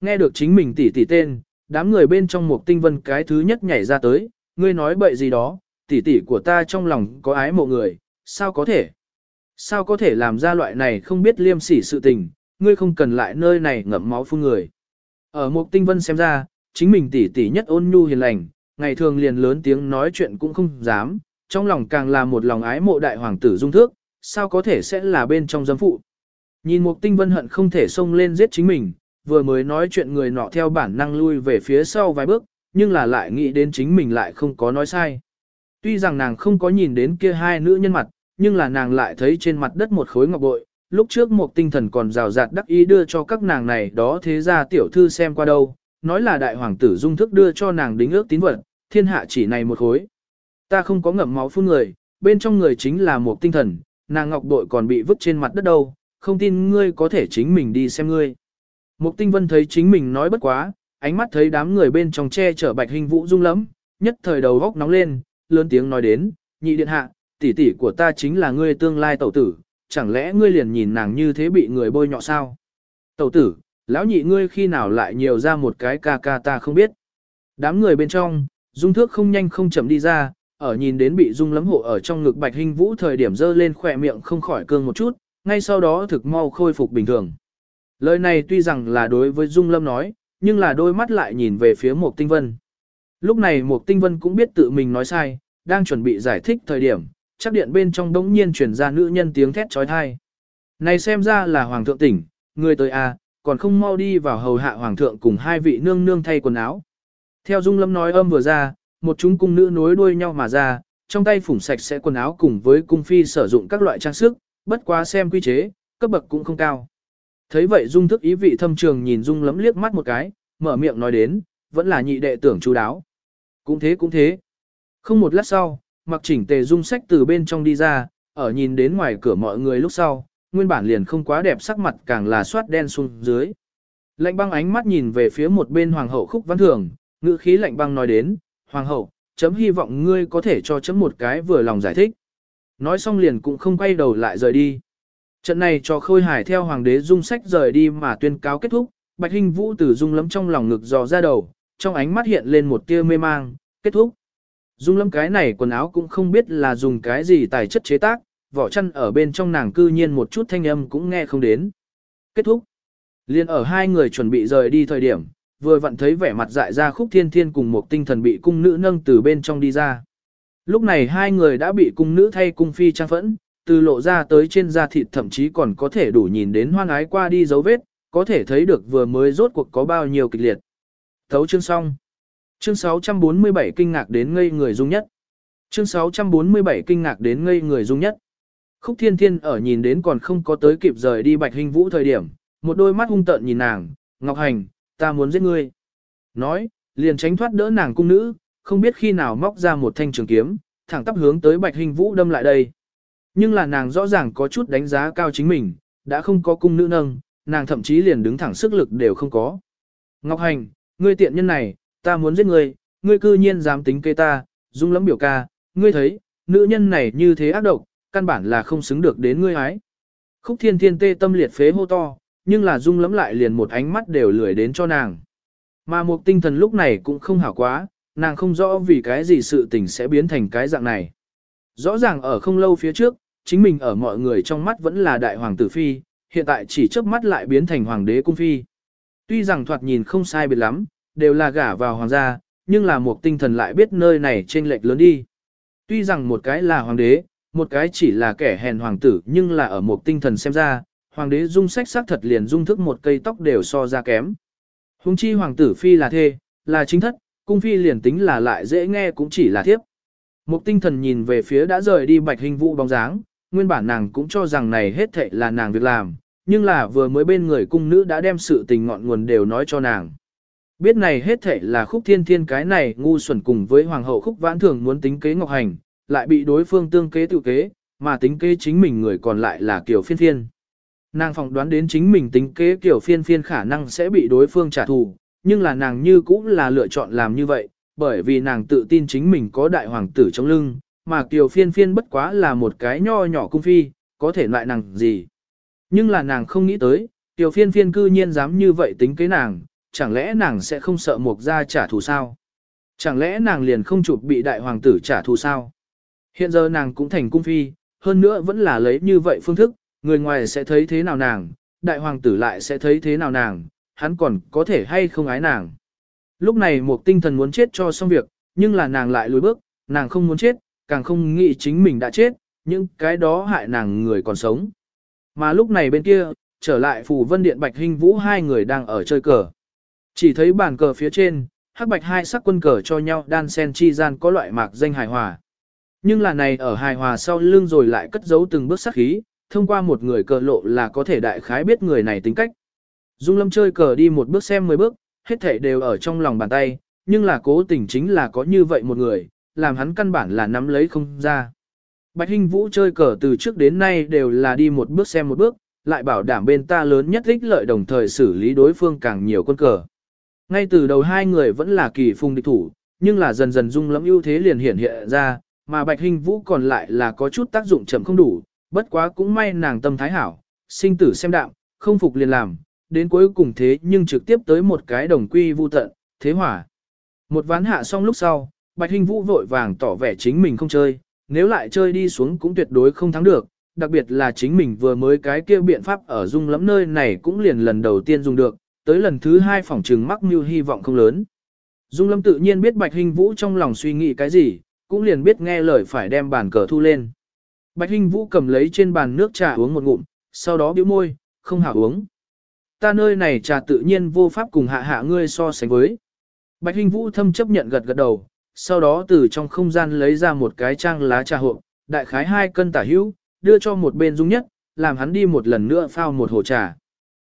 Nghe được chính mình tỷ tỷ tên, đám người bên trong một tinh vân cái thứ nhất nhảy ra tới, ngươi nói bậy gì đó, tỷ tỷ của ta trong lòng có ái mộ người, sao có thể? Sao có thể làm ra loại này không biết liêm sỉ sự tình, ngươi không cần lại nơi này ngậm máu phun người. Ở một tinh vân xem ra, chính mình tỷ tỷ nhất ôn nhu hiền lành, ngày thường liền lớn tiếng nói chuyện cũng không dám, trong lòng càng là một lòng ái mộ đại hoàng tử dung thước, sao có thể sẽ là bên trong dâm phụ. Nhìn một tinh vân hận không thể xông lên giết chính mình, vừa mới nói chuyện người nọ theo bản năng lui về phía sau vài bước, nhưng là lại nghĩ đến chính mình lại không có nói sai. Tuy rằng nàng không có nhìn đến kia hai nữ nhân mặt, nhưng là nàng lại thấy trên mặt đất một khối ngọc bội, lúc trước một tinh thần còn rào rạt đắc ý đưa cho các nàng này đó thế ra tiểu thư xem qua đâu, nói là đại hoàng tử dung thức đưa cho nàng đính ước tín vật, thiên hạ chỉ này một khối. Ta không có ngậm máu phun người, bên trong người chính là một tinh thần, nàng ngọc bội còn bị vứt trên mặt đất đâu, không tin ngươi có thể chính mình đi xem ngươi. Mục tinh vân thấy chính mình nói bất quá, ánh mắt thấy đám người bên trong che chở bạch hình vũ rung lắm, nhất thời đầu góc nóng lên, lớn tiếng nói đến, nhị điện hạ, tỷ tỷ của ta chính là ngươi tương lai tẩu tử, chẳng lẽ ngươi liền nhìn nàng như thế bị người bôi nhọ sao? Tẩu tử, lão nhị ngươi khi nào lại nhiều ra một cái ca ca ta không biết. Đám người bên trong, dung thước không nhanh không chậm đi ra, ở nhìn đến bị dung lắm hộ ở trong ngực bạch hình vũ thời điểm dơ lên khỏe miệng không khỏi cương một chút, ngay sau đó thực mau khôi phục bình thường. Lời này tuy rằng là đối với dung lâm nói, nhưng là đôi mắt lại nhìn về phía Mục tinh vân. Lúc này Mục tinh vân cũng biết tự mình nói sai, đang chuẩn bị giải thích thời điểm, chắc điện bên trong đống nhiên truyền ra nữ nhân tiếng thét trói thai. Này xem ra là hoàng thượng tỉnh, người tới à, còn không mau đi vào hầu hạ hoàng thượng cùng hai vị nương nương thay quần áo. Theo Dung Lâm nói âm vừa ra, một chúng cung nữ nối đuôi nhau mà ra, trong tay phủng sạch sẽ quần áo cùng với cung phi sử dụng các loại trang sức, bất quá xem quy chế, cấp bậc cũng không cao. Thấy vậy Dung thức ý vị thâm trường nhìn Dung lấm liếc mắt một cái, mở miệng nói đến, vẫn là nhị đệ tưởng chú đáo. Cũng thế cũng thế. Không một lát sau, mặc chỉnh tề Dung sách từ bên trong đi ra, ở nhìn đến ngoài cửa mọi người lúc sau, nguyên bản liền không quá đẹp sắc mặt càng là soát đen xuống dưới. Lạnh băng ánh mắt nhìn về phía một bên hoàng hậu khúc văn thường, ngữ khí lạnh băng nói đến, hoàng hậu, chấm hy vọng ngươi có thể cho chấm một cái vừa lòng giải thích. Nói xong liền cũng không quay đầu lại rời đi. Trận này cho khôi hải theo hoàng đế dung sách rời đi mà tuyên cáo kết thúc, bạch hình vũ từ dung lấm trong lòng ngực dò ra đầu, trong ánh mắt hiện lên một tia mê mang, kết thúc. Dung lâm cái này quần áo cũng không biết là dùng cái gì tài chất chế tác, vỏ chăn ở bên trong nàng cư nhiên một chút thanh âm cũng nghe không đến. Kết thúc. Liên ở hai người chuẩn bị rời đi thời điểm, vừa vặn thấy vẻ mặt dại ra khúc thiên thiên cùng một tinh thần bị cung nữ nâng từ bên trong đi ra. Lúc này hai người đã bị cung nữ thay cung phi trang phẫn, từ lộ ra tới trên da thịt thậm chí còn có thể đủ nhìn đến hoan ái qua đi dấu vết, có thể thấy được vừa mới rốt cuộc có bao nhiêu kịch liệt. Thấu chương xong. Chương 647 kinh ngạc đến ngây người dung nhất. Chương 647 kinh ngạc đến ngây người dung nhất. Khúc thiên thiên ở nhìn đến còn không có tới kịp rời đi bạch hình vũ thời điểm, một đôi mắt hung tợn nhìn nàng, Ngọc Hành, ta muốn giết ngươi. Nói, liền tránh thoát đỡ nàng cung nữ, không biết khi nào móc ra một thanh trường kiếm, thẳng tắp hướng tới bạch hình vũ đâm lại đây. Nhưng là nàng rõ ràng có chút đánh giá cao chính mình, đã không có cung nữ nâng, nàng thậm chí liền đứng thẳng sức lực đều không có. Ngọc Hành, ngươi tiện nhân này, ta muốn giết ngươi, ngươi cư nhiên dám tính kế ta, dung lắm biểu ca, ngươi thấy, nữ nhân này như thế ác độc, căn bản là không xứng được đến ngươi hái Khúc thiên thiên tê tâm liệt phế hô to, nhưng là dung lắm lại liền một ánh mắt đều lười đến cho nàng. Mà một tinh thần lúc này cũng không hảo quá, nàng không rõ vì cái gì sự tình sẽ biến thành cái dạng này. Rõ ràng ở không lâu phía trước, chính mình ở mọi người trong mắt vẫn là đại hoàng tử phi, hiện tại chỉ chớp mắt lại biến thành hoàng đế cung phi. Tuy rằng thoạt nhìn không sai biệt lắm, đều là gả vào hoàng gia, nhưng là một tinh thần lại biết nơi này trên lệch lớn đi. Tuy rằng một cái là hoàng đế, một cái chỉ là kẻ hèn hoàng tử nhưng là ở một tinh thần xem ra, hoàng đế dung sách sắc thật liền dung thức một cây tóc đều so ra kém. Hùng chi hoàng tử phi là thê, là chính thất, cung phi liền tính là lại dễ nghe cũng chỉ là thiếp. Một tinh thần nhìn về phía đã rời đi bạch hình vũ bóng dáng, nguyên bản nàng cũng cho rằng này hết thệ là nàng việc làm, nhưng là vừa mới bên người cung nữ đã đem sự tình ngọn nguồn đều nói cho nàng. Biết này hết thệ là khúc thiên thiên cái này ngu xuẩn cùng với hoàng hậu khúc vãn thường muốn tính kế ngọc hành, lại bị đối phương tương kế tự kế, mà tính kế chính mình người còn lại là kiểu phiên phiên. Nàng phỏng đoán đến chính mình tính kế kiểu phiên phiên khả năng sẽ bị đối phương trả thù, nhưng là nàng như cũng là lựa chọn làm như vậy, bởi vì nàng tự tin chính mình có đại hoàng tử trong lưng, mà Kiều phiên phiên bất quá là một cái nho nhỏ cung phi, có thể loại nàng gì. Nhưng là nàng không nghĩ tới, tiểu phiên phiên cư nhiên dám như vậy tính kế nàng, chẳng lẽ nàng sẽ không sợ mục gia trả thù sao? Chẳng lẽ nàng liền không chụp bị đại hoàng tử trả thù sao? Hiện giờ nàng cũng thành cung phi, hơn nữa vẫn là lấy như vậy phương thức, người ngoài sẽ thấy thế nào nàng, đại hoàng tử lại sẽ thấy thế nào nàng, hắn còn có thể hay không ái nàng. Lúc này một tinh thần muốn chết cho xong việc, nhưng là nàng lại lùi bước, nàng không muốn chết, càng không nghĩ chính mình đã chết, nhưng cái đó hại nàng người còn sống. Mà lúc này bên kia, trở lại phủ vân điện bạch hình vũ hai người đang ở chơi cờ. Chỉ thấy bàn cờ phía trên, hắc bạch hai sắc quân cờ cho nhau đan sen chi gian có loại mạc danh hài hòa. Nhưng là này ở hài hòa sau lưng rồi lại cất giấu từng bước sắc khí, thông qua một người cờ lộ là có thể đại khái biết người này tính cách. Dung Lâm chơi cờ đi một bước xem mười bước, hết thảy đều ở trong lòng bàn tay, nhưng là cố tình chính là có như vậy một người, làm hắn căn bản là nắm lấy không ra. Bạch Hinh Vũ chơi cờ từ trước đến nay đều là đi một bước xem một bước, lại bảo đảm bên ta lớn nhất ích lợi đồng thời xử lý đối phương càng nhiều quân cờ. Ngay từ đầu hai người vẫn là kỳ phùng địch thủ, nhưng là dần dần dung lắm ưu thế liền hiện hiện ra, mà Bạch Hinh Vũ còn lại là có chút tác dụng chậm không đủ, bất quá cũng may nàng tâm thái hảo, sinh tử xem đạm, không phục liền làm, đến cuối cùng thế nhưng trực tiếp tới một cái đồng quy vu tận, thế hỏa. Một ván hạ xong lúc sau, Bạch Hình Vũ vội vàng tỏ vẻ chính mình không chơi, nếu lại chơi đi xuống cũng tuyệt đối không thắng được, đặc biệt là chính mình vừa mới cái kia biện pháp ở dung lẫm nơi này cũng liền lần đầu tiên dùng được, tới lần thứ hai phòng trừng mắc mưu hy vọng không lớn. Dung lâm tự nhiên biết Bạch Hình Vũ trong lòng suy nghĩ cái gì, cũng liền biết nghe lời phải đem bàn cờ thu lên. Bạch Hình Vũ cầm lấy trên bàn nước trà uống một ngụm, sau đó bĩu môi, không hảo uống. Ta nơi này trà tự nhiên vô pháp cùng hạ hạ ngươi so sánh với. Bạch Hinh Vũ thâm chấp nhận gật gật đầu, sau đó từ trong không gian lấy ra một cái trang lá trà hộp, đại khái hai cân tả hữu, đưa cho một bên dung nhất, làm hắn đi một lần nữa phao một hồ trà.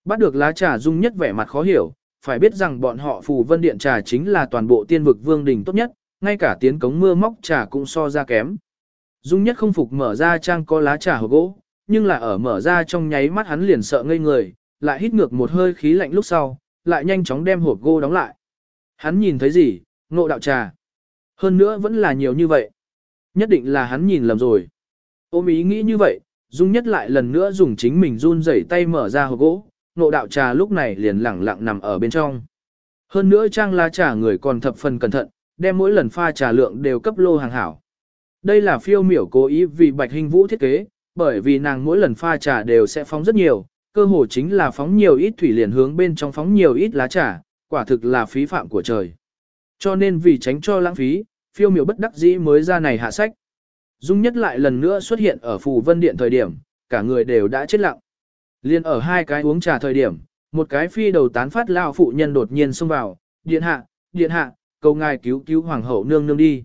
Bắt được lá trà dung nhất vẻ mặt khó hiểu, phải biết rằng bọn họ phù vân điện trà chính là toàn bộ tiên vực vương đình tốt nhất, ngay cả tiến cống mưa móc trà cũng so ra kém. Dung nhất không phục mở ra trang có lá trà hộp gỗ, nhưng là ở mở ra trong nháy mắt hắn liền sợ ngây người, lại hít ngược một hơi khí lạnh lúc sau, lại nhanh chóng đem hộp gỗ đóng lại. Hắn nhìn thấy gì? Ngộ đạo trà. Hơn nữa vẫn là nhiều như vậy. Nhất định là hắn nhìn lầm rồi. Ôm ý nghĩ như vậy, Dung nhất lại lần nữa dùng chính mình run rẩy tay mở ra hộp gỗ, ngộ đạo trà lúc này liền lẳng lặng nằm ở bên trong. Hơn nữa trang lá trà người còn thập phần cẩn thận, đem mỗi lần pha trà lượng đều cấp lô hàng hảo. Đây là phiêu miểu cố ý vì Bạch Hình Vũ thiết kế, bởi vì nàng mỗi lần pha trà đều sẽ phóng rất nhiều, cơ hồ chính là phóng nhiều ít thủy liền hướng bên trong phóng nhiều ít lá trà, quả thực là phí phạm của trời. Cho nên vì tránh cho lãng phí, phiêu miểu bất đắc dĩ mới ra này hạ sách. Dung nhất lại lần nữa xuất hiện ở phù vân điện thời điểm, cả người đều đã chết lặng. Liên ở hai cái uống trà thời điểm, một cái phi đầu tán phát lao phụ nhân đột nhiên xông vào, điện hạ, điện hạ, cầu ngài cứu cứu hoàng hậu nương nương đi.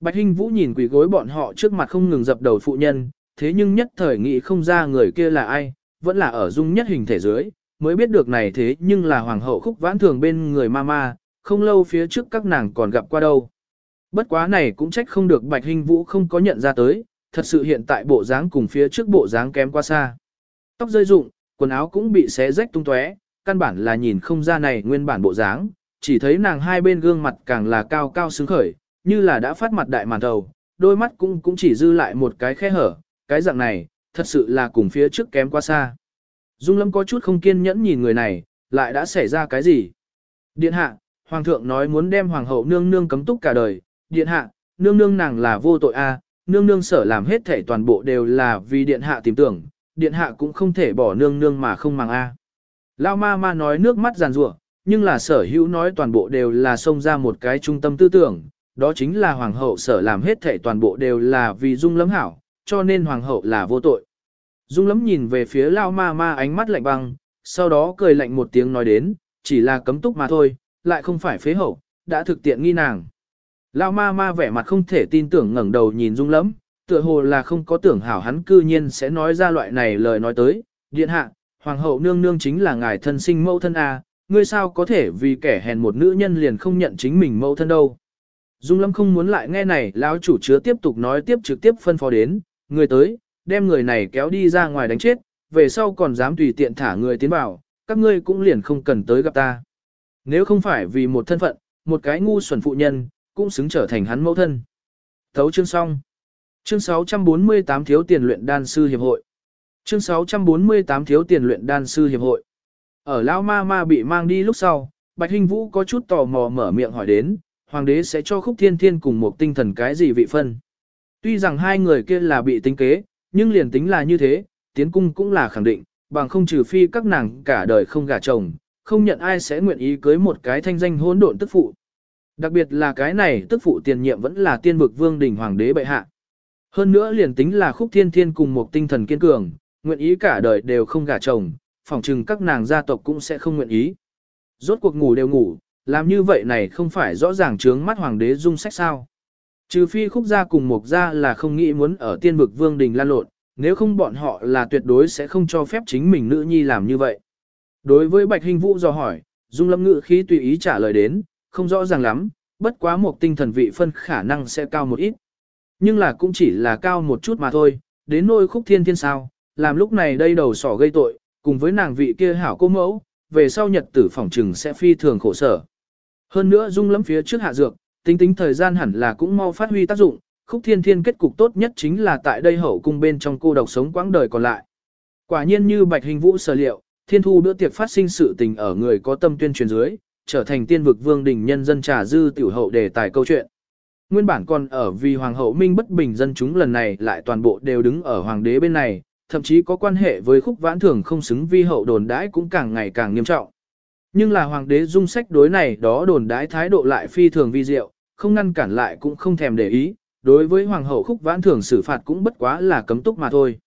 Bạch Hinh Vũ nhìn quỷ gối bọn họ trước mặt không ngừng dập đầu phụ nhân, thế nhưng nhất thời nghĩ không ra người kia là ai, vẫn là ở dung nhất hình thể dưới, mới biết được này thế nhưng là hoàng hậu khúc vãn thường bên người mama, không lâu phía trước các nàng còn gặp qua đâu. Bất quá này cũng trách không được Bạch hình Vũ không có nhận ra tới, thật sự hiện tại bộ dáng cùng phía trước bộ dáng kém quá xa. Tóc rơi rụng, quần áo cũng bị xé rách tung tóe, căn bản là nhìn không ra này nguyên bản bộ dáng, chỉ thấy nàng hai bên gương mặt càng là cao cao sướng khởi, như là đã phát mặt đại màn đầu, đôi mắt cũng cũng chỉ dư lại một cái khe hở, cái dạng này, thật sự là cùng phía trước kém quá xa. Dung Lâm có chút không kiên nhẫn nhìn người này, lại đã xảy ra cái gì? Điện hạ, Hoàng thượng nói muốn đem Hoàng hậu nương nương cấm túc cả đời, điện hạ, nương nương nàng là vô tội a, nương nương sở làm hết thể toàn bộ đều là vì điện hạ tìm tưởng, điện hạ cũng không thể bỏ nương nương mà không màng a. Lao ma ma nói nước mắt giàn rủa, nhưng là sở hữu nói toàn bộ đều là xông ra một cái trung tâm tư tưởng, đó chính là hoàng hậu sở làm hết thảy toàn bộ đều là vì dung lâm hảo, cho nên hoàng hậu là vô tội. Dung lấm nhìn về phía lao ma ma ánh mắt lạnh băng, sau đó cười lạnh một tiếng nói đến, chỉ là cấm túc mà thôi, lại không phải phế hậu, đã thực tiện nghi nàng. Lao ma ma vẻ mặt không thể tin tưởng ngẩng đầu nhìn dung lấm, tựa hồ là không có tưởng hảo hắn cư nhiên sẽ nói ra loại này lời nói tới, điện hạ, hoàng hậu nương nương chính là ngài thân sinh mẫu thân A, ngươi sao có thể vì kẻ hèn một nữ nhân liền không nhận chính mình mẫu thân đâu. Dung Lâm không muốn lại nghe này, lão chủ chứa tiếp tục nói tiếp trực tiếp phân phó đến, người tới, đem người này kéo đi ra ngoài đánh chết, về sau còn dám tùy tiện thả người tiến vào, các ngươi cũng liền không cần tới gặp ta. Nếu không phải vì một thân phận, một cái ngu xuẩn phụ nhân, cũng xứng trở thành hắn mẫu thân. Thấu chương xong. Chương 648 thiếu tiền luyện đan sư hiệp hội. Chương 648 thiếu tiền luyện đan sư hiệp hội. Ở Lão Ma Ma bị mang đi lúc sau, Bạch Hinh Vũ có chút tò mò mở miệng hỏi đến, hoàng đế sẽ cho khúc thiên thiên cùng một tinh thần cái gì vị phân. Tuy rằng hai người kia là bị tính kế, nhưng liền tính là như thế, tiến cung cũng là khẳng định, bằng không trừ phi các nàng cả đời không gả chồng, không nhận ai sẽ nguyện ý cưới một cái thanh danh hỗn độn tức phụ. Đặc biệt là cái này tức phụ tiền nhiệm vẫn là tiên vực vương đỉnh hoàng đế bệ hạ. Hơn nữa liền tính là khúc thiên thiên cùng một tinh thần kiên cường, nguyện ý cả đời đều không gả chồng, phỏng chừng các nàng gia tộc cũng sẽ không nguyện ý. Rốt cuộc ngủ đều ngủ, làm như vậy này không phải rõ ràng trướng mắt hoàng đế dung sách sao. Trừ phi khúc gia cùng mục gia là không nghĩ muốn ở tiên vực vương đình lan lộn, nếu không bọn họ là tuyệt đối sẽ không cho phép chính mình nữ nhi làm như vậy. Đối với Bạch Hình Vũ do hỏi, Dung Lâm Ngự khí tùy ý trả lời đến, không rõ ràng lắm, bất quá một tinh thần vị phân khả năng sẽ cao một ít. Nhưng là cũng chỉ là cao một chút mà thôi, đến nôi khúc thiên thiên sao, làm lúc này đây đầu sỏ gây tội, cùng với nàng vị kia hảo cô mẫu, về sau nhật tử phỏng trừng sẽ phi thường khổ sở. Hơn nữa Dung Lâm phía trước hạ dược, tính tính thời gian hẳn là cũng mau phát huy tác dụng, khúc thiên thiên kết cục tốt nhất chính là tại đây hậu cung bên trong cô độc sống quãng đời còn lại. Quả nhiên như Bạch Hình Vũ sở liệu, thiên thu bữa tiệc phát sinh sự tình ở người có tâm tuyên truyền dưới, trở thành tiên vực vương đỉnh nhân dân trà dư tiểu hậu đề tài câu chuyện. Nguyên bản còn ở vì hoàng hậu minh bất bình dân chúng lần này lại toàn bộ đều đứng ở hoàng đế bên này, thậm chí có quan hệ với khúc vãn thường không xứng vi hậu đồn đãi cũng càng ngày càng nghiêm trọng. Nhưng là hoàng đế dung sách đối này đó đồn đãi thái độ lại phi thường vi diệu, không ngăn cản lại cũng không thèm để ý, đối với hoàng hậu khúc vãn thường xử phạt cũng bất quá là cấm túc mà thôi.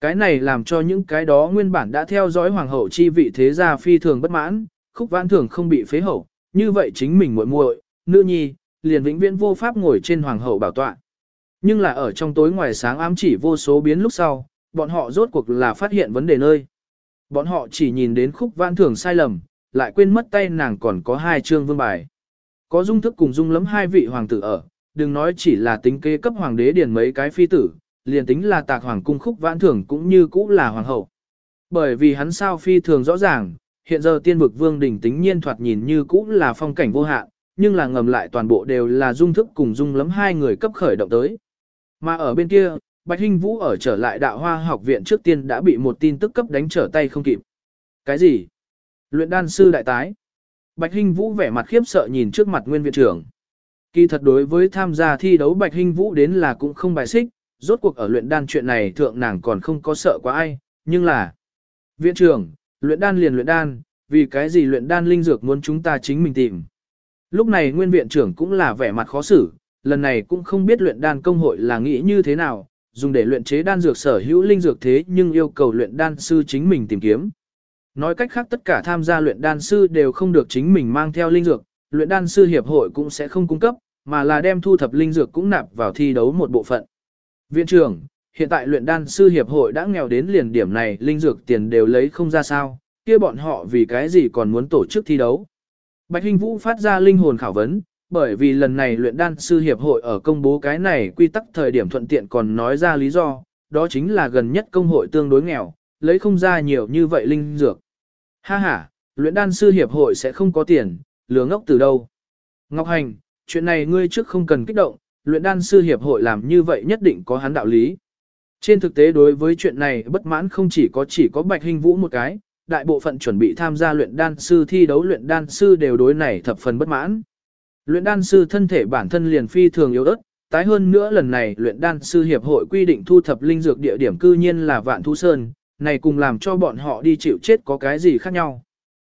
Cái này làm cho những cái đó nguyên bản đã theo dõi hoàng hậu chi vị thế gia phi thường bất mãn, khúc vãn thường không bị phế hậu, như vậy chính mình muội muội, nữ nhi, liền vĩnh viễn vô pháp ngồi trên hoàng hậu bảo tọa. Nhưng là ở trong tối ngoài sáng ám chỉ vô số biến lúc sau, bọn họ rốt cuộc là phát hiện vấn đề nơi. Bọn họ chỉ nhìn đến khúc vãn thường sai lầm, lại quên mất tay nàng còn có hai chương vương bài. Có dung thức cùng dung lắm hai vị hoàng tử ở, đừng nói chỉ là tính kế cấp hoàng đế điền mấy cái phi tử, liền tính là tạc hoàng cung khúc vãn thường cũng như cũ là hoàng hậu. Bởi vì hắn sao phi thường rõ ràng, hiện giờ tiên vực vương đỉnh tính nhiên thoạt nhìn như cũ là phong cảnh vô hạn, nhưng là ngầm lại toàn bộ đều là dung thức cùng dung lắm hai người cấp khởi động tới. Mà ở bên kia, Bạch Hinh Vũ ở trở lại đạo hoa học viện trước tiên đã bị một tin tức cấp đánh trở tay không kịp. Cái gì? Luyện đan sư đại tái. Bạch Hinh Vũ vẻ mặt khiếp sợ nhìn trước mặt nguyên viện trưởng. Kỳ thật đối với tham gia thi đấu Bạch Hinh Vũ đến là cũng không bài xích, rốt cuộc ở luyện đan chuyện này thượng nàng còn không có sợ quá ai, nhưng là Viện trưởng, luyện đan liền luyện đan, vì cái gì luyện đan linh dược muốn chúng ta chính mình tìm. Lúc này nguyên viện trưởng cũng là vẻ mặt khó xử, lần này cũng không biết luyện đan công hội là nghĩ như thế nào, dùng để luyện chế đan dược sở hữu linh dược thế nhưng yêu cầu luyện đan sư chính mình tìm kiếm. Nói cách khác tất cả tham gia luyện đan sư đều không được chính mình mang theo linh dược, luyện đan sư hiệp hội cũng sẽ không cung cấp, mà là đem thu thập linh dược cũng nạp vào thi đấu một bộ phận. Viện trưởng, hiện tại luyện đan sư hiệp hội đã nghèo đến liền điểm này, linh dược tiền đều lấy không ra sao, kia bọn họ vì cái gì còn muốn tổ chức thi đấu. Bạch Hinh Vũ phát ra linh hồn khảo vấn, bởi vì lần này luyện đan sư hiệp hội ở công bố cái này quy tắc thời điểm thuận tiện còn nói ra lý do, đó chính là gần nhất công hội tương đối nghèo, lấy không ra nhiều như vậy linh dược. Ha ha, luyện đan sư hiệp hội sẽ không có tiền, lừa ngốc từ đâu. Ngọc Hành, chuyện này ngươi trước không cần kích động, luyện đan sư hiệp hội làm như vậy nhất định có hắn đạo lý. Trên thực tế đối với chuyện này bất mãn không chỉ có chỉ có Bạch Hình Vũ một cái, đại bộ phận chuẩn bị tham gia luyện đan sư thi đấu luyện đan sư đều đối này thập phần bất mãn. Luyện đan sư thân thể bản thân liền phi thường yếu ớt, tái hơn nữa lần này luyện đan sư hiệp hội quy định thu thập linh dược địa điểm cư nhiên là Vạn Thu Sơn, này cùng làm cho bọn họ đi chịu chết có cái gì khác nhau.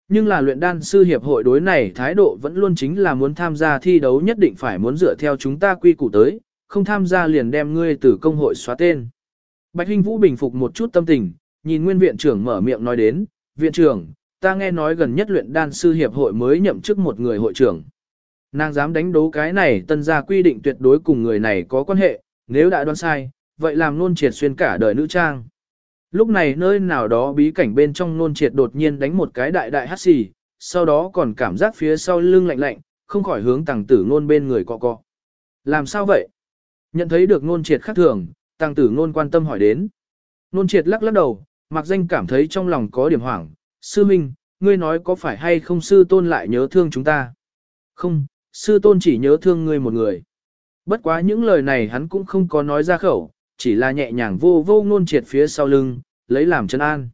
Nhưng là luyện đan sư hiệp hội đối này thái độ vẫn luôn chính là muốn tham gia thi đấu nhất định phải muốn dựa theo chúng ta quy củ tới, không tham gia liền đem ngươi từ công hội xóa tên. Bạch Hinh Vũ bình phục một chút tâm tình, nhìn nguyên viện trưởng mở miệng nói đến, viện trưởng, ta nghe nói gần nhất luyện đan sư hiệp hội mới nhậm chức một người hội trưởng. Nàng dám đánh đấu cái này tân gia quy định tuyệt đối cùng người này có quan hệ, nếu đã đoán sai, vậy làm luôn triệt xuyên cả đời nữ trang. Lúc này nơi nào đó bí cảnh bên trong nôn triệt đột nhiên đánh một cái đại đại hát xì, sau đó còn cảm giác phía sau lưng lạnh lạnh, không khỏi hướng tàng tử nôn bên người cọ cọ. Làm sao vậy? Nhận thấy được nôn triệt khác thường, tàng tử nôn quan tâm hỏi đến. Nôn triệt lắc lắc đầu, mặc danh cảm thấy trong lòng có điểm hoảng. Sư Minh, ngươi nói có phải hay không sư tôn lại nhớ thương chúng ta? Không, sư tôn chỉ nhớ thương ngươi một người. Bất quá những lời này hắn cũng không có nói ra khẩu, chỉ là nhẹ nhàng vô vô ngôn triệt phía sau lưng, lấy làm chân an.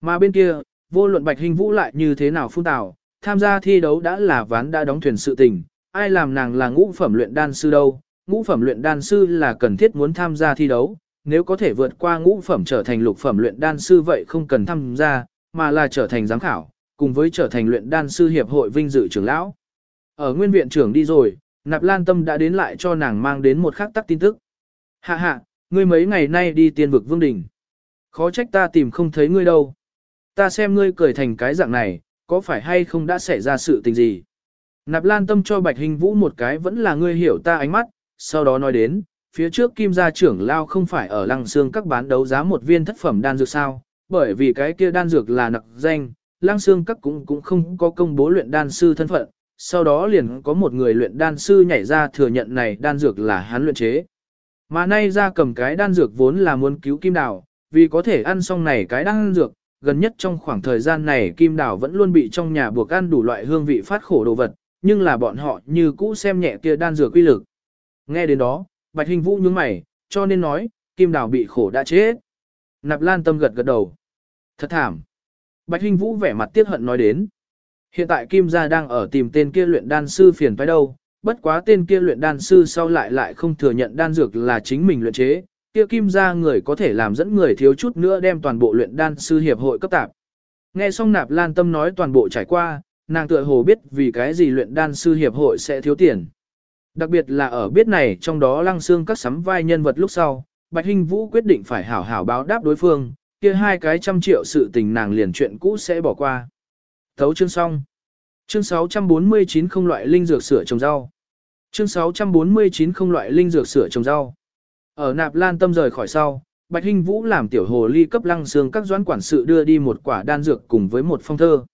Mà bên kia, vô luận bạch hình vũ lại như thế nào phun tào, tham gia thi đấu đã là ván đã đóng thuyền sự tình, ai làm nàng là ngũ phẩm luyện đan sư đâu, ngũ phẩm luyện đan sư là cần thiết muốn tham gia thi đấu, nếu có thể vượt qua ngũ phẩm trở thành lục phẩm luyện đan sư vậy không cần tham gia, mà là trở thành giám khảo, cùng với trở thành luyện đan sư hiệp hội vinh dự trưởng lão. Ở nguyên viện trưởng đi rồi, Nạp Lan Tâm đã đến lại cho nàng mang đến một khắc tắc tin tức. Hạ hạ, ngươi mấy ngày nay đi tiên vực vương đỉnh. Khó trách ta tìm không thấy ngươi đâu. Ta xem ngươi cười thành cái dạng này, có phải hay không đã xảy ra sự tình gì? Nạp Lan Tâm cho Bạch Hình Vũ một cái vẫn là ngươi hiểu ta ánh mắt, sau đó nói đến, phía trước Kim gia trưởng lao không phải ở Lăng Xương các bán đấu giá một viên thất phẩm đan dược sao, bởi vì cái kia đan dược là nặc danh, Lăng Xương các cũng cũng không có công bố luyện đan sư thân phận, sau đó liền có một người luyện đan sư nhảy ra thừa nhận này đan dược là hắn luyện chế. Mà nay ra cầm cái đan dược vốn là muốn cứu Kim Đào, vì có thể ăn xong này cái đan dược, gần nhất trong khoảng thời gian này Kim Đào vẫn luôn bị trong nhà buộc ăn đủ loại hương vị phát khổ đồ vật, nhưng là bọn họ như cũ xem nhẹ kia đan dược quy lực. Nghe đến đó, Bạch Hình Vũ nhướng mày, cho nên nói, Kim Đào bị khổ đã chết. Nạp Lan Tâm gật gật đầu. Thật thảm. Bạch Hình Vũ vẻ mặt tiếc hận nói đến. Hiện tại Kim gia đang ở tìm tên kia luyện đan sư phiền phải đâu, bất quá tên kia luyện đan sư sau lại lại không thừa nhận đan dược là chính mình luyện chế, kia Kim gia người có thể làm dẫn người thiếu chút nữa đem toàn bộ luyện đan sư hiệp hội cấp tạp. Nghe xong Nạp Lan Tâm nói toàn bộ trải qua, nàng tựa hồ biết vì cái gì luyện đan sư hiệp hội sẽ thiếu tiền. Đặc biệt là ở biết này trong đó lăng xương các sắm vai nhân vật lúc sau, Bạch Hinh Vũ quyết định phải hảo hảo báo đáp đối phương, kia hai cái trăm triệu sự tình nàng liền chuyện cũ sẽ bỏ qua. Thấu chương xong. Chương 649 không loại linh dược sửa trồng rau. Chương 649 không loại linh dược sửa trồng rau. Ở Nạp Lan Tâm rời khỏi sau, Bạch Hinh Vũ làm tiểu hồ ly cấp lăng xương các doãn quản sự đưa đi một quả đan dược cùng với một phong thơ.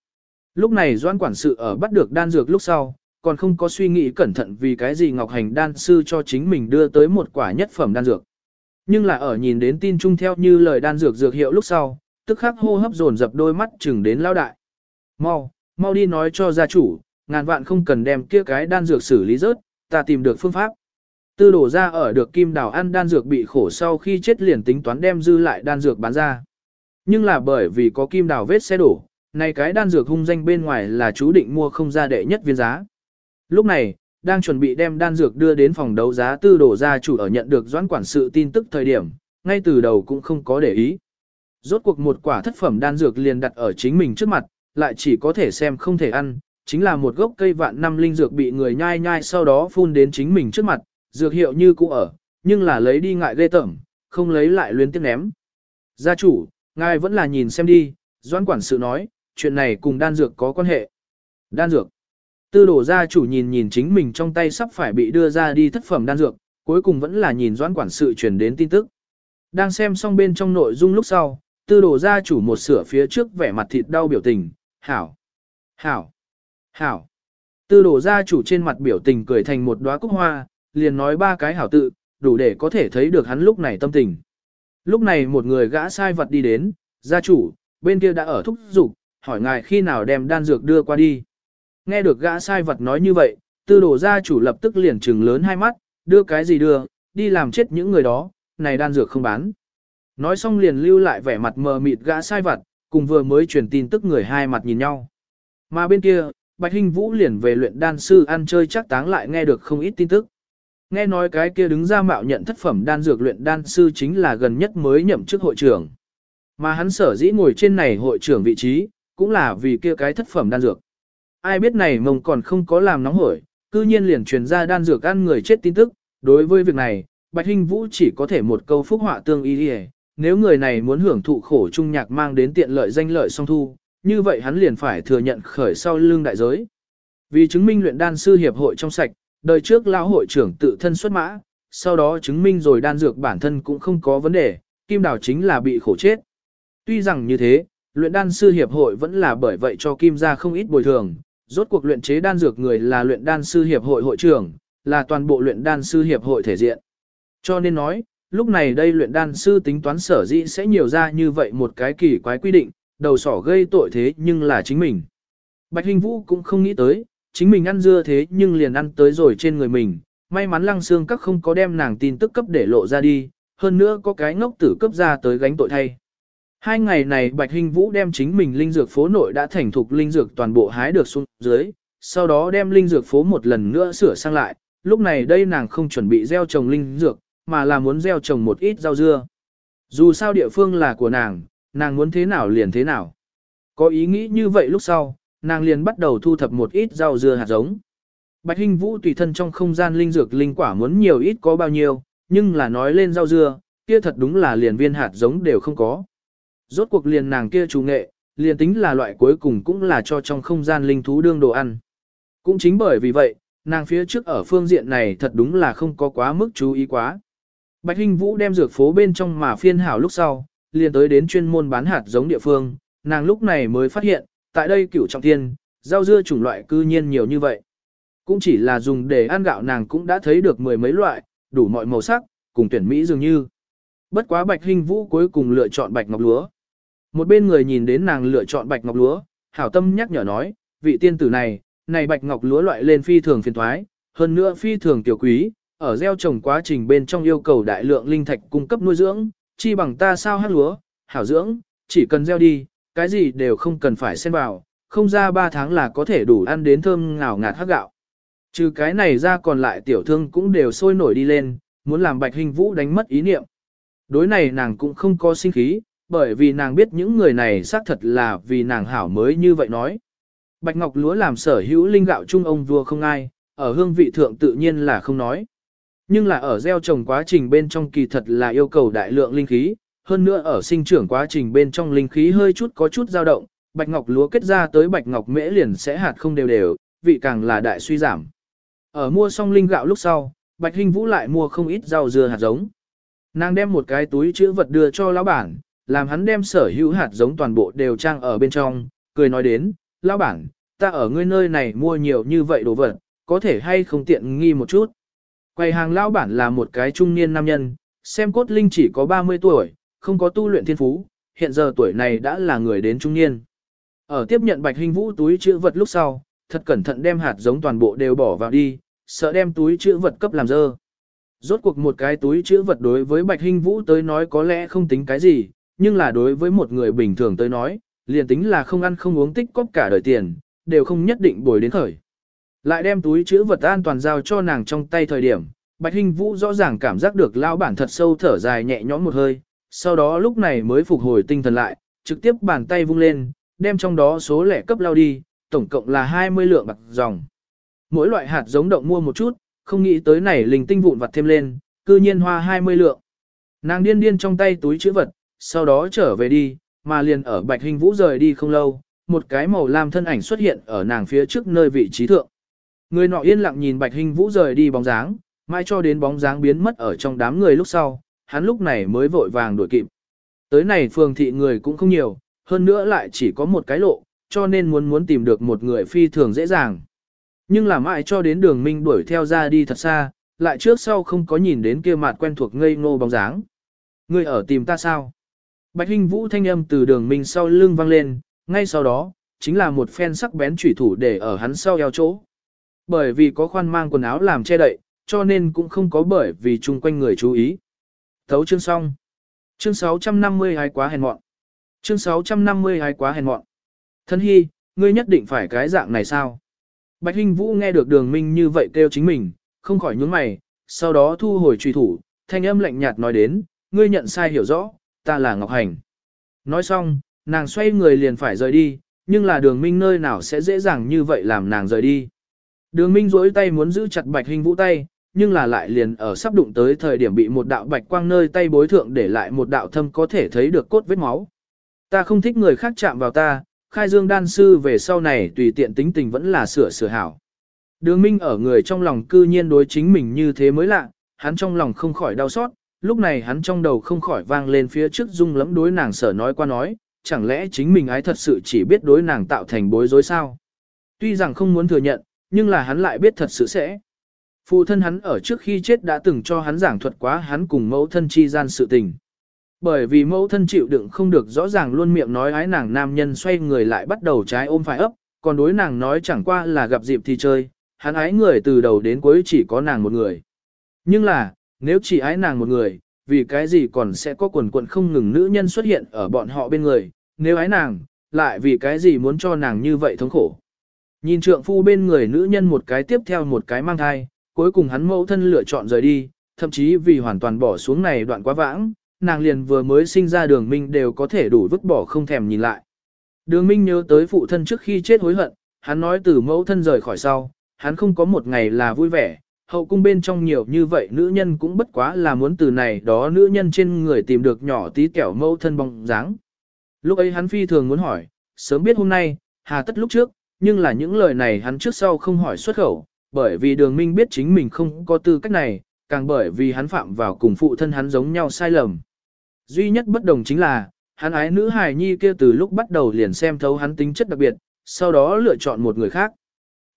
Lúc này doãn quản sự ở bắt được đan dược lúc sau, còn không có suy nghĩ cẩn thận vì cái gì Ngọc Hành đan sư cho chính mình đưa tới một quả nhất phẩm đan dược. Nhưng là ở nhìn đến tin chung theo như lời đan dược dược hiệu lúc sau, tức khắc hô hấp dồn dập đôi mắt chừng đến lao đại. Mau, mau đi nói cho gia chủ, ngàn vạn không cần đem kia cái đan dược xử lý rớt, ta tìm được phương pháp. Tư đổ ra ở được kim đào ăn đan dược bị khổ sau khi chết liền tính toán đem dư lại đan dược bán ra. Nhưng là bởi vì có kim đào vết xe đổ, này cái đan dược hung danh bên ngoài là chú định mua không ra đệ nhất viên giá. Lúc này, đang chuẩn bị đem đan dược đưa đến phòng đấu giá tư đổ ra chủ ở nhận được doãn quản sự tin tức thời điểm, ngay từ đầu cũng không có để ý. Rốt cuộc một quả thất phẩm đan dược liền đặt ở chính mình trước mặt, lại chỉ có thể xem không thể ăn, chính là một gốc cây vạn năm linh dược bị người nhai nhai sau đó phun đến chính mình trước mặt, dược hiệu như cũ ở, nhưng là lấy đi ngại ghê tởm, không lấy lại luyến tiếc ném. Gia chủ, ngài vẫn là nhìn xem đi, doãn quản sự nói, chuyện này cùng đan dược có quan hệ. Đan dược. Tư đổ gia chủ nhìn nhìn chính mình trong tay sắp phải bị đưa ra đi thất phẩm đan dược, cuối cùng vẫn là nhìn doãn quản sự truyền đến tin tức. Đang xem xong bên trong nội dung lúc sau, tư đổ gia chủ một sửa phía trước vẻ mặt thịt đau biểu tình, hảo, hảo, hảo. Tư đổ gia chủ trên mặt biểu tình cười thành một đóa cúc hoa, liền nói ba cái hảo tự, đủ để có thể thấy được hắn lúc này tâm tình. Lúc này một người gã sai vật đi đến, gia chủ, bên kia đã ở thúc dục hỏi ngài khi nào đem đan dược đưa qua đi. Nghe được gã sai vật nói như vậy, tư đổ gia chủ lập tức liền trừng lớn hai mắt, đưa cái gì đưa, đi làm chết những người đó, này đan dược không bán. Nói xong liền lưu lại vẻ mặt mờ mịt gã sai vật, cùng vừa mới truyền tin tức người hai mặt nhìn nhau. Mà bên kia, Bạch Hinh Vũ liền về luyện đan sư ăn chơi chắc táng lại nghe được không ít tin tức. Nghe nói cái kia đứng ra mạo nhận thất phẩm đan dược luyện đan sư chính là gần nhất mới nhậm chức hội trưởng. Mà hắn sở dĩ ngồi trên này hội trưởng vị trí, cũng là vì kia cái thất phẩm đan dược ai biết này mông còn không có làm nóng hổi, cư nhiên liền truyền ra đan dược ăn người chết tin tức, đối với việc này, Bạch Hinh Vũ chỉ có thể một câu phúc họa tương y nếu người này muốn hưởng thụ khổ trung nhạc mang đến tiện lợi danh lợi song thu, như vậy hắn liền phải thừa nhận khởi sau lương đại giới. Vì chứng minh luyện đan sư hiệp hội trong sạch, đời trước lão hội trưởng tự thân xuất mã, sau đó chứng minh rồi đan dược bản thân cũng không có vấn đề, Kim Đào chính là bị khổ chết. Tuy rằng như thế, luyện đan sư hiệp hội vẫn là bởi vậy cho Kim gia không ít bồi thường, Rốt cuộc luyện chế đan dược người là luyện đan sư hiệp hội hội trưởng, là toàn bộ luyện đan sư hiệp hội thể diện. Cho nên nói, lúc này đây luyện đan sư tính toán sở dĩ sẽ nhiều ra như vậy một cái kỳ quái quy định, đầu sỏ gây tội thế nhưng là chính mình. Bạch Hình Vũ cũng không nghĩ tới, chính mình ăn dưa thế nhưng liền ăn tới rồi trên người mình, may mắn lăng xương các không có đem nàng tin tức cấp để lộ ra đi, hơn nữa có cái ngốc tử cấp ra tới gánh tội thay. Hai ngày này Bạch Hinh Vũ đem chính mình linh dược phố nội đã thành thục linh dược toàn bộ hái được xuống dưới, sau đó đem linh dược phố một lần nữa sửa sang lại, lúc này đây nàng không chuẩn bị gieo trồng linh dược, mà là muốn gieo trồng một ít rau dưa. Dù sao địa phương là của nàng, nàng muốn thế nào liền thế nào. Có ý nghĩ như vậy lúc sau, nàng liền bắt đầu thu thập một ít rau dưa hạt giống. Bạch Hinh Vũ tùy thân trong không gian linh dược linh quả muốn nhiều ít có bao nhiêu, nhưng là nói lên rau dưa, kia thật đúng là liền viên hạt giống đều không có. Rốt cuộc liền nàng kia chủ nghệ, liền tính là loại cuối cùng cũng là cho trong không gian linh thú đương đồ ăn. Cũng chính bởi vì vậy, nàng phía trước ở phương diện này thật đúng là không có quá mức chú ý quá. Bạch Hinh Vũ đem dược phố bên trong mà phiên hảo lúc sau, liền tới đến chuyên môn bán hạt giống địa phương, nàng lúc này mới phát hiện, tại đây cửu trọng thiên, rau dưa chủng loại cư nhiên nhiều như vậy. Cũng chỉ là dùng để ăn gạo nàng cũng đã thấy được mười mấy loại, đủ mọi màu sắc, cùng tuyển Mỹ dường như. Bất quá Bạch Hinh Vũ cuối cùng lựa chọn Bạch Ngọc Lúa. Một bên người nhìn đến nàng lựa chọn Bạch Ngọc Lúa, hảo tâm nhắc nhở nói, vị tiên tử này, này Bạch Ngọc Lúa loại lên phi thường phiền thoái, hơn nữa phi thường tiểu quý, ở gieo trồng quá trình bên trong yêu cầu đại lượng linh thạch cung cấp nuôi dưỡng, chi bằng ta sao hát lúa, hảo dưỡng, chỉ cần gieo đi, cái gì đều không cần phải xen vào, không ra 3 tháng là có thể đủ ăn đến thơm ngào ngạt hát gạo. Trừ cái này ra còn lại tiểu thương cũng đều sôi nổi đi lên, muốn làm bạch hình vũ đánh mất ý niệm. Đối này nàng cũng không có sinh khí, bởi vì nàng biết những người này xác thật là vì nàng hảo mới như vậy nói. Bạch Ngọc Lúa làm sở hữu linh gạo trung ông vua không ai, ở hương vị thượng tự nhiên là không nói. Nhưng là ở gieo trồng quá trình bên trong kỳ thật là yêu cầu đại lượng linh khí, hơn nữa ở sinh trưởng quá trình bên trong linh khí hơi chút có chút dao động, bạch ngọc lúa kết ra tới bạch ngọc mễ liền sẽ hạt không đều đều, vị càng là đại suy giảm. Ở mua xong linh gạo lúc sau, bạch hình vũ lại mua không ít rau dưa hạt giống. Nàng đem một cái túi chữ vật đưa cho lão bản, làm hắn đem sở hữu hạt giống toàn bộ đều trang ở bên trong, cười nói đến, lão bản, ta ở ngươi nơi này mua nhiều như vậy đồ vật, có thể hay không tiện nghi một chút. Quầy hàng lão bản là một cái trung niên nam nhân, xem cốt linh chỉ có 30 tuổi, không có tu luyện thiên phú, hiện giờ tuổi này đã là người đến trung niên. Ở tiếp nhận bạch hình vũ túi chữ vật lúc sau, thật cẩn thận đem hạt giống toàn bộ đều bỏ vào đi, sợ đem túi chữ vật cấp làm dơ. Rốt cuộc một cái túi chữ vật đối với bạch hình vũ tới nói có lẽ không tính cái gì, nhưng là đối với một người bình thường tới nói, liền tính là không ăn không uống tích cóp cả đời tiền, đều không nhất định bồi đến khởi. Lại đem túi chữ vật an toàn giao cho nàng trong tay thời điểm, Bạch Hinh Vũ rõ ràng cảm giác được lão bản thật sâu thở dài nhẹ nhõm một hơi, sau đó lúc này mới phục hồi tinh thần lại, trực tiếp bàn tay vung lên, đem trong đó số lẻ cấp lao đi, tổng cộng là 20 lượng bạc dòng. Mỗi loại hạt giống động mua một chút, không nghĩ tới này linh tinh vụn vặt thêm lên, cư nhiên hoa 20 lượng. Nàng điên điên trong tay túi chữ vật, sau đó trở về đi, mà liền ở Bạch Hình Vũ rời đi không lâu, một cái màu lam thân ảnh xuất hiện ở nàng phía trước nơi vị trí thượng. Người nọ yên lặng nhìn Bạch Hình Vũ rời đi bóng dáng, mai cho đến bóng dáng biến mất ở trong đám người lúc sau, hắn lúc này mới vội vàng đuổi kịp. Tới này phường thị người cũng không nhiều, hơn nữa lại chỉ có một cái lộ, cho nên muốn muốn tìm được một người phi thường dễ dàng. Nhưng là mãi cho đến đường minh đuổi theo ra đi thật xa, lại trước sau không có nhìn đến kia mặt quen thuộc ngây ngô bóng dáng. Người ở tìm ta sao? Bạch Hinh Vũ thanh âm từ đường minh sau lưng vang lên, ngay sau đó, chính là một phen sắc bén chủy thủ để ở hắn sau eo chỗ. Bởi vì có khoan mang quần áo làm che đậy, cho nên cũng không có bởi vì chung quanh người chú ý. Thấu chương xong. Chương 650 hay quá hèn mọn. Chương 650 hay quá hèn mọn. Thân hy, ngươi nhất định phải cái dạng này sao? Bạch Hinh Vũ nghe được đường minh như vậy kêu chính mình, không khỏi nhướng mày, sau đó thu hồi truy thủ, thanh âm lạnh nhạt nói đến, ngươi nhận sai hiểu rõ, ta là Ngọc Hành. Nói xong, nàng xoay người liền phải rời đi, nhưng là đường minh nơi nào sẽ dễ dàng như vậy làm nàng rời đi. Đường minh duỗi tay muốn giữ chặt Bạch Hinh Vũ tay, nhưng là lại liền ở sắp đụng tới thời điểm bị một đạo bạch quang nơi tay bối thượng để lại một đạo thâm có thể thấy được cốt vết máu. Ta không thích người khác chạm vào ta, khai dương đan sư về sau này tùy tiện tính tình vẫn là sửa sửa hảo. Đường Minh ở người trong lòng cư nhiên đối chính mình như thế mới lạ, hắn trong lòng không khỏi đau xót, lúc này hắn trong đầu không khỏi vang lên phía trước dung lẫm đối nàng sở nói qua nói, chẳng lẽ chính mình ái thật sự chỉ biết đối nàng tạo thành bối rối sao? Tuy rằng không muốn thừa nhận, nhưng là hắn lại biết thật sự sẽ. Phụ thân hắn ở trước khi chết đã từng cho hắn giảng thuật quá hắn cùng mẫu thân chi gian sự tình. Bởi vì mẫu thân chịu đựng không được rõ ràng luôn miệng nói ái nàng nam nhân xoay người lại bắt đầu trái ôm phải ấp, còn đối nàng nói chẳng qua là gặp dịp thì chơi, hắn ái người từ đầu đến cuối chỉ có nàng một người. Nhưng là, nếu chỉ ái nàng một người, vì cái gì còn sẽ có quần quận không ngừng nữ nhân xuất hiện ở bọn họ bên người, nếu ái nàng, lại vì cái gì muốn cho nàng như vậy thống khổ. Nhìn trượng phu bên người nữ nhân một cái tiếp theo một cái mang thai, cuối cùng hắn mẫu thân lựa chọn rời đi, thậm chí vì hoàn toàn bỏ xuống này đoạn quá vãng, nàng liền vừa mới sinh ra đường minh đều có thể đủ vứt bỏ không thèm nhìn lại. Đường minh nhớ tới phụ thân trước khi chết hối hận, hắn nói từ mẫu thân rời khỏi sau, hắn không có một ngày là vui vẻ, hậu cung bên trong nhiều như vậy nữ nhân cũng bất quá là muốn từ này đó nữ nhân trên người tìm được nhỏ tí kẹo mẫu thân bóng dáng. Lúc ấy hắn phi thường muốn hỏi, sớm biết hôm nay, hà tất lúc trước, nhưng là những lời này hắn trước sau không hỏi xuất khẩu, bởi vì đường minh biết chính mình không có tư cách này, càng bởi vì hắn phạm vào cùng phụ thân hắn giống nhau sai lầm. Duy nhất bất đồng chính là, hắn ái nữ hài nhi kia từ lúc bắt đầu liền xem thấu hắn tính chất đặc biệt, sau đó lựa chọn một người khác.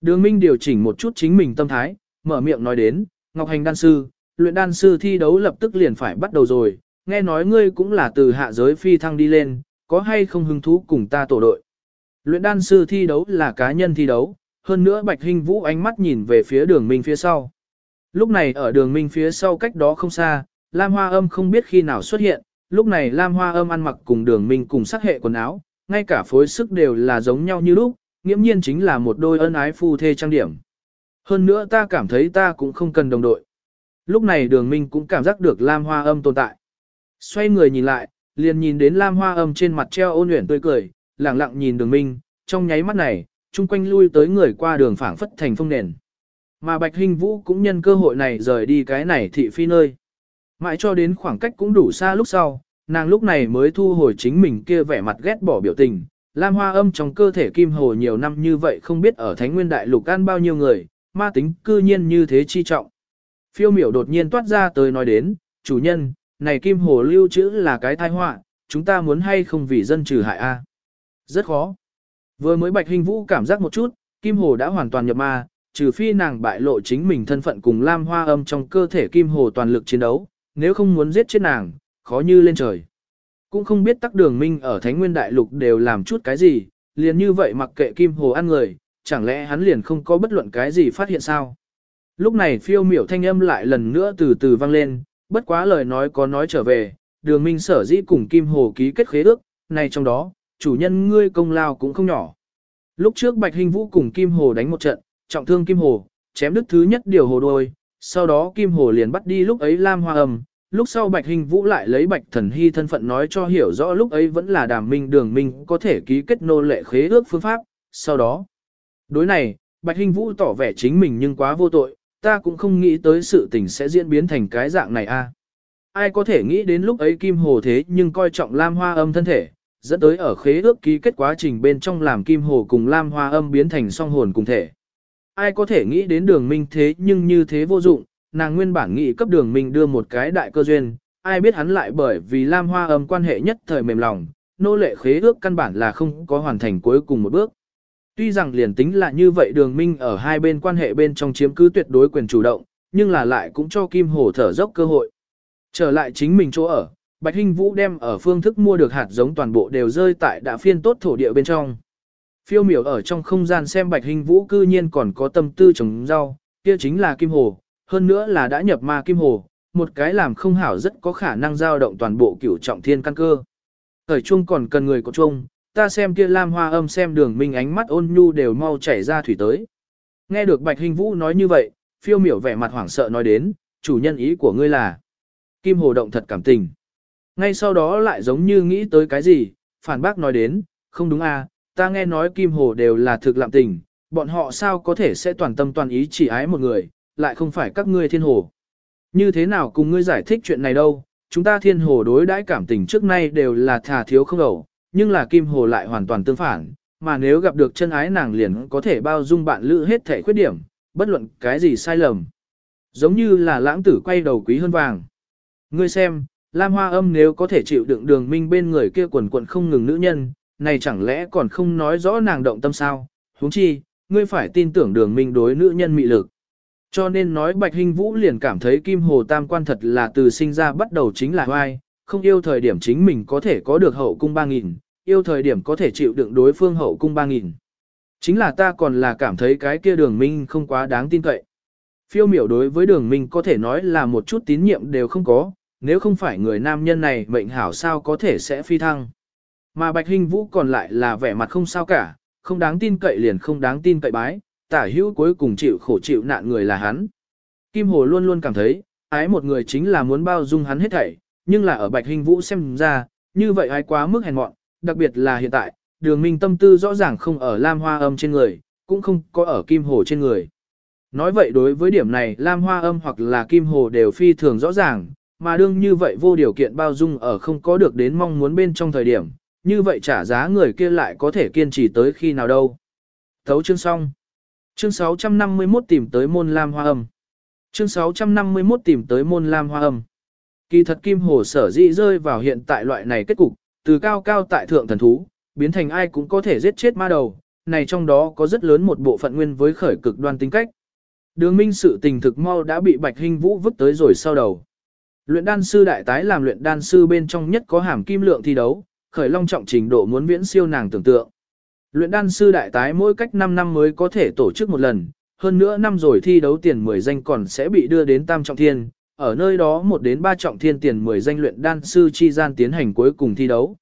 Đường Minh điều chỉnh một chút chính mình tâm thái, mở miệng nói đến, Ngọc Hành đan sư, luyện đan sư thi đấu lập tức liền phải bắt đầu rồi, nghe nói ngươi cũng là từ hạ giới phi thăng đi lên, có hay không hứng thú cùng ta tổ đội. Luyện đan sư thi đấu là cá nhân thi đấu, hơn nữa Bạch Hinh Vũ ánh mắt nhìn về phía đường Minh phía sau. Lúc này ở đường Minh phía sau cách đó không xa, Lam Hoa Âm không biết khi nào xuất hiện, lúc này Lam Hoa Âm ăn mặc cùng đường Minh cùng sắc hệ quần áo, ngay cả phối sức đều là giống nhau như lúc, nghiễm nhiên chính là một đôi ân ái phu thê trang điểm. Hơn nữa ta cảm thấy ta cũng không cần đồng đội. Lúc này đường Minh cũng cảm giác được Lam Hoa Âm tồn tại. Xoay người nhìn lại, liền nhìn đến Lam Hoa Âm trên mặt treo ôn luyện tươi cười, lẳng lặng nhìn đường Minh, trong nháy mắt này, chung quanh lui tới người qua đường phảng phất thành phong nền. Mà Bạch Hinh Vũ cũng nhân cơ hội này rời đi cái này thị phi nơi. Mãi cho đến khoảng cách cũng đủ xa lúc sau, nàng lúc này mới thu hồi chính mình kia vẻ mặt ghét bỏ biểu tình. Lam hoa âm trong cơ thể kim hồ nhiều năm như vậy không biết ở Thánh Nguyên Đại Lục ăn bao nhiêu người, ma tính cư nhiên như thế chi trọng. Phiêu miểu đột nhiên toát ra tới nói đến, chủ nhân, này kim hồ lưu trữ là cái tai họa, chúng ta muốn hay không vì dân trừ hại a? Rất khó. Vừa mới Bạch Hình Vũ cảm giác một chút, kim hồ đã hoàn toàn nhập ma, trừ phi nàng bại lộ chính mình thân phận cùng Lam Hoa Âm trong cơ thể kim hồ toàn lực chiến đấu, nếu không muốn giết chết nàng, khó như lên trời. Cũng không biết tắc đường minh ở Thánh Nguyên Đại Lục đều làm chút cái gì, liền như vậy mặc kệ kim hồ ăn người, chẳng lẽ hắn liền không có bất luận cái gì phát hiện sao? Lúc này phiêu miểu thanh âm lại lần nữa từ từ vang lên, bất quá lời nói có nói trở về, đường minh sở dĩ cùng kim hồ ký kết khế ước, này trong đó, chủ nhân ngươi công lao cũng không nhỏ. Lúc trước Bạch Hình Vũ cùng Kim Hồ đánh một trận, trọng thương Kim Hồ, chém đứt thứ nhất điều hồ đôi, sau đó Kim Hồ liền bắt đi lúc ấy Lam Hoa Âm, lúc sau Bạch Hình Vũ lại lấy Bạch Thần Hy thân phận nói cho hiểu rõ lúc ấy vẫn là đàm minh đường minh có thể ký kết nô lệ khế ước phương pháp, sau đó. Đối này, Bạch Hình Vũ tỏ vẻ chính mình nhưng quá vô tội, ta cũng không nghĩ tới sự tình sẽ diễn biến thành cái dạng này a. Ai có thể nghĩ đến lúc ấy Kim Hồ thế nhưng coi trọng Lam Hoa Âm thân thể, dẫn tới ở khế ước ký kết quá trình bên trong làm Kim Hồ cùng Lam Hoa Âm biến thành song hồn cùng thể. Ai có thể nghĩ đến đường minh thế nhưng như thế vô dụng, nàng nguyên bản nghĩ cấp đường minh đưa một cái đại cơ duyên, ai biết hắn lại bởi vì Lam Hoa Âm quan hệ nhất thời mềm lòng, nô lệ khế ước căn bản là không có hoàn thành cuối cùng một bước. Tuy rằng liền tính là như vậy đường minh ở hai bên quan hệ bên trong chiếm cứ tuyệt đối quyền chủ động, nhưng là lại cũng cho Kim Hồ thở dốc cơ hội. Trở lại chính mình chỗ ở, Bạch Hinh Vũ đem ở phương thức mua được hạt giống toàn bộ đều rơi tại đã phiên tốt thổ địa bên trong. Phiêu miểu ở trong không gian xem Bạch Hinh Vũ cư nhiên còn có tâm tư trồng rau, kia chính là kim hồ, hơn nữa là đã nhập ma kim hồ, một cái làm không hảo rất có khả năng dao động toàn bộ cửu trọng thiên căn cơ. Thời chung còn cần người có chung, ta xem kia lam hoa âm xem đường minh ánh mắt ôn nhu đều mau chảy ra thủy tới. Nghe được Bạch Hinh Vũ nói như vậy, phiêu miểu vẻ mặt hoảng sợ nói đến, chủ nhân ý của ngươi là kim hồ động thật cảm tình. Ngay sau đó lại giống như nghĩ tới cái gì, phản bác nói đến, không đúng à, ta nghe nói Kim Hồ đều là thực lạm tình, bọn họ sao có thể sẽ toàn tâm toàn ý chỉ ái một người, lại không phải các ngươi thiên hồ. Như thế nào cùng ngươi giải thích chuyện này đâu, chúng ta thiên hồ đối đãi cảm tình trước nay đều là thà thiếu không đầu, nhưng là Kim Hồ lại hoàn toàn tương phản, mà nếu gặp được chân ái nàng liền có thể bao dung bạn lữ hết thể khuyết điểm, bất luận cái gì sai lầm. Giống như là lãng tử quay đầu quý hơn vàng. Ngươi xem, Lam Hoa Âm nếu có thể chịu đựng đường minh bên người kia quần quần không ngừng nữ nhân, này chẳng lẽ còn không nói rõ nàng động tâm sao? huống chi, ngươi phải tin tưởng đường minh đối nữ nhân mị lực. Cho nên nói Bạch Hinh Vũ liền cảm thấy Kim Hồ Tam Quan thật là từ sinh ra bắt đầu chính là hoai, không yêu thời điểm chính mình có thể có được hậu cung 3.000, yêu thời điểm có thể chịu đựng đối phương hậu cung 3.000. Chính là ta còn là cảm thấy cái kia đường minh không quá đáng tin cậy. Phiêu miểu đối với đường minh có thể nói là một chút tín nhiệm đều không có, nếu không phải người nam nhân này mệnh hảo sao có thể sẽ phi thăng. Mà Bạch Hình Vũ còn lại là vẻ mặt không sao cả, không đáng tin cậy liền không đáng tin cậy bái, tả hữu cuối cùng chịu khổ chịu nạn người là hắn. Kim Hồ luôn luôn cảm thấy, ái một người chính là muốn bao dung hắn hết thảy, nhưng là ở Bạch Hình Vũ xem ra, như vậy ái quá mức hèn mọn, đặc biệt là hiện tại, đường minh tâm tư rõ ràng không ở Lam Hoa âm trên người, cũng không có ở Kim Hồ trên người. Nói vậy đối với điểm này Lam Hoa âm hoặc là Kim Hồ đều phi thường rõ ràng, mà đương như vậy vô điều kiện bao dung ở không có được đến mong muốn bên trong thời điểm, như vậy trả giá người kia lại có thể kiên trì tới khi nào đâu. Thấu chương xong. Chương 651 tìm tới môn Lam Hoa âm. Chương 651 tìm tới môn Lam Hoa âm. Kỳ thật Kim Hồ sở dĩ rơi vào hiện tại loại này kết cục, từ cao cao tại thượng thần thú, biến thành ai cũng có thể giết chết ma đầu, này trong đó có rất lớn một bộ phận nguyên với khởi cực đoan tính cách. Đường minh sự tình thực mau đã bị Bạch Hinh Vũ vứt tới rồi sau đầu. Luyện đan sư đại tái làm luyện đan sư bên trong nhất có hàm kim lượng thi đấu, khởi long trọng trình độ muốn viễn siêu nàng tưởng tượng. Luyện đan sư đại tái mỗi cách 5 năm mới có thể tổ chức một lần, hơn nữa năm rồi thi đấu tiền 10 danh còn sẽ bị đưa đến tam trọng thiên, ở nơi đó một đến ba trọng thiên tiền 10 danh luyện đan sư chi gian tiến hành cuối cùng thi đấu.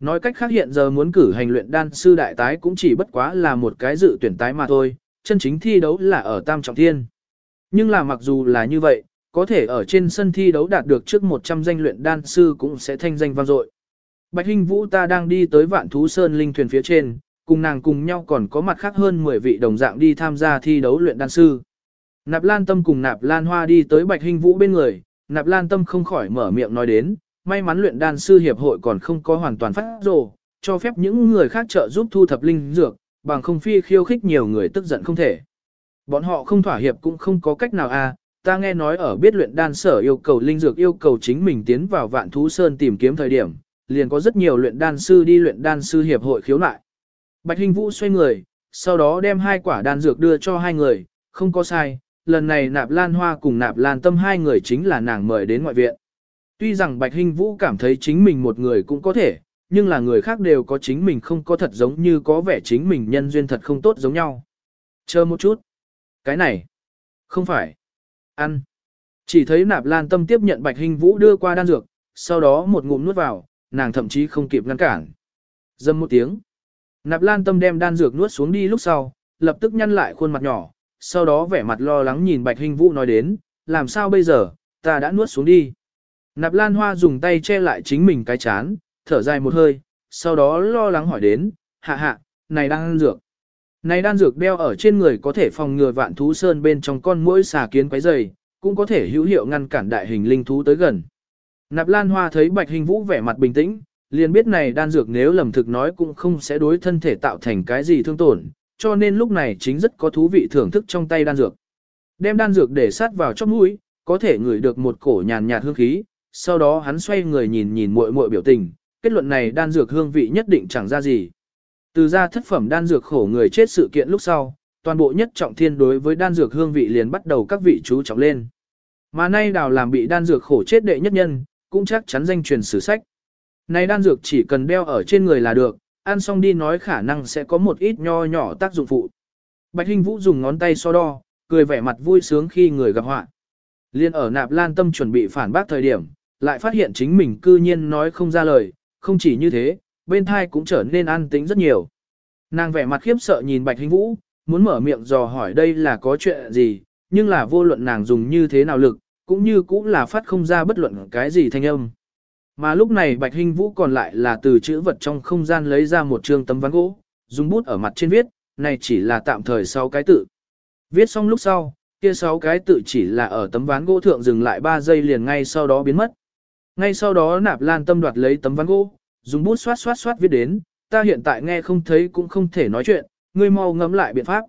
Nói cách khác hiện giờ muốn cử hành luyện đan sư đại tái cũng chỉ bất quá là một cái dự tuyển tái mà thôi, chân chính thi đấu là ở tam trọng thiên. Nhưng là mặc dù là như vậy, có thể ở trên sân thi đấu đạt được trước 100 danh luyện đan sư cũng sẽ thanh danh vang dội. Bạch Hinh Vũ ta đang đi tới Vạn Thú Sơn linh thuyền phía trên, cùng nàng cùng nhau còn có mặt khác hơn 10 vị đồng dạng đi tham gia thi đấu luyện đan sư. Nạp Lan Tâm cùng Nạp Lan Hoa đi tới Bạch Hinh Vũ bên người, Nạp Lan Tâm không khỏi mở miệng nói đến, may mắn luyện đan sư hiệp hội còn không có hoàn toàn phát rồ, cho phép những người khác trợ giúp thu thập linh dược, bằng không phi khiêu khích nhiều người tức giận không thể. Bọn họ không thỏa hiệp cũng không có cách nào à, ta nghe nói ở biết luyện đan sở yêu cầu linh dược yêu cầu chính mình tiến vào vạn thú sơn tìm kiếm thời điểm, liền có rất nhiều luyện đan sư đi luyện đan sư hiệp hội khiếu nại. Bạch Hình Vũ xoay người, sau đó đem hai quả đan dược đưa cho hai người, không có sai, lần này nạp lan hoa cùng nạp lan tâm hai người chính là nàng mời đến ngoại viện. Tuy rằng Bạch Hình Vũ cảm thấy chính mình một người cũng có thể, nhưng là người khác đều có chính mình không có thật giống như có vẻ chính mình nhân duyên thật không tốt giống nhau. Chờ một chút. Cái này. Không phải. Ăn. Chỉ thấy nạp lan tâm tiếp nhận Bạch Hình Vũ đưa qua đan dược, sau đó một ngụm nuốt vào, nàng thậm chí không kịp ngăn cản. Dâm một tiếng. Nạp lan tâm đem đan dược nuốt xuống đi lúc sau, lập tức nhăn lại khuôn mặt nhỏ, sau đó vẻ mặt lo lắng nhìn Bạch Hình Vũ nói đến, làm sao bây giờ, ta đã nuốt xuống đi. Nạp lan hoa dùng tay che lại chính mình cái chán, thở dài một hơi, sau đó lo lắng hỏi đến, hạ hạ, này đang ăn dược. Này đan dược đeo ở trên người có thể phòng ngừa vạn thú sơn bên trong con muỗi xà kiến quấy dày, cũng có thể hữu hiệu ngăn cản đại hình linh thú tới gần. Nạp Lan Hoa thấy Bạch Hình Vũ vẻ mặt bình tĩnh, liền biết này đan dược nếu lầm thực nói cũng không sẽ đối thân thể tạo thành cái gì thương tổn, cho nên lúc này chính rất có thú vị thưởng thức trong tay đan dược. Đem đan dược để sát vào trong mũi, có thể ngửi được một cổ nhàn nhạt hương khí, sau đó hắn xoay người nhìn nhìn muội muội biểu tình, kết luận này đan dược hương vị nhất định chẳng ra gì. Từ ra thất phẩm đan dược khổ người chết sự kiện lúc sau, toàn bộ nhất trọng thiên đối với đan dược hương vị liền bắt đầu các vị chú trọng lên. Mà nay đào làm bị đan dược khổ chết đệ nhất nhân, cũng chắc chắn danh truyền sử sách. Này đan dược chỉ cần đeo ở trên người là được, ăn xong đi nói khả năng sẽ có một ít nho nhỏ tác dụng phụ. Bạch Hinh Vũ dùng ngón tay so đo, cười vẻ mặt vui sướng khi người gặp họa. Liên ở nạp lan tâm chuẩn bị phản bác thời điểm, lại phát hiện chính mình cư nhiên nói không ra lời, không chỉ như thế, bên thai cũng trở nên an tĩnh rất nhiều. Nàng vẻ mặt khiếp sợ nhìn Bạch Hinh Vũ, muốn mở miệng dò hỏi đây là có chuyện gì, nhưng là vô luận nàng dùng như thế nào lực, cũng như cũng là phát không ra bất luận cái gì thanh âm. Mà lúc này Bạch Hinh Vũ còn lại là từ chữ vật trong không gian lấy ra một trương tấm ván gỗ, dùng bút ở mặt trên viết, này chỉ là tạm thời sau cái tự. Viết xong lúc sau, kia sáu cái tự chỉ là ở tấm ván gỗ thượng dừng lại 3 giây liền ngay sau đó biến mất. Ngay sau đó nạp lan tâm đoạt lấy tấm ván gỗ, dùng bút xoát xoát xoát viết đến, ta hiện tại nghe không thấy cũng không thể nói chuyện, ngươi mau ngẫm lại biện pháp.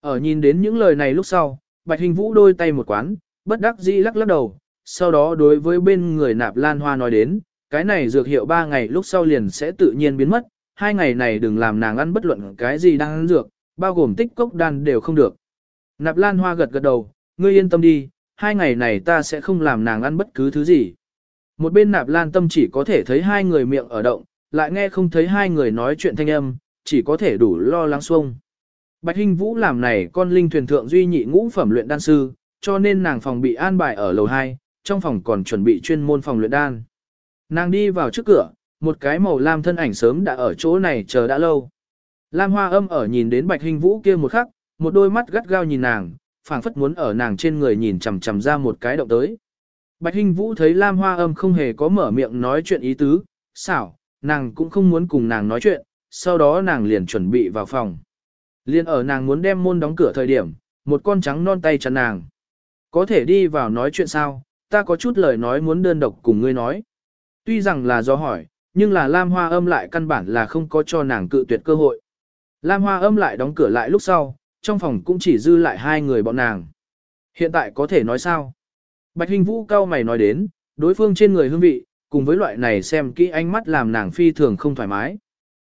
Ở nhìn đến những lời này lúc sau, Bạch Hình Vũ đôi tay một quán, bất đắc dĩ lắc lắc đầu, sau đó đối với bên người nạp lan hoa nói đến, cái này dược hiệu 3 ngày lúc sau liền sẽ tự nhiên biến mất, hai ngày này đừng làm nàng ăn bất luận cái gì đang ăn dược, bao gồm tích cốc đan đều không được. Nạp lan hoa gật gật đầu, ngươi yên tâm đi, hai ngày này ta sẽ không làm nàng ăn bất cứ thứ gì. Một bên nạp lan tâm chỉ có thể thấy hai người miệng ở động, lại nghe không thấy hai người nói chuyện thanh âm, chỉ có thể đủ lo lắng xuông. Bạch Hinh Vũ làm này con linh thuyền thượng duy nhị ngũ phẩm luyện đan sư, cho nên nàng phòng bị an bài ở lầu 2, trong phòng còn chuẩn bị chuyên môn phòng luyện đan. Nàng đi vào trước cửa, một cái màu lam thân ảnh sớm đã ở chỗ này chờ đã lâu. Lam Hoa Âm ở nhìn đến Bạch Hinh Vũ kia một khắc, một đôi mắt gắt gao nhìn nàng, phảng phất muốn ở nàng trên người nhìn chằm chằm ra một cái động tới. Bạch Hinh Vũ thấy Lam Hoa Âm không hề có mở miệng nói chuyện ý tứ, xảo, nàng cũng không muốn cùng nàng nói chuyện, sau đó nàng liền chuẩn bị vào phòng. Liên ở nàng muốn đem môn đóng cửa thời điểm, một con trắng non tay chặn nàng. Có thể đi vào nói chuyện sao, ta có chút lời nói muốn đơn độc cùng ngươi nói. Tuy rằng là do hỏi, nhưng là Lam Hoa âm lại căn bản là không có cho nàng cự tuyệt cơ hội. Lam Hoa âm lại đóng cửa lại lúc sau, trong phòng cũng chỉ dư lại hai người bọn nàng. Hiện tại có thể nói sao? Bạch Hình Vũ cao mày nói đến, đối phương trên người hương vị, cùng với loại này xem kỹ ánh mắt làm nàng phi thường không thoải mái.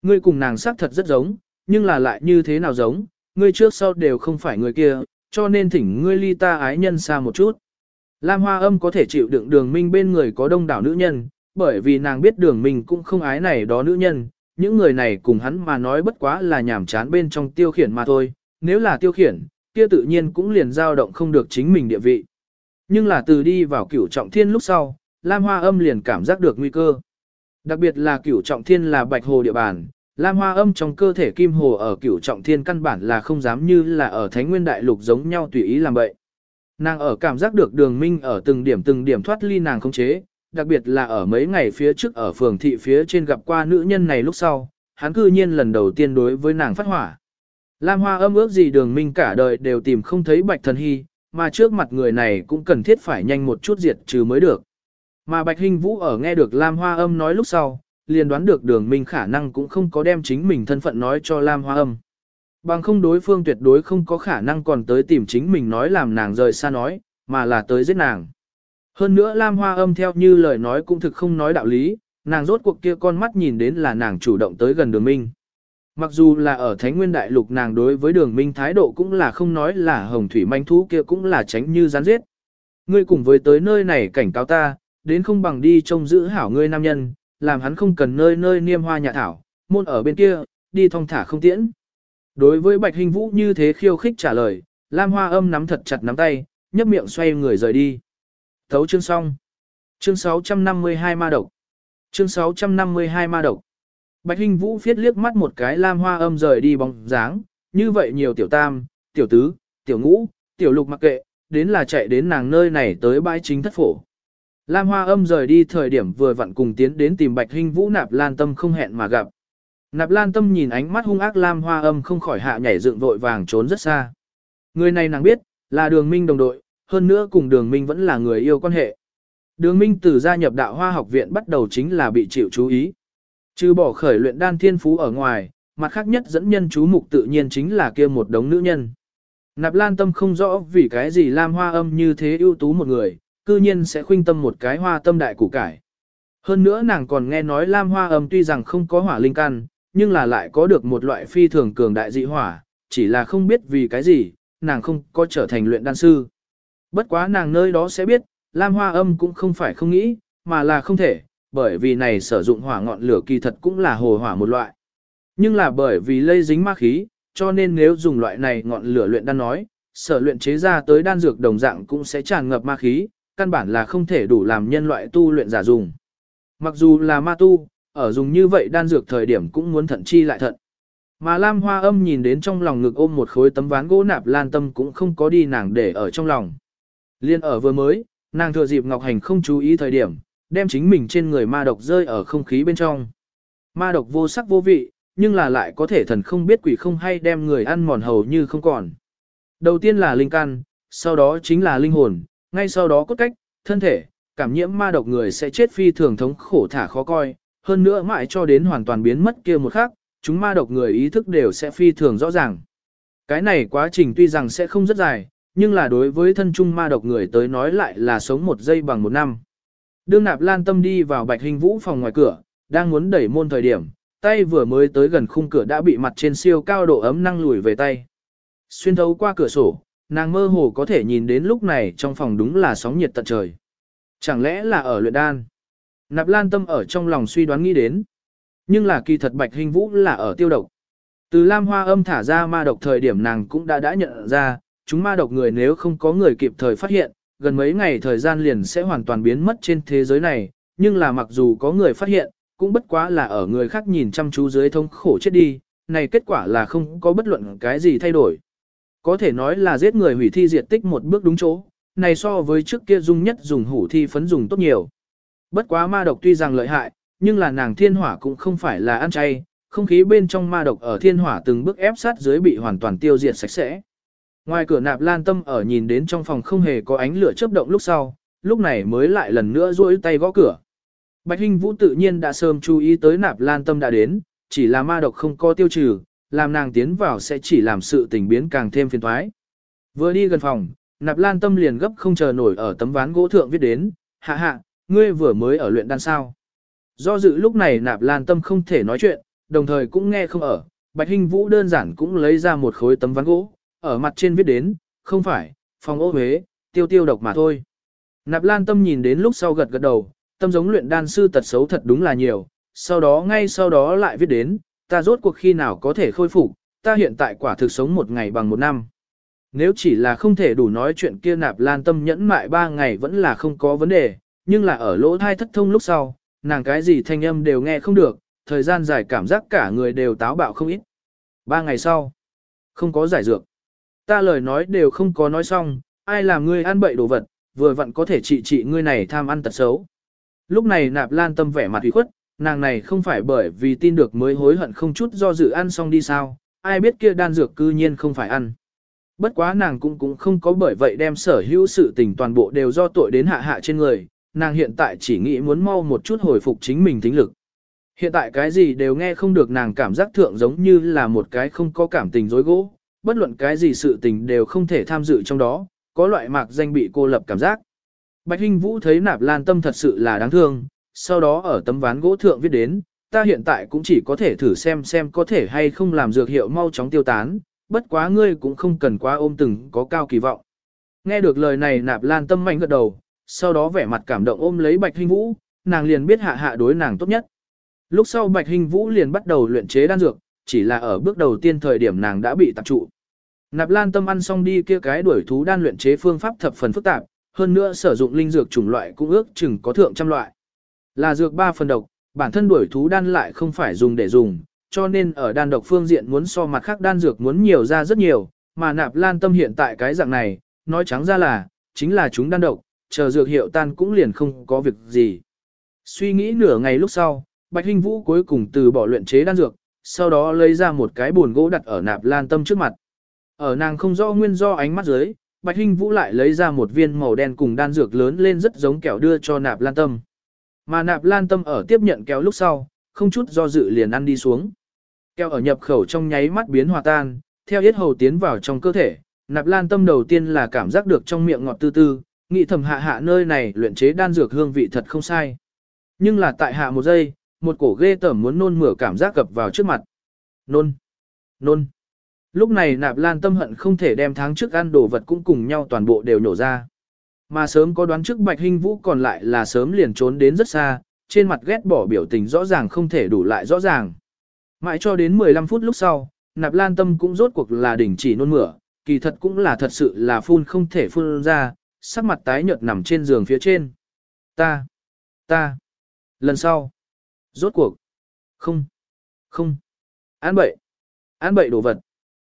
Ngươi cùng nàng sắc thật rất giống, nhưng là lại như thế nào giống, ngươi trước sau đều không phải người kia, cho nên thỉnh ngươi ly ta ái nhân xa một chút. Lam Hoa Âm có thể chịu đựng đường minh bên người có đông đảo nữ nhân, bởi vì nàng biết đường minh cũng không ái này đó nữ nhân, những người này cùng hắn mà nói bất quá là nhảm chán bên trong tiêu khiển mà thôi, nếu là tiêu khiển, kia tự nhiên cũng liền dao động không được chính mình địa vị. Nhưng là từ đi vào cửu trọng thiên lúc sau, Lam Hoa Âm liền cảm giác được nguy cơ. Đặc biệt là cửu trọng thiên là bạch hồ địa bàn, Lam Hoa Âm trong cơ thể kim hồ ở cửu trọng thiên căn bản là không dám như là ở Thánh Nguyên Đại Lục giống nhau tùy ý làm bậy. Nàng ở cảm giác được đường minh ở từng điểm từng điểm thoát ly nàng không chế, đặc biệt là ở mấy ngày phía trước ở phường thị phía trên gặp qua nữ nhân này lúc sau, hắn cư nhiên lần đầu tiên đối với nàng phát hỏa. Lam Hoa âm ước gì đường minh cả đời đều tìm không thấy Bạch Thần Hy, mà trước mặt người này cũng cần thiết phải nhanh một chút diệt trừ mới được. Mà Bạch Hinh Vũ ở nghe được Lam Hoa âm nói lúc sau, liền đoán được đường minh khả năng cũng không có đem chính mình thân phận nói cho Lam Hoa âm. Bằng không đối phương tuyệt đối không có khả năng còn tới tìm chính mình nói làm nàng rời xa nói, mà là tới giết nàng. Hơn nữa Lam Hoa âm theo như lời nói cũng thực không nói đạo lý, nàng rốt cuộc kia con mắt nhìn đến là nàng chủ động tới gần đường minh. Mặc dù là ở Thánh Nguyên Đại Lục nàng đối với đường minh thái độ cũng là không nói là hồng thủy manh thú kia cũng là tránh như gián giết. Ngươi cùng với tới nơi này cảnh cáo ta, đến không bằng đi trông giữ hảo ngươi nam nhân, làm hắn không cần nơi nơi niêm hoa nhà thảo, môn ở bên kia, đi thong thả không tiễn. Đối với Bạch Hình Vũ như thế khiêu khích trả lời, Lam Hoa âm nắm thật chặt nắm tay, nhấp miệng xoay người rời đi. Thấu chương xong. Chương 652 ma độc. Chương 652 ma độc. Bạch Hinh Vũ phiết liếc mắt một cái Lam Hoa âm rời đi bóng dáng, như vậy nhiều tiểu tam, tiểu tứ, tiểu ngũ, tiểu lục mặc kệ, đến là chạy đến nàng nơi này tới bãi chính thất phổ. Lam Hoa âm rời đi thời điểm vừa vặn cùng tiến đến tìm Bạch Hinh Vũ nạp lan tâm không hẹn mà gặp. Nạp lan tâm nhìn ánh mắt hung ác Lam Hoa âm không khỏi hạ nhảy dựng vội vàng trốn rất xa. Người này nàng biết, là đường minh đồng đội, hơn nữa cùng đường minh vẫn là người yêu quan hệ. Đường minh từ gia nhập đạo hoa học viện bắt đầu chính là bị chịu chú ý. Trừ bỏ khởi luyện đan thiên phú ở ngoài, mặt khác nhất dẫn nhân chú mục tự nhiên chính là kia một đống nữ nhân. Nạp lan tâm không rõ vì cái gì Lam Hoa âm như thế ưu tú một người, cư nhiên sẽ khuynh tâm một cái hoa tâm đại củ cải. Hơn nữa nàng còn nghe nói Lam Hoa âm tuy rằng không có hỏa linh căn, nhưng là lại có được một loại phi thường cường đại dị hỏa, chỉ là không biết vì cái gì, nàng không có trở thành luyện đan sư. Bất quá nàng nơi đó sẽ biết, Lam Hoa âm cũng không phải không nghĩ, mà là không thể, bởi vì này sử dụng hỏa ngọn lửa kỳ thật cũng là hồ hỏa một loại. Nhưng là bởi vì lây dính ma khí, cho nên nếu dùng loại này ngọn lửa luyện đan nói, sở luyện chế ra tới đan dược đồng dạng cũng sẽ tràn ngập ma khí, căn bản là không thể đủ làm nhân loại tu luyện giả dùng. Mặc dù là ma tu, ở dùng như vậy đan dược thời điểm cũng muốn thận chi lại thận. Mà Lam Hoa Âm nhìn đến trong lòng ngực ôm một khối tấm ván gỗ nạp lan tâm cũng không có đi nàng để ở trong lòng. Liên ở vừa mới, nàng thừa dịp Ngọc Hành không chú ý thời điểm, đem chính mình trên người ma độc rơi ở không khí bên trong. Ma độc vô sắc vô vị, nhưng là lại có thể thần không biết quỷ không hay đem người ăn mòn hầu như không còn. Đầu tiên là linh căn, sau đó chính là linh hồn, ngay sau đó cốt cách, thân thể, cảm nhiễm ma độc người sẽ chết phi thường thống khổ thả khó coi, hơn nữa mãi cho đến hoàn toàn biến mất kia một khắc, chúng ma độc người ý thức đều sẽ phi thường rõ ràng. Cái này quá trình tuy rằng sẽ không rất dài, nhưng là đối với thân trung ma độc người tới nói lại là sống một giây bằng một năm. Đương nạp lan tâm đi vào bạch hình vũ phòng ngoài cửa, đang muốn đẩy môn thời điểm, tay vừa mới tới gần khung cửa đã bị mặt trên siêu cao độ ấm năng lùi về tay. Xuyên thấu qua cửa sổ, nàng mơ hồ có thể nhìn đến lúc này trong phòng đúng là sóng nhiệt tận trời. Chẳng lẽ là ở luyện đan? Nạp lan tâm ở trong lòng suy đoán nghĩ đến. Nhưng là kỳ thật bạch hình vũ là ở tiêu độc. Từ lam hoa âm thả ra ma độc thời điểm nàng cũng đã đã nhận ra, chúng ma độc người nếu không có người kịp thời phát hiện, gần mấy ngày thời gian liền sẽ hoàn toàn biến mất trên thế giới này, nhưng là mặc dù có người phát hiện, cũng bất quá là ở người khác nhìn chăm chú dưới thống khổ chết đi, này kết quả là không có bất luận cái gì thay đổi. Có thể nói là giết người hủy thi diệt tích một bước đúng chỗ, này so với trước kia dung nhất dùng hủ thi phấn dùng tốt nhiều. Bất quá ma độc tuy rằng lợi hại, nhưng là nàng thiên hỏa cũng không phải là ăn chay, không khí bên trong ma độc ở thiên hỏa từng bước ép sát dưới bị hoàn toàn tiêu diệt sạch sẽ. Ngoài cửa nạp lan tâm ở nhìn đến trong phòng không hề có ánh lửa chớp động lúc sau, lúc này mới lại lần nữa duỗi tay gõ cửa. Bạch Hinh Vũ tự nhiên đã sớm chú ý tới nạp lan tâm đã đến, chỉ là ma độc không có tiêu trừ, làm nàng tiến vào sẽ chỉ làm sự tình biến càng thêm phiền toái. Vừa đi gần phòng, nạp lan tâm liền gấp không chờ nổi ở tấm ván gỗ thượng viết đến, hạ hạ, ngươi vừa mới ở luyện đan sao. Do dự lúc này nạp lan tâm không thể nói chuyện, đồng thời cũng nghe không ở, Bạch Hinh Vũ đơn giản cũng lấy ra một khối tấm ván gỗ, ở mặt trên viết đến, không phải, phòng ô huế, tiêu tiêu độc mà thôi. Nạp lan tâm nhìn đến lúc sau gật gật đầu, tâm giống luyện đan sư tật xấu thật đúng là nhiều, sau đó ngay sau đó lại viết đến, ta rốt cuộc khi nào có thể khôi phục, ta hiện tại quả thực sống một ngày bằng một năm. Nếu chỉ là không thể đủ nói chuyện kia nạp lan tâm nhẫn mại ba ngày vẫn là không có vấn đề, nhưng là ở lỗ thai thất thông lúc sau, nàng cái gì thanh âm đều nghe không được, thời gian dài cảm giác cả người đều táo bạo không ít. Ba ngày sau, không có giải dược. Ta lời nói đều không có nói xong, ai làm ngươi ăn bậy đồ vật, vừa vặn có thể trị trị ngươi này tham ăn tật xấu. Lúc này nạp lan tâm vẻ mặt ủy khuất, nàng này không phải bởi vì tin được mới hối hận không chút do dự ăn xong đi sao, ai biết kia đan dược cư nhiên không phải ăn. Bất quá nàng cũng cũng không có bởi vậy đem sở hữu sự tình toàn bộ đều do tội đến hạ hạ trên người, nàng hiện tại chỉ nghĩ muốn mau một chút hồi phục chính mình tính lực. Hiện tại cái gì đều nghe không được nàng cảm giác thượng giống như là một cái không có cảm tình dối gỗ, bất luận cái gì sự tình đều không thể tham dự trong đó, có loại mạc danh bị cô lập cảm giác. Bạch Hinh Vũ thấy nạp lan tâm thật sự là đáng thương, sau đó ở tấm ván gỗ thượng viết đến, ta hiện tại cũng chỉ có thể thử xem xem có thể hay không làm dược hiệu mau chóng tiêu tán, bất quá ngươi cũng không cần quá ôm từng có cao kỳ vọng. Nghe được lời này nạp lan tâm mạnh gật đầu, sau đó vẻ mặt cảm động ôm lấy Bạch Hinh Vũ, nàng liền biết hạ hạ đối nàng tốt nhất. Lúc sau Bạch Hinh Vũ liền bắt đầu luyện chế đan dược, chỉ là ở bước đầu tiên thời điểm nàng đã bị tập trụ. Nạp Lan Tâm ăn xong đi kia cái đuổi thú đan luyện chế phương pháp thập phần phức tạp, hơn nữa sử dụng linh dược chủng loại cũng ước chừng có thượng trăm loại. Là dược ba phần độc, bản thân đuổi thú đan lại không phải dùng để dùng, cho nên ở đan độc phương diện muốn so mặt khác đan dược muốn nhiều ra rất nhiều, mà Nạp Lan Tâm hiện tại cái dạng này, nói trắng ra là, chính là chúng đan độc, chờ dược hiệu tan cũng liền không có việc gì. Suy nghĩ nửa ngày lúc sau, Bạch Hinh Vũ cuối cùng từ bỏ luyện chế đan dược, sau đó lấy ra một cái buồn gỗ đặt ở nạp lan tâm trước mặt. Ở nàng không rõ nguyên do ánh mắt dưới, Bạch Hinh Vũ lại lấy ra một viên màu đen cùng đan dược lớn lên rất giống kẹo đưa cho nạp lan tâm. Mà nạp lan tâm ở tiếp nhận kéo lúc sau, không chút do dự liền ăn đi xuống. Kẹo ở nhập khẩu trong nháy mắt biến hòa tan, theo yết hầu tiến vào trong cơ thể, nạp lan tâm đầu tiên là cảm giác được trong miệng ngọt tư tư, nghĩ thầm hạ hạ nơi này luyện chế đan dược hương vị thật không sai. Nhưng là tại hạ một giây, một cổ ghê tởm muốn nôn mửa cảm giác cập vào trước mặt. Nôn, nôn. Lúc này nạp lan tâm hận không thể đem tháng trước ăn đồ vật cũng cùng nhau toàn bộ đều nhổ ra. Mà sớm có đoán trước bạch hình vũ còn lại là sớm liền trốn đến rất xa, trên mặt ghét bỏ biểu tình rõ ràng không thể đủ lại rõ ràng. Mãi cho đến 15 phút lúc sau, nạp lan tâm cũng rốt cuộc là đỉnh chỉ nôn mửa, kỳ thật cũng là thật sự là phun không thể phun ra, sắc mặt tái nhợt nằm trên giường phía trên. Ta, ta, lần sau, Rốt cuộc. Không. Không. Án bậy. Án bậy đồ vật.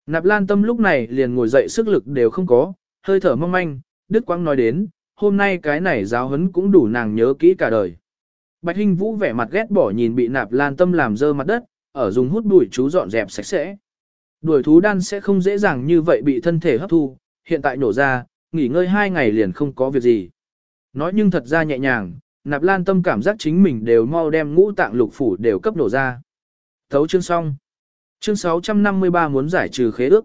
Nạp lan tâm lúc này liền ngồi dậy sức lực đều không có, hơi thở mong manh, Đức Quang nói đến, hôm nay cái này giáo hấn cũng đủ nàng nhớ kỹ cả đời. Bạch Hinh Vũ vẻ mặt ghét bỏ nhìn bị nạp lan tâm làm dơ mặt đất, ở dùng hút bụi chú dọn dẹp sạch sẽ. Đuổi thú đan sẽ không dễ dàng như vậy bị thân thể hấp thu, hiện tại nổ ra, nghỉ ngơi hai ngày liền không có việc gì. Nói nhưng thật ra nhẹ nhàng, nạp lan tâm cảm giác chính mình đều mau đem ngũ tạng lục phủ đều cấp nổ ra. Thấu chương xong. Chương 653 muốn giải trừ khế ước.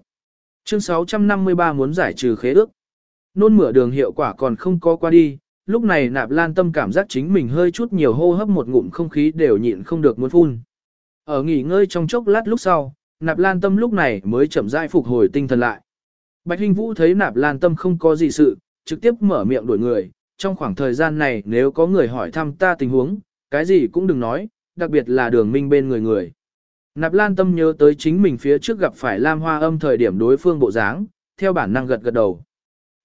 Chương 653 muốn giải trừ khế ước. Nôn mửa đường hiệu quả còn không có qua đi, lúc này nạp lan tâm cảm giác chính mình hơi chút nhiều hô hấp một ngụm không khí đều nhịn không được muốn phun. Ở nghỉ ngơi trong chốc lát lúc sau, nạp lan tâm lúc này mới chậm rãi phục hồi tinh thần lại. Bạch Hinh Vũ thấy nạp lan tâm không có gì sự, trực tiếp mở miệng đuổi người, trong khoảng thời gian này nếu có người hỏi thăm ta tình huống, cái gì cũng đừng nói, đặc biệt là đường minh bên người người. Nạp Lan Tâm nhớ tới chính mình phía trước gặp phải Lam Hoa âm thời điểm đối phương bộ dáng, theo bản năng gật gật đầu.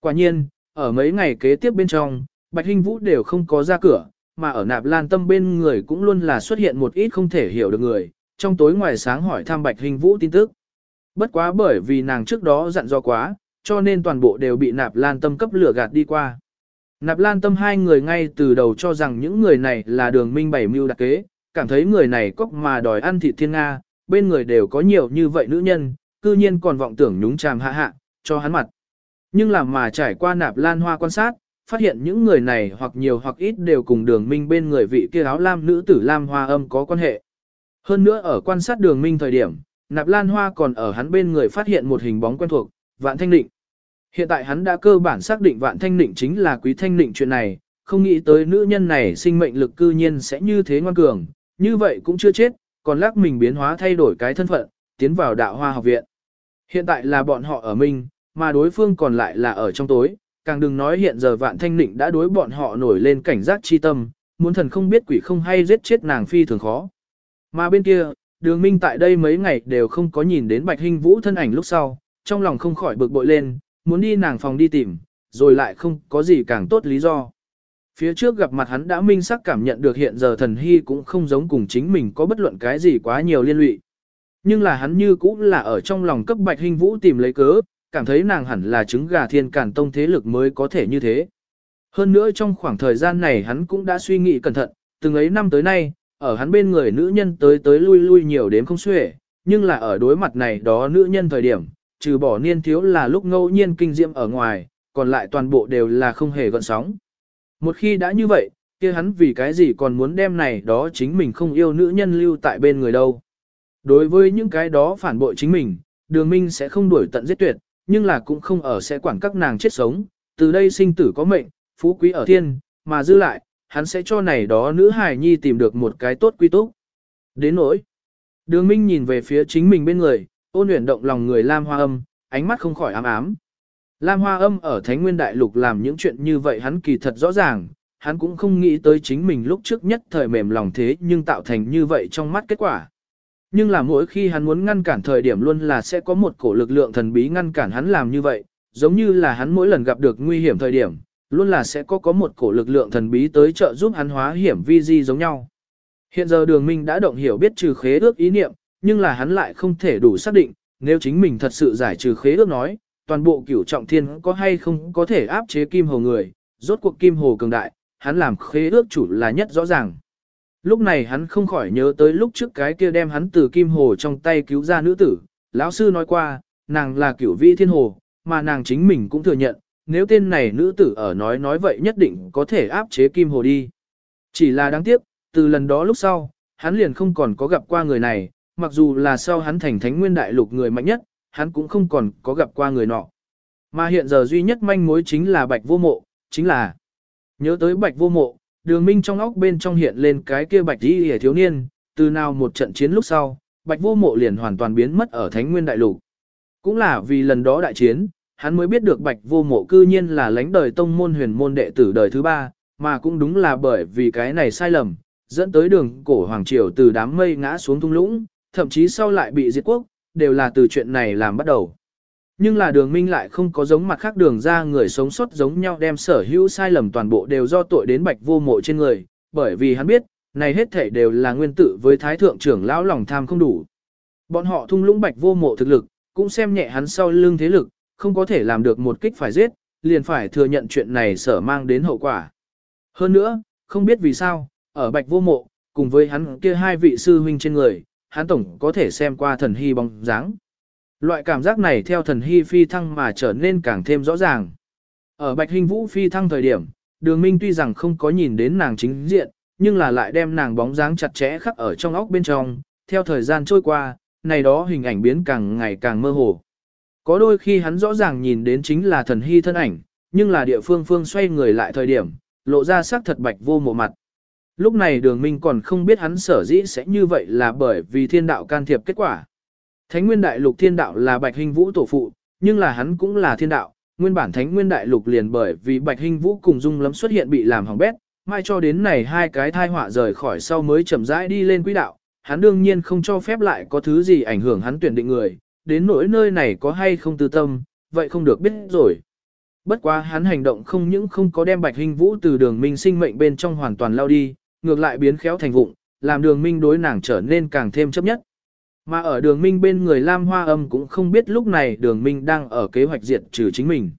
Quả nhiên, ở mấy ngày kế tiếp bên trong, Bạch Hinh Vũ đều không có ra cửa, mà ở nạp lan tâm bên người cũng luôn là xuất hiện một ít không thể hiểu được người, trong tối ngoài sáng hỏi thăm Bạch Hinh Vũ tin tức. Bất quá bởi vì nàng trước đó dặn do quá, cho nên toàn bộ đều bị nạp lan tâm cấp lửa gạt đi qua. Nạp lan tâm hai người ngay từ đầu cho rằng những người này là đường minh bảy mưu đặc kế, cảm thấy người này cóc mà đòi ăn thịt thiên Nga, bên người đều có nhiều như vậy nữ nhân, cư nhiên còn vọng tưởng nhúng chàm hạ hạ, cho hắn mặt. Nhưng làm mà trải qua nạp lan hoa quan sát, phát hiện những người này hoặc nhiều hoặc ít đều cùng đường minh bên người vị kia áo lam nữ tử lam hoa âm có quan hệ. Hơn nữa ở quan sát đường minh thời điểm, nạp lan hoa còn ở hắn bên người phát hiện một hình bóng quen thuộc, vạn thanh định. Hiện tại hắn đã cơ bản xác định vạn thanh định chính là quý thanh định chuyện này, không nghĩ tới nữ nhân này sinh mệnh lực cư nhiên sẽ như thế ngoan cường, như vậy cũng chưa chết, còn lắc mình biến hóa thay đổi cái thân phận, tiến vào đạo hoa học viện. Hiện tại là bọn họ ở mình mà đối phương còn lại là ở trong tối, càng đừng nói hiện giờ vạn thanh định đã đối bọn họ nổi lên cảnh giác chi tâm, muốn thần không biết quỷ không hay giết chết nàng phi thường khó. Mà bên kia, đường minh tại đây mấy ngày đều không có nhìn đến bạch hình vũ thân ảnh lúc sau, trong lòng không khỏi bực bội lên, muốn đi nàng phòng đi tìm, rồi lại không có gì càng tốt lý do. Phía trước gặp mặt hắn đã minh sắc cảm nhận được hiện giờ thần hy cũng không giống cùng chính mình có bất luận cái gì quá nhiều liên lụy. Nhưng là hắn như cũng là ở trong lòng cấp bạch hình vũ tìm lấy cớ, cảm thấy nàng hẳn là trứng gà thiên cản tông thế lực mới có thể như thế. Hơn nữa trong khoảng thời gian này hắn cũng đã suy nghĩ cẩn thận, từng ấy năm tới nay, ở hắn bên người nữ nhân tới tới lui lui nhiều đến không xuể, nhưng là ở đối mặt này đó nữ nhân thời điểm, trừ bỏ niên thiếu là lúc ngẫu nhiên kinh diệm ở ngoài, còn lại toàn bộ đều là không hề gợn sóng. Một khi đã như vậy, kia hắn vì cái gì còn muốn đem này đó chính mình không yêu nữ nhân lưu tại bên người đâu. Đối với những cái đó phản bội chính mình, đường minh sẽ không đuổi tận giết tuyệt, nhưng là cũng không ở sẽ quản các nàng chết sống, từ đây sinh tử có mệnh, phú quý ở thiên, mà dư lại, hắn sẽ cho này đó nữ hài nhi tìm được một cái tốt quy túc. Đến nỗi, đường minh nhìn về phía chính mình bên người, ôn luyện động lòng người Lam Hoa Âm, ánh mắt không khỏi ám ám. Lam Hoa Âm ở Thánh Nguyên Đại Lục làm những chuyện như vậy hắn kỳ thật rõ ràng, hắn cũng không nghĩ tới chính mình lúc trước nhất thời mềm lòng thế nhưng tạo thành như vậy trong mắt kết quả. Nhưng là mỗi khi hắn muốn ngăn cản thời điểm luôn là sẽ có một cổ lực lượng thần bí ngăn cản hắn làm như vậy, giống như là hắn mỗi lần gặp được nguy hiểm thời điểm, luôn là sẽ có có một cổ lực lượng thần bí tới trợ giúp hắn hóa hiểm vi di giống nhau. Hiện giờ đường minh đã động hiểu biết trừ khế ước ý niệm, nhưng là hắn lại không thể đủ xác định, nếu chính mình thật sự giải trừ khế ước nói, toàn bộ cửu trọng thiên có hay không có thể áp chế kim hồ người, rốt cuộc kim hồ cường đại, hắn làm khế ước chủ là nhất rõ ràng. Lúc này hắn không khỏi nhớ tới lúc trước cái kia đem hắn từ kim hồ trong tay cứu ra nữ tử, lão sư nói qua, nàng là cửu vi thiên hồ, mà nàng chính mình cũng thừa nhận, nếu tên này nữ tử ở nói nói vậy nhất định có thể áp chế kim hồ đi. Chỉ là đáng tiếc, từ lần đó lúc sau, hắn liền không còn có gặp qua người này, mặc dù là sau hắn thành thánh nguyên đại lục người mạnh nhất, hắn cũng không còn có gặp qua người nọ. Mà hiện giờ duy nhất manh mối chính là bạch vô mộ, chính là nhớ tới bạch vô mộ, đường minh trong óc bên trong hiện lên cái kia bạch đi hề thiếu niên, từ nào một trận chiến lúc sau, bạch vô mộ liền hoàn toàn biến mất ở thánh nguyên đại lục. Cũng là vì lần đó đại chiến, hắn mới biết được bạch vô mộ cư nhiên là lãnh đời tông môn huyền môn đệ tử đời thứ ba, mà cũng đúng là bởi vì cái này sai lầm, dẫn tới đường cổ hoàng triều từ đám mây ngã xuống thung lũng, thậm chí sau lại bị diệt quốc, đều là từ chuyện này làm bắt đầu. Nhưng là đường minh lại không có giống mặt khác đường ra người sống sót giống nhau đem sở hữu sai lầm toàn bộ đều do tội đến bạch vô mộ trên người, bởi vì hắn biết, này hết thể đều là nguyên tử với thái thượng trưởng lão lòng tham không đủ. Bọn họ thung lũng bạch vô mộ thực lực, cũng xem nhẹ hắn sau lưng thế lực, không có thể làm được một kích phải giết, liền phải thừa nhận chuyện này sở mang đến hậu quả. Hơn nữa, không biết vì sao, ở bạch vô mộ, cùng với hắn kia hai vị sư huynh trên người, hắn tổng có thể xem qua thần hy bóng dáng. Loại cảm giác này theo thần hy phi thăng mà trở nên càng thêm rõ ràng. Ở Bạch Hình Vũ phi thăng thời điểm, đường minh tuy rằng không có nhìn đến nàng chính diện, nhưng là lại đem nàng bóng dáng chặt chẽ khắc ở trong óc bên trong, theo thời gian trôi qua, này đó hình ảnh biến càng ngày càng mơ hồ. Có đôi khi hắn rõ ràng nhìn đến chính là thần hy thân ảnh, nhưng là địa phương phương xoay người lại thời điểm, lộ ra sắc thật bạch vô mộ mặt. Lúc này đường minh còn không biết hắn sở dĩ sẽ như vậy là bởi vì thiên đạo can thiệp kết quả. Thánh nguyên đại lục thiên đạo là bạch hình vũ tổ phụ, nhưng là hắn cũng là thiên đạo. Nguyên bản thánh nguyên đại lục liền bởi vì bạch hình vũ cùng dung lấm xuất hiện bị làm hỏng bét, mai cho đến này hai cái thai họa rời khỏi sau mới chậm rãi đi lên quỹ đạo. Hắn đương nhiên không cho phép lại có thứ gì ảnh hưởng hắn tuyển định người, đến nỗi nơi này có hay không tư tâm, vậy không được biết rồi. bất quá hắn hành động không những không có đem Bạch Hình Vũ từ đường minh sinh mệnh bên trong hoàn toàn lao đi, ngược lại biến khéo thành vụng, làm đường minh đối nàng trở nên càng thêm chấp nhất. Mà ở đường minh bên người Lam Hoa Âm cũng không biết lúc này đường minh đang ở kế hoạch diệt trừ chính mình.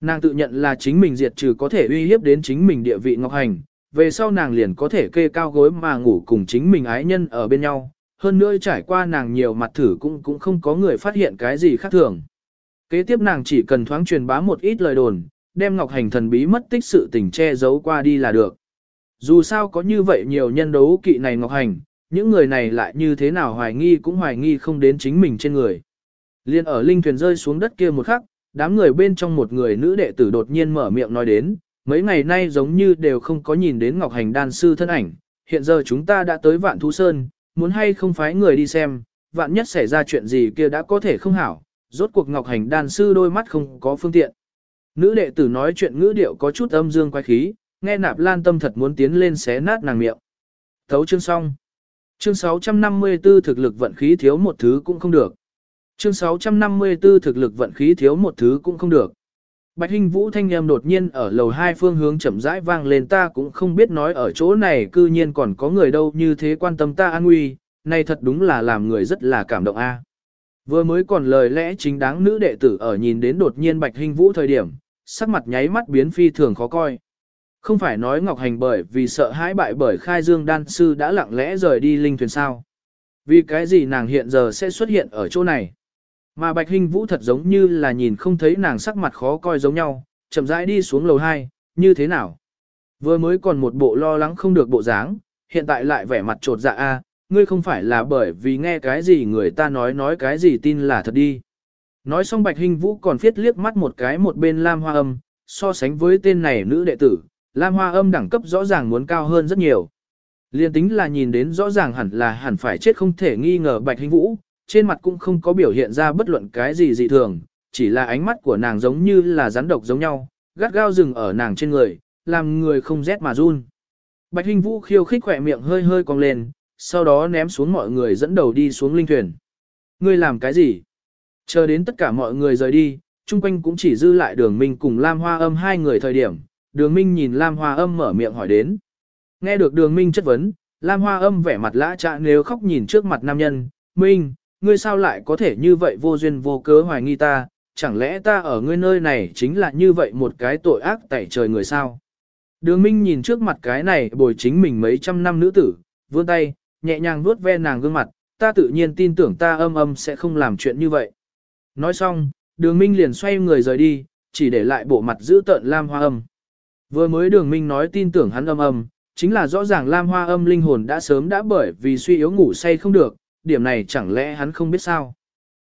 Nàng tự nhận là chính mình diệt trừ có thể uy hiếp đến chính mình địa vị ngọc hành, về sau nàng liền có thể kê cao gối mà ngủ cùng chính mình ái nhân ở bên nhau, hơn nữa trải qua nàng nhiều mặt thử cũng cũng không có người phát hiện cái gì khác thường. Kế tiếp nàng chỉ cần thoáng truyền bá một ít lời đồn, đem Ngọc Hành thần bí mất tích sự tình che giấu qua đi là được. Dù sao có như vậy nhiều nhân đấu kỵ này Ngọc Hành, những người này lại như thế nào hoài nghi cũng hoài nghi không đến chính mình trên người. Liên ở linh thuyền rơi xuống đất kia một khắc, đám người bên trong một người nữ đệ tử đột nhiên mở miệng nói đến, mấy ngày nay giống như đều không có nhìn đến Ngọc Hành đan sư thân ảnh, hiện giờ chúng ta đã tới Vạn Thú Sơn, muốn hay không phái người đi xem, vạn nhất xảy ra chuyện gì kia đã có thể không hảo, rốt cuộc Ngọc Hành đan sư đôi mắt không có phương tiện. Nữ đệ tử nói chuyện ngữ điệu có chút âm dương quái khí, nghe nạp lan tâm thật muốn tiến lên xé nát nàng miệng. Thấu chương xong. Chương 654 thực lực vận khí thiếu một thứ cũng không được. Chương 654 thực lực vận khí thiếu một thứ cũng không được. Bạch Hinh Vũ thanh âm đột nhiên ở lầu hai phương hướng chậm rãi vang lên ta cũng không biết nói ở chỗ này cư nhiên còn có người đâu như thế quan tâm ta an nguy, này thật đúng là làm người rất là cảm động a. Vừa mới còn lời lẽ chính đáng nữ đệ tử ở nhìn đến đột nhiên Bạch Hinh Vũ thời điểm, sắc mặt nháy mắt biến phi thường khó coi. Không phải nói Ngọc Hành bởi vì sợ hãi bại bởi khai dương đan sư đã lặng lẽ rời đi linh thuyền sao. Vì cái gì nàng hiện giờ sẽ xuất hiện ở chỗ này. Mà Bạch hình Vũ thật giống như là nhìn không thấy nàng sắc mặt khó coi giống nhau, chậm rãi đi xuống lầu 2, như thế nào? Vừa mới còn một bộ lo lắng không được bộ dáng, hiện tại lại vẻ mặt trột dạ a, ngươi không phải là bởi vì nghe cái gì người ta nói nói cái gì tin là thật đi. Nói xong Bạch hình Vũ còn phiết liếc mắt một cái một bên Lam Hoa Âm, so sánh với tên này nữ đệ tử, Lam Hoa Âm đẳng cấp rõ ràng muốn cao hơn rất nhiều. Liên tính là nhìn đến rõ ràng hẳn là hẳn phải chết không thể nghi ngờ Bạch Hinh Vũ, trên mặt cũng không có biểu hiện ra bất luận cái gì dị thường, chỉ là ánh mắt của nàng giống như là rắn độc giống nhau, gắt gao rừng ở nàng trên người, làm người không rét mà run. Bạch Hinh Vũ khiêu khích khỏe miệng hơi hơi cong lên, sau đó ném xuống mọi người dẫn đầu đi xuống linh thuyền. Ngươi làm cái gì? Chờ đến tất cả mọi người rời đi, chung quanh cũng chỉ dư lại đường mình cùng Lam Hoa âm hai người thời điểm, đường minh nhìn Lam Hoa âm mở miệng hỏi đến. Nghe được đường minh chất vấn, Lam Hoa âm vẻ mặt lã trạ nếu khóc nhìn trước mặt nam nhân, Minh, ngươi sao lại có thể như vậy vô duyên vô cớ hoài nghi ta, chẳng lẽ ta ở ngươi nơi này chính là như vậy một cái tội ác tẩy trời người sao? Đường Minh nhìn trước mặt cái này bồi chính mình mấy trăm năm nữ tử, vươn tay, nhẹ nhàng vuốt ve nàng gương mặt, ta tự nhiên tin tưởng ta âm âm sẽ không làm chuyện như vậy. Nói xong, đường Minh liền xoay người rời đi, chỉ để lại bộ mặt giữ tợn Lam Hoa âm. Vừa mới đường Minh nói tin tưởng hắn âm âm, chính là rõ ràng Lam Hoa âm linh hồn đã sớm đã bởi vì suy yếu ngủ say không được, điểm này chẳng lẽ hắn không biết sao.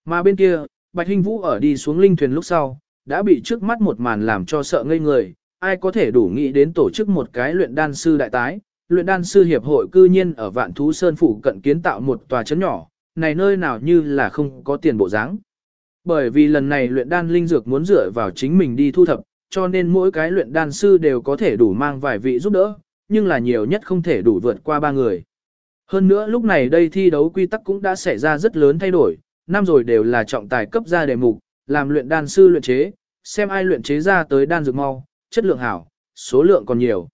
Mà bên kia, Bạch Hinh Vũ ở đi xuống linh thuyền lúc sau, đã bị trước mắt một màn làm cho sợ ngây người, ai có thể đủ nghĩ đến tổ chức một cái luyện đan sư đại tái, luyện đan sư hiệp hội cư nhiên ở Vạn Thú Sơn phủ cận kiến tạo một tòa trấn nhỏ, này nơi nào như là không có tiền bộ dáng. Bởi vì lần này luyện đan linh dược muốn dựa vào chính mình đi thu thập, cho nên mỗi cái luyện đan sư đều có thể đủ mang vài vị giúp đỡ, nhưng là nhiều nhất không thể đủ vượt qua ba người. Hơn nữa lúc này đây thi đấu quy tắc cũng đã xảy ra rất lớn thay đổi, năm rồi đều là trọng tài cấp ra đề mục, làm luyện đan sư luyện chế, xem ai luyện chế ra tới đan dược mau, chất lượng hảo, số lượng còn nhiều.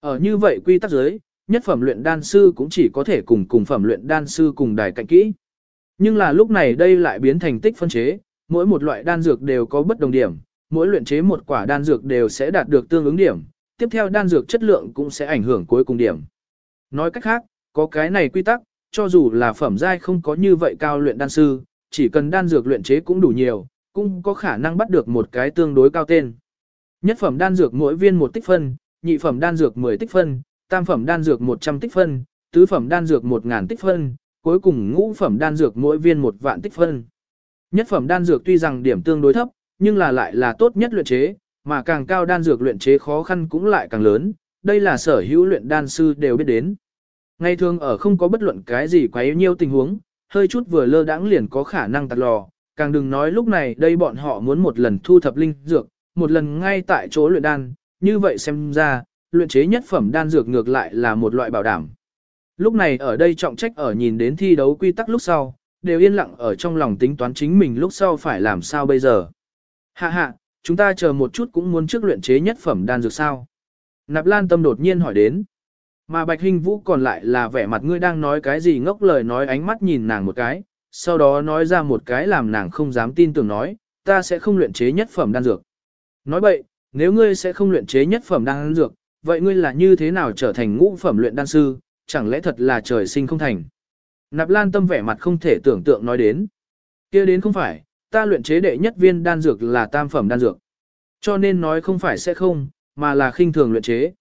Ở như vậy quy tắc giới, nhất phẩm luyện đan sư cũng chỉ có thể cùng cùng phẩm luyện đan sư cùng đài cạnh kỹ. Nhưng là lúc này đây lại biến thành tích phân chế, mỗi một loại đan dược đều có bất đồng điểm, mỗi luyện chế một quả đan dược đều sẽ đạt được tương ứng điểm, tiếp theo đan dược chất lượng cũng sẽ ảnh hưởng cuối cùng điểm. Nói cách khác, có cái này quy tắc, cho dù là phẩm giai không có như vậy cao luyện đan sư, chỉ cần đan dược luyện chế cũng đủ nhiều, cũng có khả năng bắt được một cái tương đối cao tên. Nhất phẩm đan dược mỗi viên một tích phân, nhị phẩm đan dược 10 tích phân, tam phẩm đan dược 100 tích phân, tứ phẩm đan dược 1000 tích phân, cuối cùng ngũ phẩm đan dược mỗi viên một vạn tích phân. Nhất phẩm đan dược tuy rằng điểm tương đối thấp, nhưng là lại là tốt nhất luyện chế, mà càng cao đan dược luyện chế khó khăn cũng lại càng lớn, đây là sở hữu luyện đan sư đều biết đến. Ngày thường ở không có bất luận cái gì quá yếu tình huống, hơi chút vừa lơ đãng liền có khả năng tạt lò, càng đừng nói lúc này đây bọn họ muốn một lần thu thập linh dược, một lần ngay tại chỗ luyện đan, như vậy xem ra, luyện chế nhất phẩm đan dược ngược lại là một loại bảo đảm. Lúc này ở đây trọng trách ở nhìn đến thi đấu quy tắc lúc sau, đều yên lặng ở trong lòng tính toán chính mình lúc sau phải làm sao bây giờ. Hạ hạ, chúng ta chờ một chút cũng muốn trước luyện chế nhất phẩm đan dược sao. Nạp Lan Tâm đột nhiên hỏi đến. Mà Bạch Hình Vũ còn lại là vẻ mặt ngươi đang nói cái gì ngốc lời nói ánh mắt nhìn nàng một cái, sau đó nói ra một cái làm nàng không dám tin tưởng nói, ta sẽ không luyện chế nhất phẩm đan dược. Nói vậy, nếu ngươi sẽ không luyện chế nhất phẩm đan dược, vậy ngươi là như thế nào trở thành ngũ phẩm luyện đan sư, chẳng lẽ thật là trời sinh không thành. Nạp Lan Tâm vẻ mặt không thể tưởng tượng nói đến. kia đến không phải, ta luyện chế đệ nhất viên đan dược là tam phẩm đan dược. Cho nên nói không phải sẽ không, mà là khinh thường luyện chế.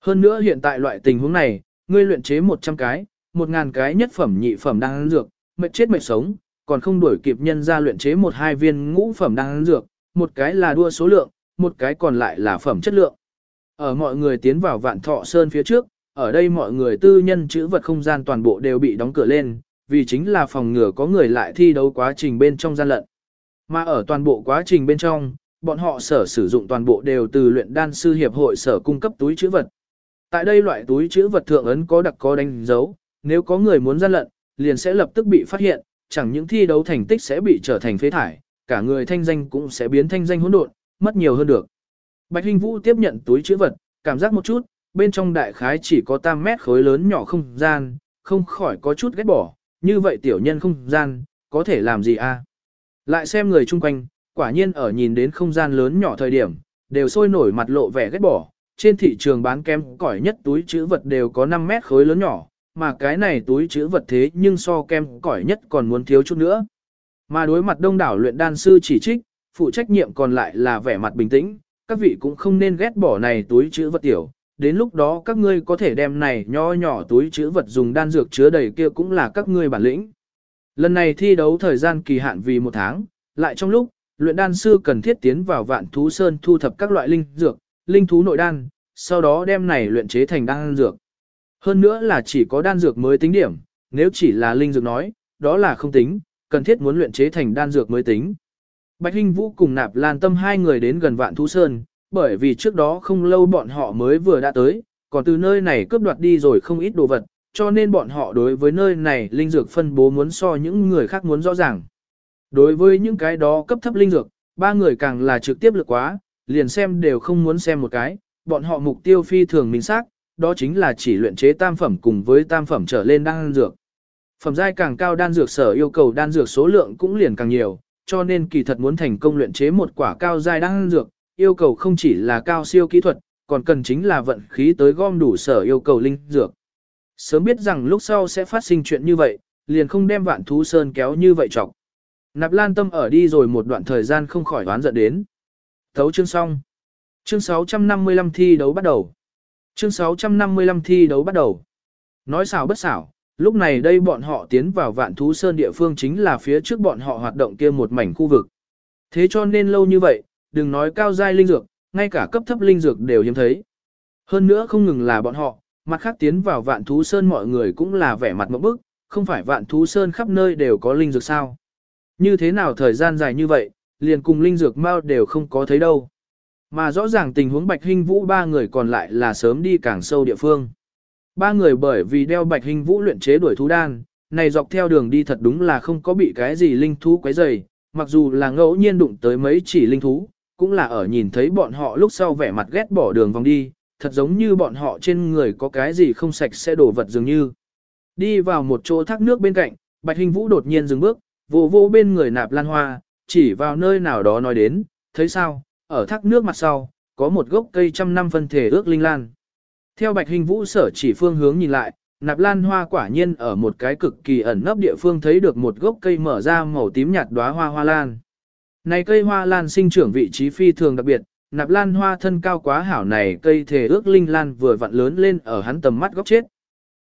Hơn nữa hiện tại loại tình huống này, ngươi luyện chế 100 cái, 1000 cái nhất phẩm nhị phẩm đan dược, mệt chết mệt sống, còn không đuổi kịp nhân ra luyện chế một hai viên ngũ phẩm đan dược, một cái là đua số lượng, một cái còn lại là phẩm chất lượng. Ở mọi người tiến vào vạn thọ sơn phía trước, ở đây mọi người tư nhân chữ vật không gian toàn bộ đều bị đóng cửa lên, vì chính là phòng ngừa có người lại thi đấu quá trình bên trong gian lận. Mà ở toàn bộ quá trình bên trong, bọn họ sở sử dụng toàn bộ đều từ luyện đan sư hiệp hội sở cung cấp túi chữ vật. Tại đây loại túi chữ vật thượng ấn có đặc có đánh dấu, nếu có người muốn gian lận, liền sẽ lập tức bị phát hiện, chẳng những thi đấu thành tích sẽ bị trở thành phế thải, cả người thanh danh cũng sẽ biến thanh danh hỗn độn, mất nhiều hơn được. Bạch Hinh Vũ tiếp nhận túi chữ vật, cảm giác một chút, bên trong đại khái chỉ có tam mét khối lớn nhỏ không gian, không khỏi có chút ghét bỏ, như vậy tiểu nhân không gian, có thể làm gì a? Lại xem người chung quanh, quả nhiên ở nhìn đến không gian lớn nhỏ thời điểm, đều sôi nổi mặt lộ vẻ ghét bỏ, trên thị trường bán kem cỏi nhất túi chữ vật đều có 5 mét khối lớn nhỏ, mà cái này túi chữ vật thế nhưng so kem cỏi nhất còn muốn thiếu chút nữa. Mà đối mặt đông đảo luyện đan sư chỉ trích, phụ trách nhiệm còn lại là vẻ mặt bình tĩnh, các vị cũng không nên ghét bỏ này túi chữ vật tiểu, đến lúc đó các ngươi có thể đem này nho nhỏ túi chữ vật dùng đan dược chứa đầy kia cũng là các ngươi bản lĩnh. Lần này thi đấu thời gian kỳ hạn vì một tháng, lại trong lúc, luyện đan sư cần thiết tiến vào vạn thú sơn thu thập các loại linh dược, linh thú nội đan, sau đó đem này luyện chế thành đan dược. Hơn nữa là chỉ có đan dược mới tính điểm, nếu chỉ là linh dược nói, đó là không tính, cần thiết muốn luyện chế thành đan dược mới tính. Bạch Hinh Vũ cùng Nạp Lan Tâm hai người đến gần Vạn Thú Sơn, bởi vì trước đó không lâu bọn họ mới vừa đã tới, còn từ nơi này cướp đoạt đi rồi không ít đồ vật, cho nên bọn họ đối với nơi này linh dược phân bố muốn so những người khác muốn rõ ràng. Đối với những cái đó cấp thấp linh dược, ba người càng là trực tiếp lực quá, liền xem đều không muốn xem một cái, bọn họ mục tiêu phi thường minh xác, đó chính là chỉ luyện chế tam phẩm cùng với tam phẩm trở lên đan dược. Phẩm giai càng cao đan dược sở yêu cầu đan dược số lượng cũng liền càng nhiều, cho nên kỳ thật muốn thành công luyện chế một quả cao giai đan dược, yêu cầu không chỉ là cao siêu kỹ thuật, còn cần chính là vận khí tới gom đủ sở yêu cầu linh dược. Sớm biết rằng lúc sau sẽ phát sinh chuyện như vậy, liền không đem vạn thú sơn kéo như vậy trọng. Nạp Lan Tâm ở đi rồi một đoạn thời gian không khỏi đoán giận đến. Thấu chương xong. Chương 655 thi đấu bắt đầu. Chương 655 thi đấu bắt đầu. Nói xảo bất xảo, lúc này đây bọn họ tiến vào vạn thú sơn địa phương chính là phía trước bọn họ hoạt động kia một mảnh khu vực. Thế cho nên lâu như vậy, đừng nói cao giai linh dược, ngay cả cấp thấp linh dược đều hiếm thấy. Hơn nữa không ngừng là bọn họ, mặt khác tiến vào vạn thú sơn mọi người cũng là vẻ mặt mẫu bức, không phải vạn thú sơn khắp nơi đều có linh dược sao. Như thế nào thời gian dài như vậy, liền cùng linh dược mau đều không có thấy đâu. Mà rõ ràng tình huống Bạch hình Vũ ba người còn lại là sớm đi càng sâu địa phương. Ba người bởi vì đeo Bạch hình Vũ luyện chế đuổi thú đan, này dọc theo đường đi thật đúng là không có bị cái gì linh thú quấy rầy, mặc dù là ngẫu nhiên đụng tới mấy chỉ linh thú, cũng là ở nhìn thấy bọn họ lúc sau vẻ mặt ghét bỏ đường vòng đi, thật giống như bọn họ trên người có cái gì không sạch sẽ đổ vật dường như. Đi vào một chỗ thác nước bên cạnh, Bạch Hình Vũ đột nhiên dừng bước, vô vô bên người nạp lan hoa, chỉ vào nơi nào đó nói đến, thấy sao, ở thác nước mặt sau, có một gốc cây trăm năm phân thể ước linh lan. Theo Bạch Hình Vũ sở chỉ phương hướng nhìn lại, nạp lan hoa quả nhiên ở một cái cực kỳ ẩn nấp địa phương thấy được một gốc cây mở ra màu tím nhạt đóa hoa hoa lan. Này cây hoa lan sinh trưởng vị trí phi thường đặc biệt, nạp lan hoa thân cao quá hảo này cây thể ước linh lan vừa vặn lớn lên ở hắn tầm mắt góc chết.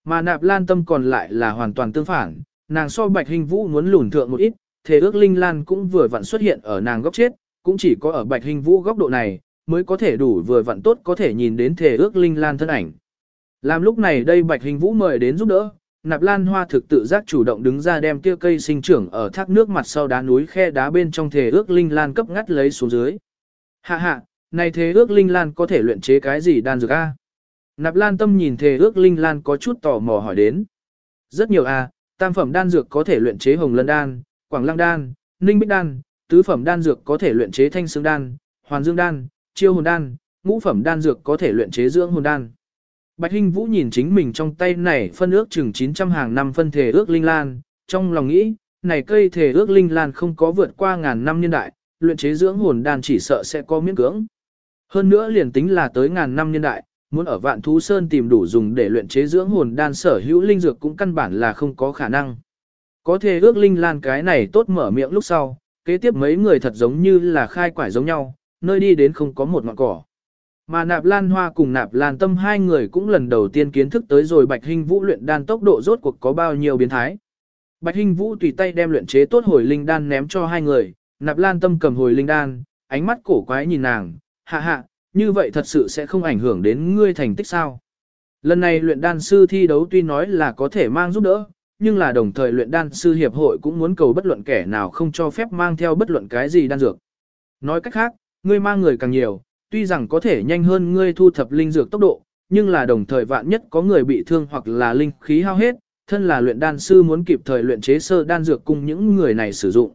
Mà nạp lan tâm còn lại là hoàn toàn tương phản, nàng so bạch hình vũ muốn lùn thượng một ít, thể ước linh lan cũng vừa vặn xuất hiện ở nàng góc chết, cũng chỉ có ở bạch hình vũ góc độ này, mới có thể đủ vừa vặn tốt có thể nhìn đến thể ước linh lan thân ảnh. Làm lúc này đây bạch hình vũ mời đến giúp đỡ, Nạp Lan Hoa thực tự giác chủ động đứng ra đem kia cây sinh trưởng ở thác nước mặt sau đá núi khe đá bên trong thể ước linh lan cấp ngắt lấy xuống dưới. Hạ hạ, này thế ước linh lan có thể luyện chế cái gì đan dược a? Nạp Lan Tâm nhìn thế ước linh lan có chút tò mò hỏi đến. Rất nhiều a, tam phẩm đan dược có thể luyện chế hồng lân đan, quảng lăng đan, ninh bích đan, tứ phẩm đan dược có thể luyện chế thanh xương đan, hoàn dương đan, chiêu hồn đan, ngũ phẩm đan dược có thể luyện chế dưỡng hồn đan. Bạch Hinh Vũ nhìn chính mình trong tay này phân ước chừng 900 hàng năm phân thể ước linh lan, trong lòng nghĩ, này cây thể ước linh lan không có vượt qua ngàn năm niên đại, luyện chế dưỡng hồn đan chỉ sợ sẽ có miễn cưỡng. Hơn nữa liền tính là tới ngàn năm nhân đại, muốn ở vạn thú sơn tìm đủ dùng để luyện chế dưỡng hồn đan sở hữu linh dược cũng căn bản là không có khả năng. Có thể ước linh lan cái này tốt mở miệng lúc sau, kế tiếp mấy người thật giống như là khai quải giống nhau, nơi đi đến không có một ngọn cỏ. Mà nạp lan hoa cùng nạp lan tâm hai người cũng lần đầu tiên kiến thức tới rồi bạch hình vũ luyện đan tốc độ rốt cuộc có bao nhiêu biến thái. Bạch hình vũ tùy tay đem luyện chế tốt hồi linh đan ném cho hai người, nạp lan tâm cầm hồi linh đan, ánh mắt cổ quái nhìn nàng, hạ hạ, như vậy thật sự sẽ không ảnh hưởng đến ngươi thành tích sao. Lần này luyện đan sư thi đấu tuy nói là có thể mang giúp đỡ, nhưng là đồng thời luyện đan sư hiệp hội cũng muốn cầu bất luận kẻ nào không cho phép mang theo bất luận cái gì đan dược. Nói cách khác, ngươi mang người càng nhiều, tuy rằng có thể nhanh hơn ngươi thu thập linh dược tốc độ, nhưng là đồng thời vạn nhất có người bị thương hoặc là linh khí hao hết, thân là luyện đan sư muốn kịp thời luyện chế sơ đan dược cùng những người này sử dụng.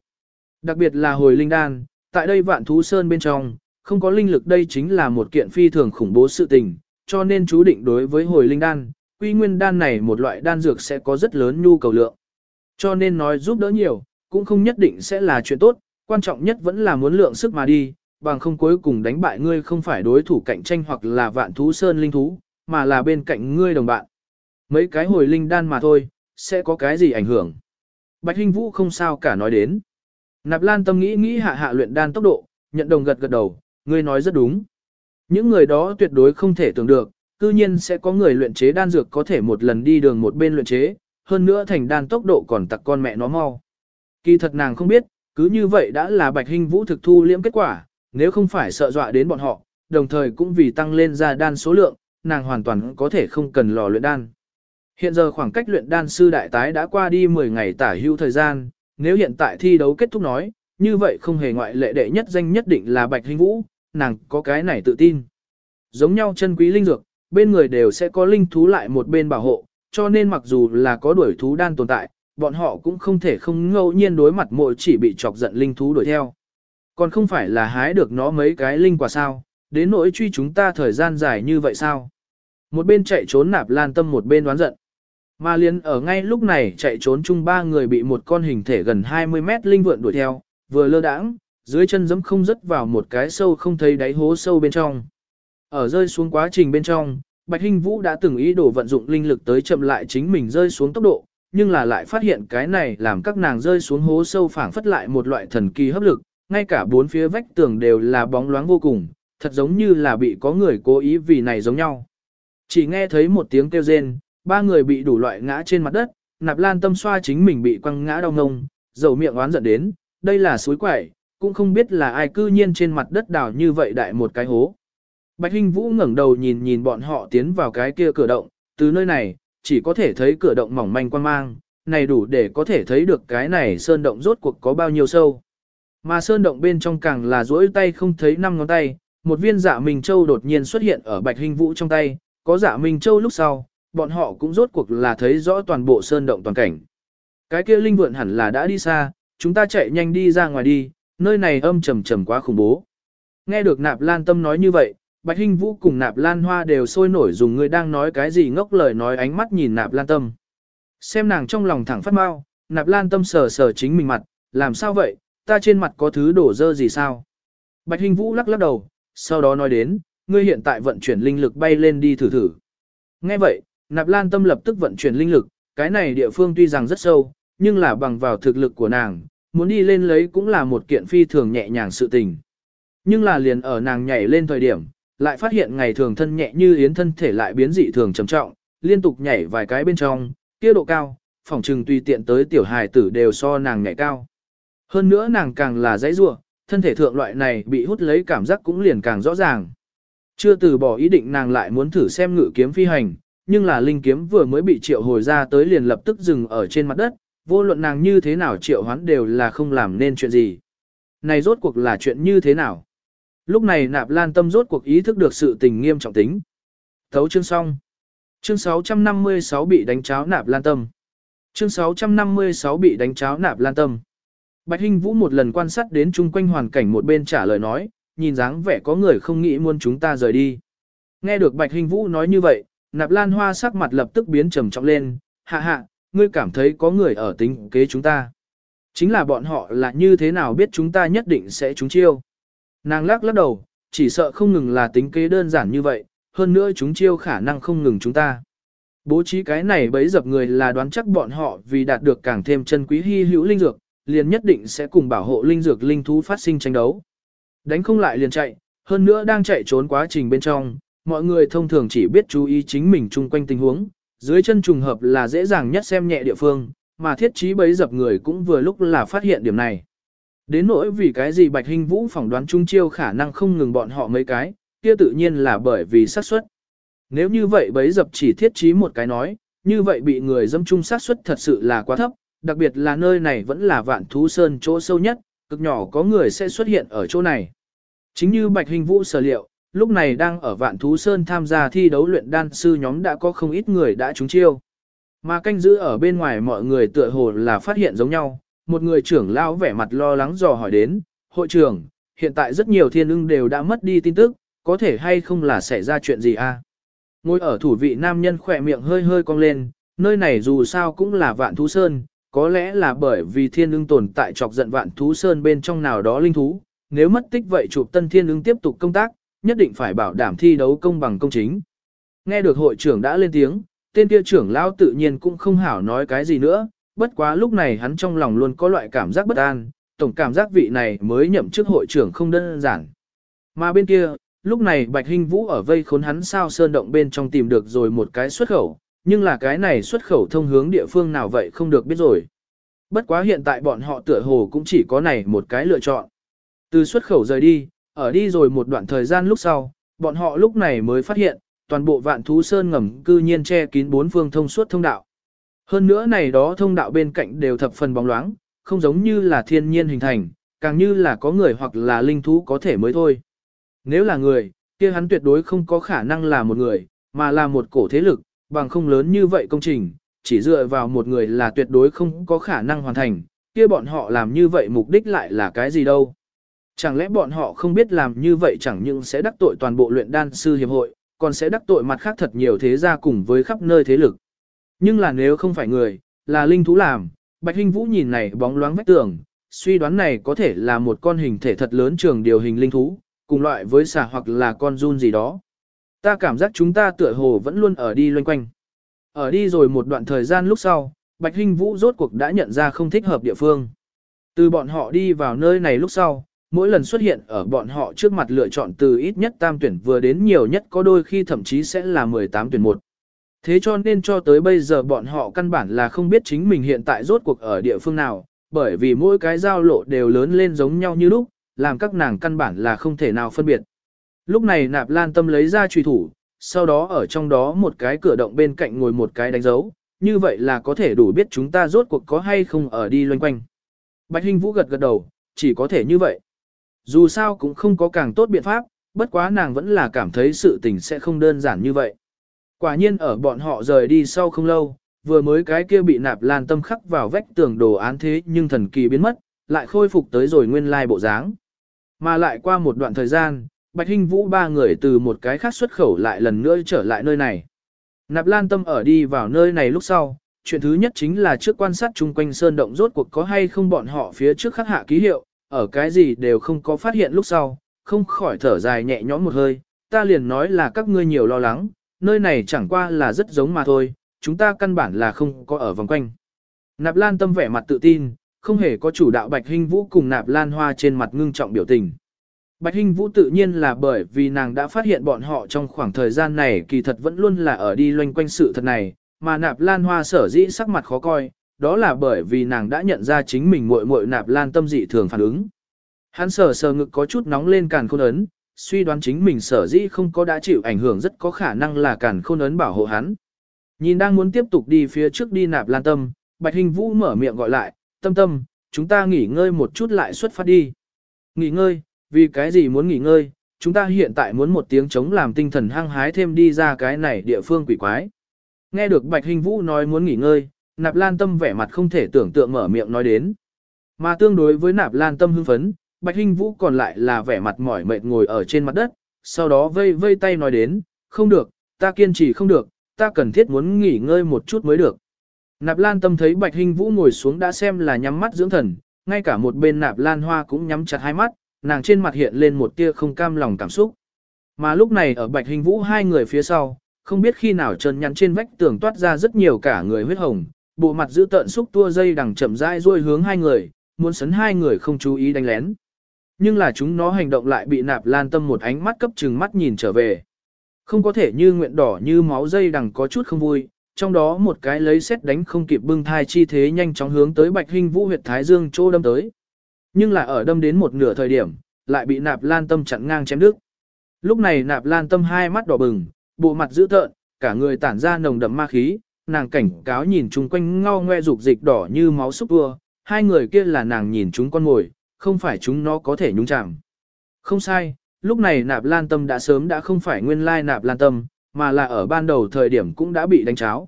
Đặc biệt là hồi linh đan, tại đây vạn thú sơn bên trong, không có linh lực đây chính là một kiện phi thường khủng bố sự tình, cho nên chú định đối với hồi linh đan, quy nguyên đan này một loại đan dược sẽ có rất lớn nhu cầu lượng. Cho nên nói giúp đỡ nhiều, cũng không nhất định sẽ là chuyện tốt, quan trọng nhất vẫn là muốn lượng sức mà đi, bằng không cuối cùng đánh bại ngươi không phải đối thủ cạnh tranh hoặc là vạn thú sơn linh thú, mà là bên cạnh ngươi đồng bạn. Mấy cái hồi linh đan mà thôi, sẽ có cái gì ảnh hưởng. Bạch Hinh Vũ không sao cả nói đến. Nạp Lan tâm nghĩ nghĩ hạ hạ luyện đan tốc độ, nhận đồng gật gật đầu, ngươi nói rất đúng. Những người đó tuyệt đối không thể tưởng được, cư nhiên sẽ có người luyện chế đan dược có thể một lần đi đường một bên luyện chế, hơn nữa thành đan tốc độ còn tặc con mẹ nó mau. Kỳ thật nàng không biết, cứ như vậy đã là Bạch Hinh Vũ thực thu liễm kết quả, nếu không phải sợ dọa đến bọn họ, đồng thời cũng vì tăng lên ra đan số lượng, nàng hoàn toàn có thể không cần lò luyện đan. Hiện giờ khoảng cách luyện đan sư đại tái đã qua đi 10 ngày tả hưu thời gian, nếu hiện tại thi đấu kết thúc nói, như vậy không hề ngoại lệ đệ nhất danh nhất định là Bạch Hinh Vũ, nàng có cái này tự tin. Giống nhau chân quý linh dược, bên người đều sẽ có linh thú lại một bên bảo hộ, cho nên mặc dù là có đuổi thú đan tồn tại, bọn họ cũng không thể không ngẫu nhiên đối mặt mỗi chỉ bị chọc giận linh thú đuổi theo. Còn không phải là hái được nó mấy cái linh quả sao, đến nỗi truy chúng ta thời gian dài như vậy sao. Một bên chạy trốn nạp lan tâm một bên đoán giận. Mà liền ở ngay lúc này chạy trốn chung ba người bị một con hình thể gần 20 mét linh vượn đuổi theo, vừa lơ đãng, dưới chân giẫm không rớt vào một cái sâu không thấy đáy hố sâu bên trong. Ở rơi xuống quá trình bên trong, Bạch Hinh Vũ đã từng ý đồ vận dụng linh lực tới chậm lại chính mình rơi xuống tốc độ, nhưng là lại phát hiện cái này làm các nàng rơi xuống hố sâu phảng phất lại một loại thần kỳ hấp lực, ngay cả bốn phía vách tường đều là bóng loáng vô cùng, thật giống như là bị có người cố ý vì này giống nhau. Chỉ nghe thấy một tiếng kêu rên, ba người bị đủ loại ngã trên mặt đất, nạp lan tâm xoa chính mình bị quăng ngã đau ngông, dầu miệng oán giận đến, đây là suối quẩy, cũng không biết là ai cư nhiên trên mặt đất đào như vậy đại một cái hố. Bạch Hinh Vũ ngẩng đầu nhìn nhìn bọn họ tiến vào cái kia cửa động, từ nơi này, chỉ có thể thấy cửa động mỏng manh quan mang, này đủ để có thể thấy được cái này sơn động rốt cuộc có bao nhiêu sâu. Mà sơn động bên trong càng là duỗi tay không thấy năm ngón tay, một viên dạ Minh Châu đột nhiên xuất hiện ở Bạch Hinh Vũ trong tay, có dạ Minh Châu lúc sau, bọn họ cũng rốt cuộc là thấy rõ toàn bộ sơn động toàn cảnh. Cái kia linh vượn hẳn là đã đi xa, chúng ta chạy nhanh đi ra ngoài đi, nơi này âm trầm trầm quá khủng bố. Nghe được Nạp Lan Tâm nói như vậy, Bạch Hinh Vũ cùng Nạp Lan Hoa đều sôi nổi dùng người đang nói cái gì ngốc lời nói ánh mắt nhìn Nạp Lan Tâm. Xem nàng trong lòng thẳng phát mau, Nạp Lan Tâm sờ sờ chính mình mặt, làm sao vậy, ta trên mặt có thứ đổ dơ gì sao? Bạch Hinh Vũ lắc lắc đầu, sau đó nói đến, ngươi hiện tại vận chuyển linh lực bay lên đi thử thử. Nghe vậy, Nạp Lan Tâm lập tức vận chuyển linh lực, cái này địa phương tuy rằng rất sâu, nhưng là bằng vào thực lực của nàng, muốn đi lên lấy cũng là một kiện phi thường nhẹ nhàng sự tình. Nhưng là liền ở nàng nhảy lên thời điểm, lại phát hiện ngày thường thân nhẹ như yến thân thể lại biến dị thường trầm trọng, liên tục nhảy vài cái bên trong, kia độ cao, phòng trừng tùy tiện tới tiểu hài tử đều so nàng nhảy cao. Hơn nữa nàng càng là dãy rua, thân thể thượng loại này bị hút lấy cảm giác cũng liền càng rõ ràng. Chưa từ bỏ ý định nàng lại muốn thử xem ngự kiếm phi hành, nhưng là linh kiếm vừa mới bị triệu hồi ra tới liền lập tức dừng ở trên mặt đất, vô luận nàng như thế nào triệu hoán đều là không làm nên chuyện gì. Này rốt cuộc là chuyện như thế nào? Lúc này nạp lan tâm rốt cuộc ý thức được sự tình nghiêm trọng tính. Thấu chương xong. Chương 656 bị đánh cháo nạp lan tâm. Chương 656 bị đánh cháo nạp lan tâm. Bạch Hinh Vũ một lần quan sát đến chung quanh hoàn cảnh một bên trả lời nói, nhìn dáng vẻ có người không nghĩ muốn chúng ta rời đi. Nghe được Bạch Hinh Vũ nói như vậy, Nạp Lan Hoa sắc mặt lập tức biến trầm trọng lên, hạ hạ, ngươi cảm thấy có người ở tính kế chúng ta. Chính là bọn họ là như thế nào biết chúng ta nhất định sẽ trúng chiêu. Nàng lắc lắc đầu, chỉ sợ không ngừng là tính kế đơn giản như vậy, hơn nữa chúng chiêu khả năng không ngừng chúng ta. Bố trí cái này bấy dập người là đoán chắc bọn họ vì đạt được càng thêm chân quý hy hữu linh dược, liền nhất định sẽ cùng bảo hộ linh dược linh thú phát sinh tranh đấu. Đánh không lại liền chạy, hơn nữa đang chạy trốn quá trình bên trong, mọi người thông thường chỉ biết chú ý chính mình chung quanh tình huống, dưới chân trùng hợp là dễ dàng nhất xem nhẹ địa phương, mà thiết trí bấy dập người cũng vừa lúc là phát hiện điểm này. Đến nỗi vì cái gì Bạch Hình Vũ phỏng đoán trung chiêu khả năng không ngừng bọn họ mấy cái, kia tự nhiên là bởi vì xác suất. Nếu như vậy bấy dập chỉ thiết trí một cái nói, như vậy bị người dâm trung xác suất thật sự là quá thấp, đặc biệt là nơi này vẫn là vạn thú sơn chỗ sâu nhất, cực nhỏ có người sẽ xuất hiện ở chỗ này. Chính như Bạch Hình Vũ sở liệu, lúc này đang ở vạn thú sơn tham gia thi đấu luyện đan sư nhóm đã có không ít người đã trúng chiêu. Mà canh giữ ở bên ngoài mọi người tựa hồ là phát hiện giống nhau, một người trưởng lão vẻ mặt lo lắng dò hỏi đến, hội trưởng, hiện tại rất nhiều thiên ưng đều đã mất đi tin tức, có thể hay không là xảy ra chuyện gì a? À? Ngồi ở thủ vị nam nhân khỏe miệng hơi hơi cong lên, nơi này dù sao cũng là vạn thú sơn, có lẽ là bởi vì thiên ưng tồn tại chọc giận vạn thú sơn bên trong nào đó linh thú, nếu mất tích vậy chụp tân thiên ưng tiếp tục công tác, nhất định phải bảo đảm thi đấu công bằng công chính. Nghe được hội trưởng đã lên tiếng, tên kia trưởng lão tự nhiên cũng không hảo nói cái gì nữa, bất quá lúc này hắn trong lòng luôn có loại cảm giác bất an, tổng cảm giác vị này mới nhậm chức hội trưởng không đơn giản. Mà bên kia, lúc này Bạch Hinh Vũ ở vây khốn hắn sao sơn động bên trong tìm được rồi một cái xuất khẩu, nhưng là cái này xuất khẩu thông hướng địa phương nào vậy không được biết rồi. Bất quá hiện tại bọn họ tựa hồ cũng chỉ có này một cái lựa chọn. Từ xuất khẩu rời đi, ở đi rồi một đoạn thời gian lúc sau, bọn họ lúc này mới phát hiện, toàn bộ vạn thú sơn ngầm cư nhiên che kín bốn phương thông suốt thông đạo. Hơn nữa này đó thông đạo bên cạnh đều thập phần bóng loáng, không giống như là thiên nhiên hình thành, càng như là có người hoặc là linh thú có thể mới thôi. Nếu là người, kia hắn tuyệt đối không có khả năng là một người, mà là một cổ thế lực, bằng không lớn như vậy công trình, chỉ dựa vào một người là tuyệt đối không có khả năng hoàn thành, kia bọn họ làm như vậy mục đích lại là cái gì đâu. Chẳng lẽ bọn họ không biết làm như vậy chẳng những sẽ đắc tội toàn bộ luyện đan sư hiệp hội, còn sẽ đắc tội mặt khác thật nhiều thế gia cùng với khắp nơi thế lực. Nhưng là nếu không phải người, là linh thú làm, Bạch Hinh Vũ nhìn này bóng loáng vách tường, suy đoán này có thể là một con hình thể thật lớn trường điều hình linh thú, cùng loại với xà hoặc là con run gì đó. Ta cảm giác chúng ta tựa hồ vẫn luôn ở đi loanh quanh. Ở đi rồi một đoạn thời gian lúc sau, Bạch Hinh Vũ rốt cuộc đã nhận ra không thích hợp địa phương. Từ bọn họ đi vào nơi này lúc sau, mỗi lần xuất hiện ở bọn họ trước mặt lựa chọn từ ít nhất tam tuyển vừa đến nhiều nhất có đôi khi thậm chí sẽ là 18 tuyển một. Thế cho nên cho tới bây giờ bọn họ căn bản là không biết chính mình hiện tại rốt cuộc ở địa phương nào, bởi vì mỗi cái giao lộ đều lớn lên giống nhau như lúc, làm các nàng căn bản là không thể nào phân biệt. Lúc này nạp lan tâm lấy ra truy thủ, sau đó ở trong đó một cái cửa động bên cạnh ngồi một cái đánh dấu, như vậy là có thể đủ biết chúng ta rốt cuộc có hay không ở đi loanh quanh. Bạch Hinh Vũ gật gật đầu, chỉ có thể như vậy. Dù sao cũng không có càng tốt biện pháp, bất quá nàng vẫn là cảm thấy sự tình sẽ không đơn giản như vậy. Quả nhiên ở bọn họ rời đi sau không lâu, vừa mới cái kia bị nạp lan tâm khắc vào vách tường đồ án thế nhưng thần kỳ biến mất, lại khôi phục tới rồi nguyên lai bộ dáng. Mà lại qua một đoạn thời gian, Bạch Hinh Vũ ba người từ một cái khác xuất khẩu lại lần nữa trở lại nơi này. Nạp lan tâm ở đi vào nơi này lúc sau, chuyện thứ nhất chính là trước quan sát chung quanh sơn động rốt cuộc có hay không bọn họ phía trước khắc hạ ký hiệu, ở cái gì đều không có phát hiện lúc sau, không khỏi thở dài nhẹ nhõm một hơi, ta liền nói là các ngươi nhiều lo lắng, nơi này chẳng qua là rất giống mà thôi, chúng ta căn bản là không có ở vòng quanh. Nạp Lan tâm vẻ mặt tự tin, không hề có chủ đạo Bạch Hinh Vũ cùng Nạp Lan Hoa trên mặt ngưng trọng biểu tình. Bạch Hinh Vũ tự nhiên là bởi vì nàng đã phát hiện bọn họ trong khoảng thời gian này kỳ thật vẫn luôn là ở đi loanh quanh sự thật này, mà Nạp Lan Hoa sở dĩ sắc mặt khó coi, đó là bởi vì nàng đã nhận ra chính mình muội muội Nạp Lan tâm dị thường phản ứng. Hắn sờ sờ ngực có chút nóng lên càn khôn ấn, suy đoán chính mình sở dĩ không có đã chịu ảnh hưởng rất có khả năng là càn khôn ấn bảo hộ hắn. Nhìn đang muốn tiếp tục đi phía trước đi nạp lan tâm, Bạch Hình Vũ mở miệng gọi lại, tâm tâm, chúng ta nghỉ ngơi một chút lại xuất phát đi. Nghỉ ngơi, vì cái gì muốn nghỉ ngơi, chúng ta hiện tại muốn một tiếng chống làm tinh thần hăng hái thêm đi ra cái này địa phương quỷ quái. Nghe được Bạch Hình Vũ nói muốn nghỉ ngơi, nạp lan tâm vẻ mặt không thể tưởng tượng mở miệng nói đến. Mà tương đối với nạp lan tâm hưng phấn, Bạch Hinh Vũ còn lại là vẻ mặt mỏi mệt ngồi ở trên mặt đất, sau đó vây vây tay nói đến, không được, ta kiên trì không được, ta cần thiết muốn nghỉ ngơi một chút mới được. Nạp Lan Tâm thấy Bạch Hinh Vũ ngồi xuống đã xem là nhắm mắt dưỡng thần, ngay cả một bên Nạp Lan Hoa cũng nhắm chặt hai mắt, nàng trên mặt hiện lên một tia không cam lòng cảm xúc. Mà lúc này ở Bạch Hinh Vũ hai người phía sau, không biết khi nào trần nhắn trên vách tường toát ra rất nhiều cả người huyết hồng, bộ mặt giữ tợn xúc tua dây đằng chậm rãi ruôi hướng hai người, muốn sấn hai người không chú ý đánh lén. Nhưng là chúng nó hành động lại bị nạp lan tâm một ánh mắt cấp chừng mắt nhìn trở về. Không có thể như nguyện đỏ như máu dây đằng có chút không vui, trong đó một cái lấy xét đánh không kịp bưng thai chi thế nhanh chóng hướng tới bạch hình vũ huyệt thái dương chỗ đâm tới. Nhưng là ở đâm đến một nửa thời điểm, lại bị nạp lan tâm chặn ngang chém đứt. Lúc này nạp lan tâm hai mắt đỏ bừng, bộ mặt dữ tợn, cả người tản ra nồng đậm ma khí, nàng cảnh cáo nhìn chung quanh ngao ngoe dục dịch đỏ như máu xúc vua, hai người kia là nàng nhìn chúng con mồi, không phải chúng nó có thể nhúng chạm. Không sai, lúc này nạp lan tâm đã sớm đã không phải nguyên lai nạp lan tâm, mà là ở ban đầu thời điểm cũng đã bị đánh cháo.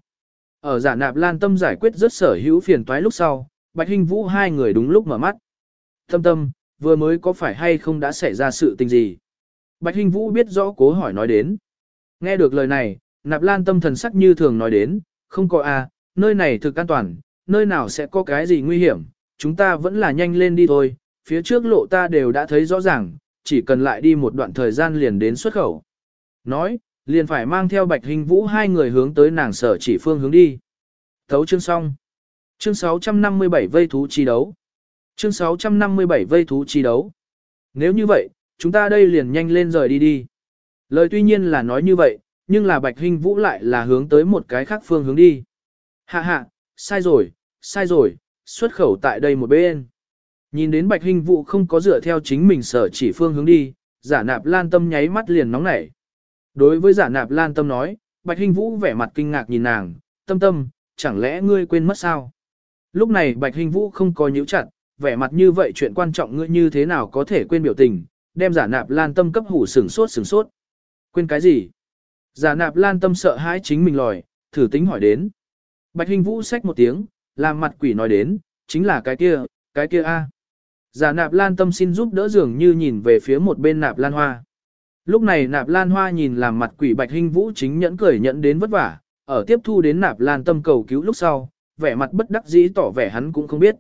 Ở giả nạp lan tâm giải quyết rất sở hữu phiền toái lúc sau, Bạch hình Vũ hai người đúng lúc mở mắt. Tâm tâm, vừa mới có phải hay không đã xảy ra sự tình gì? Bạch hình Vũ biết rõ cố hỏi nói đến. Nghe được lời này, nạp lan tâm thần sắc như thường nói đến, không có a, nơi này thực an toàn, nơi nào sẽ có cái gì nguy hiểm, chúng ta vẫn là nhanh lên đi thôi, phía trước lộ ta đều đã thấy rõ ràng, chỉ cần lại đi một đoạn thời gian liền đến xuất khẩu. Nói, liền phải mang theo bạch hình vũ hai người hướng tới nàng sở chỉ phương hướng đi. Thấu chương xong. Chương 657 vây thú chi đấu. Chương 657 vây thú chi đấu. Nếu như vậy, chúng ta đây liền nhanh lên rời đi đi. Lời tuy nhiên là nói như vậy, nhưng là Bạch Hinh Vũ lại là hướng tới một cái khác phương hướng đi. Hạ hạ, sai rồi, sai rồi, xuất khẩu tại đây một bên. Nhìn đến Bạch Hinh Vũ không có dựa theo chính mình sở chỉ phương hướng đi, giả nạp lan tâm nháy mắt liền nóng nảy. Đối với giả nạp lan tâm nói, Bạch Hinh Vũ vẻ mặt kinh ngạc nhìn nàng, tâm tâm, chẳng lẽ ngươi quên mất sao? Lúc này Bạch Hinh Vũ không có nhíu chặt, vẻ mặt như vậy chuyện quan trọng ngươi như thế nào có thể quên biểu tình, đem giả nạp lan tâm cấp hủ sừng sốt sừng sốt. Quên cái gì? Giả nạp lan tâm sợ hãi chính mình lòi, thử tính hỏi đến. Bạch Hình Vũ xách một tiếng, làm mặt quỷ nói đến, chính là cái kia, cái kia a. Giả nạp lan tâm xin giúp đỡ dường như nhìn về phía một bên nạp lan hoa. Lúc này nạp lan hoa nhìn làm mặt quỷ Bạch Hình Vũ chính nhẫn cười nhẫn đến vất vả, ở tiếp thu đến nạp lan tâm cầu cứu lúc sau, vẻ mặt bất đắc dĩ tỏ vẻ hắn cũng không biết.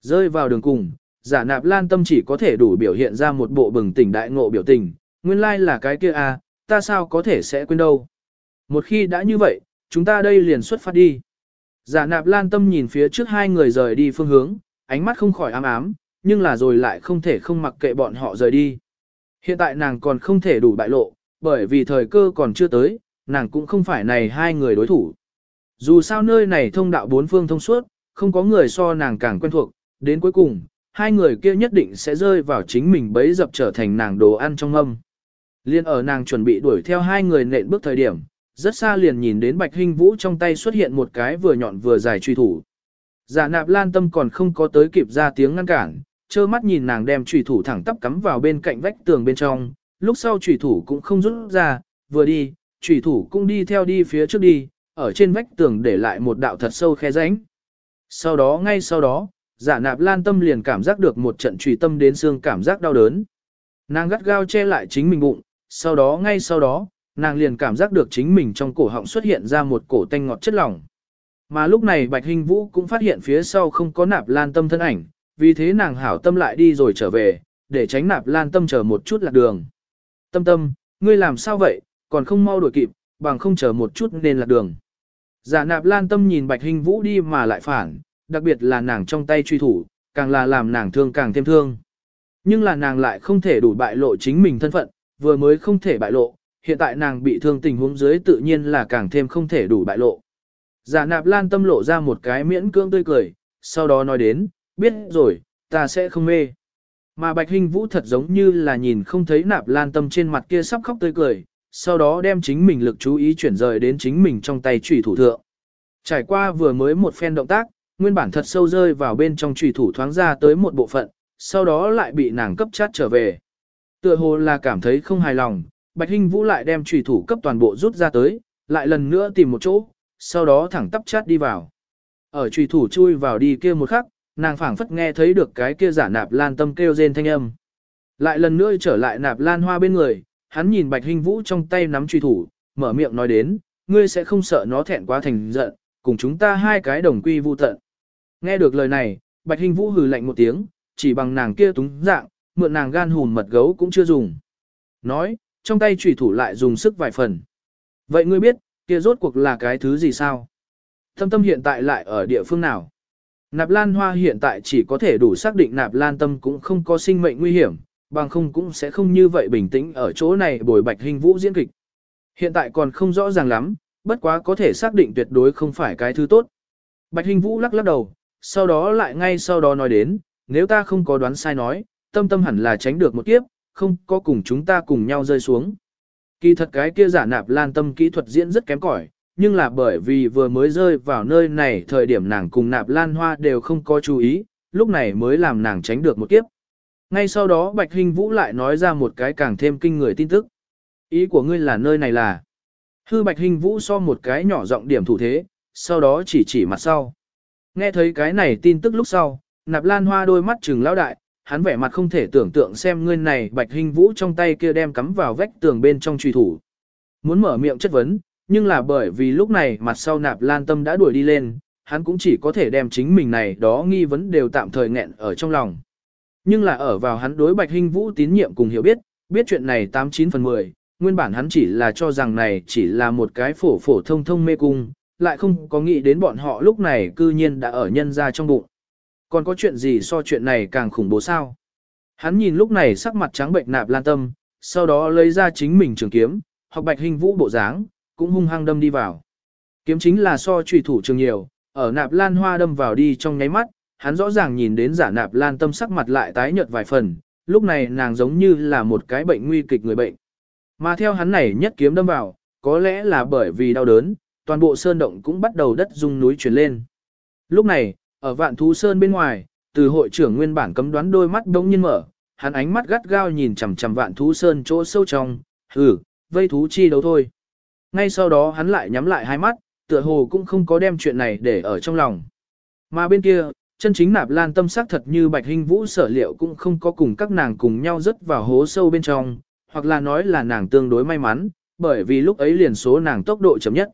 Rơi vào đường cùng, giả nạp lan tâm chỉ có thể đủ biểu hiện ra một bộ bừng tỉnh đại ngộ biểu tình, nguyên lai like là cái kia a, ta sao có thể sẽ quên đâu. Một khi đã như vậy, chúng ta đây liền xuất phát đi. Giả nạp lan tâm nhìn phía trước hai người rời đi phương hướng, ánh mắt không khỏi ám ám, nhưng là rồi lại không thể không mặc kệ bọn họ rời đi. Hiện tại nàng còn không thể đủ bại lộ, bởi vì thời cơ còn chưa tới, nàng cũng không phải này hai người đối thủ. Dù sao nơi này thông đạo bốn phương thông suốt, không có người so nàng càng quen thuộc, đến cuối cùng, hai người kia nhất định sẽ rơi vào chính mình bấy dập trở thành nàng đồ ăn trong âm. Liên ở nàng chuẩn bị đuổi theo hai người nện bước thời điểm, rất xa liền nhìn đến Bạch Hinh Vũ trong tay xuất hiện một cái vừa nhọn vừa dài truy thủ. Giả nạp lan tâm còn không có tới kịp ra tiếng ngăn cản, trơ mắt nhìn nàng đem truy thủ thẳng tắp cắm vào bên cạnh vách tường bên trong, lúc sau truy thủ cũng không rút ra, vừa đi, truy thủ cũng đi theo đi phía trước đi, ở trên vách tường để lại một đạo thật sâu khe rãnh. Sau đó ngay sau đó, giả nạp lan tâm liền cảm giác được một trận truy tâm đến xương cảm giác đau đớn. Nàng gắt gao che lại chính mình bụng, sau đó ngay sau đó, nàng liền cảm giác được chính mình trong cổ họng xuất hiện ra một cổ tanh ngọt chất lỏng. Mà lúc này Bạch Hình Vũ cũng phát hiện phía sau không có nạp lan tâm thân ảnh, vì thế nàng hảo tâm lại đi rồi trở về, để tránh nạp lan tâm chờ một chút lạc đường. Tâm tâm, ngươi làm sao vậy, còn không mau đuổi kịp, bằng không chờ một chút nên lạc đường. Giả nạp lan tâm nhìn Bạch Hình Vũ đi mà lại phản, đặc biệt là nàng trong tay truy thủ, càng là làm nàng thương càng thêm thương. Nhưng là nàng lại không thể đủ bại lộ chính mình thân phận, vừa mới không thể bại lộ, hiện tại nàng bị thương tình huống dưới tự nhiên là càng thêm không thể đủ bại lộ. Giả nạp lan tâm lộ ra một cái miễn cưỡng tươi cười, sau đó nói đến, biết rồi, ta sẽ không mê. Mà Bạch hình Vũ thật giống như là nhìn không thấy nạp lan tâm trên mặt kia sắp khóc tươi cười, sau đó đem chính mình lực chú ý chuyển rời đến chính mình trong tay trùy thủ thượng. Trải qua vừa mới một phen động tác, nguyên bản thật sâu rơi vào bên trong trùy thủ thoáng ra tới một bộ phận, sau đó lại bị nàng cấp chát trở về. Tựa hồ là cảm thấy không hài lòng, Bạch Hinh Vũ lại đem trùy thủ cấp toàn bộ rút ra tới, lại lần nữa tìm một chỗ, sau đó thẳng tắp chát đi vào. Ở trùy thủ chui vào đi kia một khắc, nàng phảng phất nghe thấy được cái kia giả nạp lan tâm kêu rên thanh âm. Lại lần nữa trở lại nạp lan hoa bên người, hắn nhìn bạch hình vũ trong tay nắm truy thủ, mở miệng nói đến, ngươi sẽ không sợ nó thẹn quá thành giận, cùng chúng ta hai cái đồng quy vu tận. Nghe được lời này, bạch hình vũ hừ lạnh một tiếng, chỉ bằng nàng kia túng dạng, mượn nàng gan hùn mật gấu cũng chưa dùng. Nói, trong tay trùy thủ lại dùng sức vài phần. Vậy ngươi biết, kia rốt cuộc là cái thứ gì sao? Tâm tâm hiện tại lại ở địa phương nào? Nạp Lan Hoa hiện tại chỉ có thể đủ xác định Nạp Lan Tâm cũng không có sinh mệnh nguy hiểm, bằng không cũng sẽ không như vậy bình tĩnh ở chỗ này bồi bạch hình vũ diễn kịch. Hiện tại còn không rõ ràng lắm, bất quá có thể xác định tuyệt đối không phải cái thứ tốt. Bạch hình vũ lắc lắc đầu, sau đó lại ngay sau đó nói đến, nếu ta không có đoán sai nói, tâm tâm hẳn là tránh được một kiếp, không có cùng chúng ta cùng nhau rơi xuống. Kỳ thật cái kia giả nạp lan tâm kỹ thuật diễn rất kém cỏi, nhưng là bởi vì vừa mới rơi vào nơi này thời điểm nàng cùng nạp lan hoa đều không có chú ý, lúc này mới làm nàng tránh được một kiếp. Ngay sau đó Bạch Hình Vũ lại nói ra một cái càng thêm kinh người tin tức. Ý của ngươi là nơi này là. Hư Bạch Hình Vũ so một cái nhỏ giọng điểm thủ thế, sau đó chỉ chỉ mặt sau. Nghe thấy cái này tin tức lúc sau, nạp lan hoa đôi mắt trừng lão đại, hắn vẻ mặt không thể tưởng tượng xem ngươi này Bạch Hình Vũ trong tay kia đem cắm vào vách tường bên trong truy thủ. Muốn mở miệng chất vấn, nhưng là bởi vì lúc này mặt sau nạp lan tâm đã đuổi đi lên, hắn cũng chỉ có thể đem chính mình này đó nghi vấn đều tạm thời nghẹn ở trong lòng. Nhưng là ở vào hắn đối Bạch hình Vũ tín nhiệm cùng hiểu biết, biết chuyện này 89 phần 10, nguyên bản hắn chỉ là cho rằng này chỉ là một cái phổ phổ thông thông mê cung, lại không có nghĩ đến bọn họ lúc này cư nhiên đã ở nhân ra trong bụng. Còn có chuyện gì so chuyện này càng khủng bố sao? Hắn nhìn lúc này sắc mặt trắng bệnh nạp lan tâm, sau đó lấy ra chính mình trường kiếm, học Bạch hình Vũ bộ dáng, cũng hung hăng đâm đi vào. Kiếm chính là so trùy thủ trường nhiều, ở nạp lan hoa đâm vào đi trong nháy mắt, hắn rõ ràng nhìn đến giả nạp lan tâm sắc mặt lại tái nhợt vài phần, lúc này nàng giống như là một cái bệnh nguy kịch người bệnh. Mà theo hắn này nhất kiếm đâm vào, có lẽ là bởi vì đau đớn, toàn bộ sơn động cũng bắt đầu đất rung núi chuyển lên. Lúc này, ở vạn thú sơn bên ngoài, từ hội trưởng nguyên bản cấm đoán đôi mắt đống nhiên mở, hắn ánh mắt gắt gao nhìn chằm chằm vạn thú sơn chỗ sâu trong, hừ, vây thú chi đấu thôi. Ngay sau đó hắn lại nhắm lại hai mắt, tựa hồ cũng không có đem chuyện này để ở trong lòng. Mà bên kia, chân chính nạp lan tâm sắc thật như bạch hình vũ sở liệu cũng không có cùng các nàng cùng nhau rớt vào hố sâu bên trong, hoặc là nói là nàng tương đối may mắn, bởi vì lúc ấy liền số nàng tốc độ chậm nhất.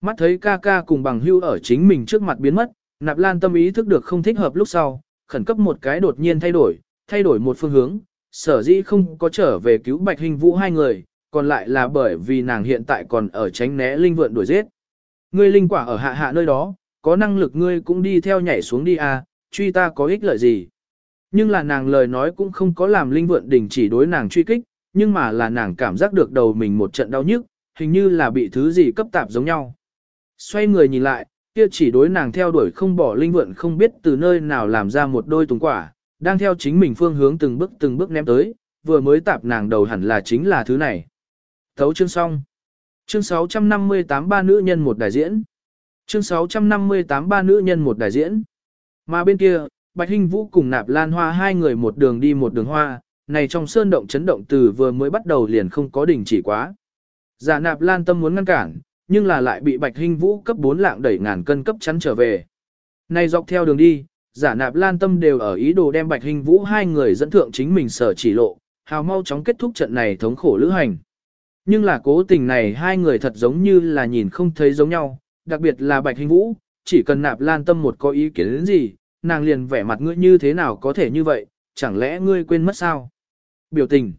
Mắt thấy ca ca cùng bằng hưu ở chính mình trước mặt biến mất, nạp lan tâm ý thức được không thích hợp lúc sau, khẩn cấp một cái đột nhiên thay đổi, thay đổi một phương hướng, sở dĩ không có trở về cứu bạch hình vũ hai người, còn lại là bởi vì nàng hiện tại còn ở tránh né linh vượn đuổi giết. Ngươi linh quả ở hạ hạ nơi đó, có năng lực ngươi cũng đi theo nhảy xuống đi à, truy ta có ích lợi gì. Nhưng là nàng lời nói cũng không có làm linh vượn đình chỉ đối nàng truy kích, nhưng mà là nàng cảm giác được đầu mình một trận đau nhức, hình như là bị thứ gì cấp tạp giống nhau. Xoay người nhìn lại, kia chỉ đối nàng theo đuổi không bỏ linh vượn không biết từ nơi nào làm ra một đôi tùng quả, đang theo chính mình phương hướng từng bước từng bước ném tới, vừa mới tạp nàng đầu hẳn là chính là thứ này. Thấu chương xong. Chương 658 ba nữ nhân một đại diễn. Chương 658 ba nữ nhân một đại diễn. Mà bên kia, Bạch Hinh Vũ cùng Nạp Lan Hoa hai người một đường đi một đường hoa, này trong sơn động chấn động từ vừa mới bắt đầu liền không có đỉnh chỉ quá. Giả Nạp Lan tâm muốn ngăn cản, nhưng là lại bị Bạch Hinh Vũ cấp 4 lạng đẩy ngàn cân cấp chắn trở về. Này dọc theo đường đi, giả Nạp Lan tâm đều ở ý đồ đem Bạch Hinh Vũ hai người dẫn thượng chính mình sở chỉ lộ, hào mau chóng kết thúc trận này thống khổ lữ hành. Nhưng là cố tình này hai người thật giống như là nhìn không thấy giống nhau, đặc biệt là Bạch Hình Vũ, chỉ cần nạp lan tâm một có ý kiến đến gì, nàng liền vẻ mặt ngươi như thế nào có thể như vậy, chẳng lẽ ngươi quên mất sao? Biểu tình.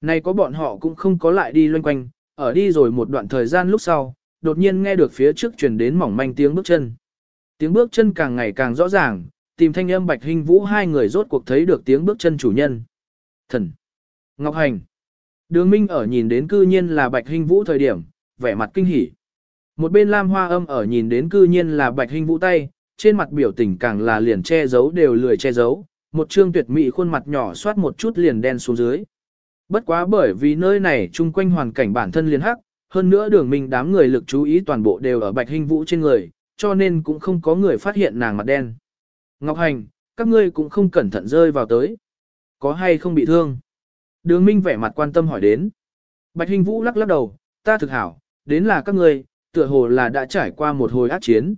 Này có bọn họ cũng không có lại đi loanh quanh, ở đi rồi một đoạn thời gian lúc sau, đột nhiên nghe được phía trước truyền đến mỏng manh tiếng bước chân. Tiếng bước chân càng ngày càng rõ ràng, tìm thanh âm Bạch hinh Vũ hai người rốt cuộc thấy được tiếng bước chân chủ nhân. Thần. Ngọc Hành. Đường Minh ở nhìn đến cư nhiên là Bạch Hinh Vũ thời điểm, vẻ mặt kinh hỉ. Một bên Lam Hoa Âm ở nhìn đến cư nhiên là Bạch Hinh Vũ tay, trên mặt biểu tình càng là liền che giấu đều lười che giấu, một trương tuyệt mỹ khuôn mặt nhỏ soát một chút liền đen xuống dưới. Bất quá bởi vì nơi này chung quanh hoàn cảnh bản thân liền hắc, hơn nữa đường minh đám người lực chú ý toàn bộ đều ở Bạch hình Vũ trên người, cho nên cũng không có người phát hiện nàng mặt đen. Ngọc Hành, các ngươi cũng không cẩn thận rơi vào tới. Có hay không bị thương? Đường Minh vẻ mặt quan tâm hỏi đến. Bạch Hình Vũ lắc lắc đầu, ta thực hảo, đến là các ngươi, tựa hồ là đã trải qua một hồi ác chiến.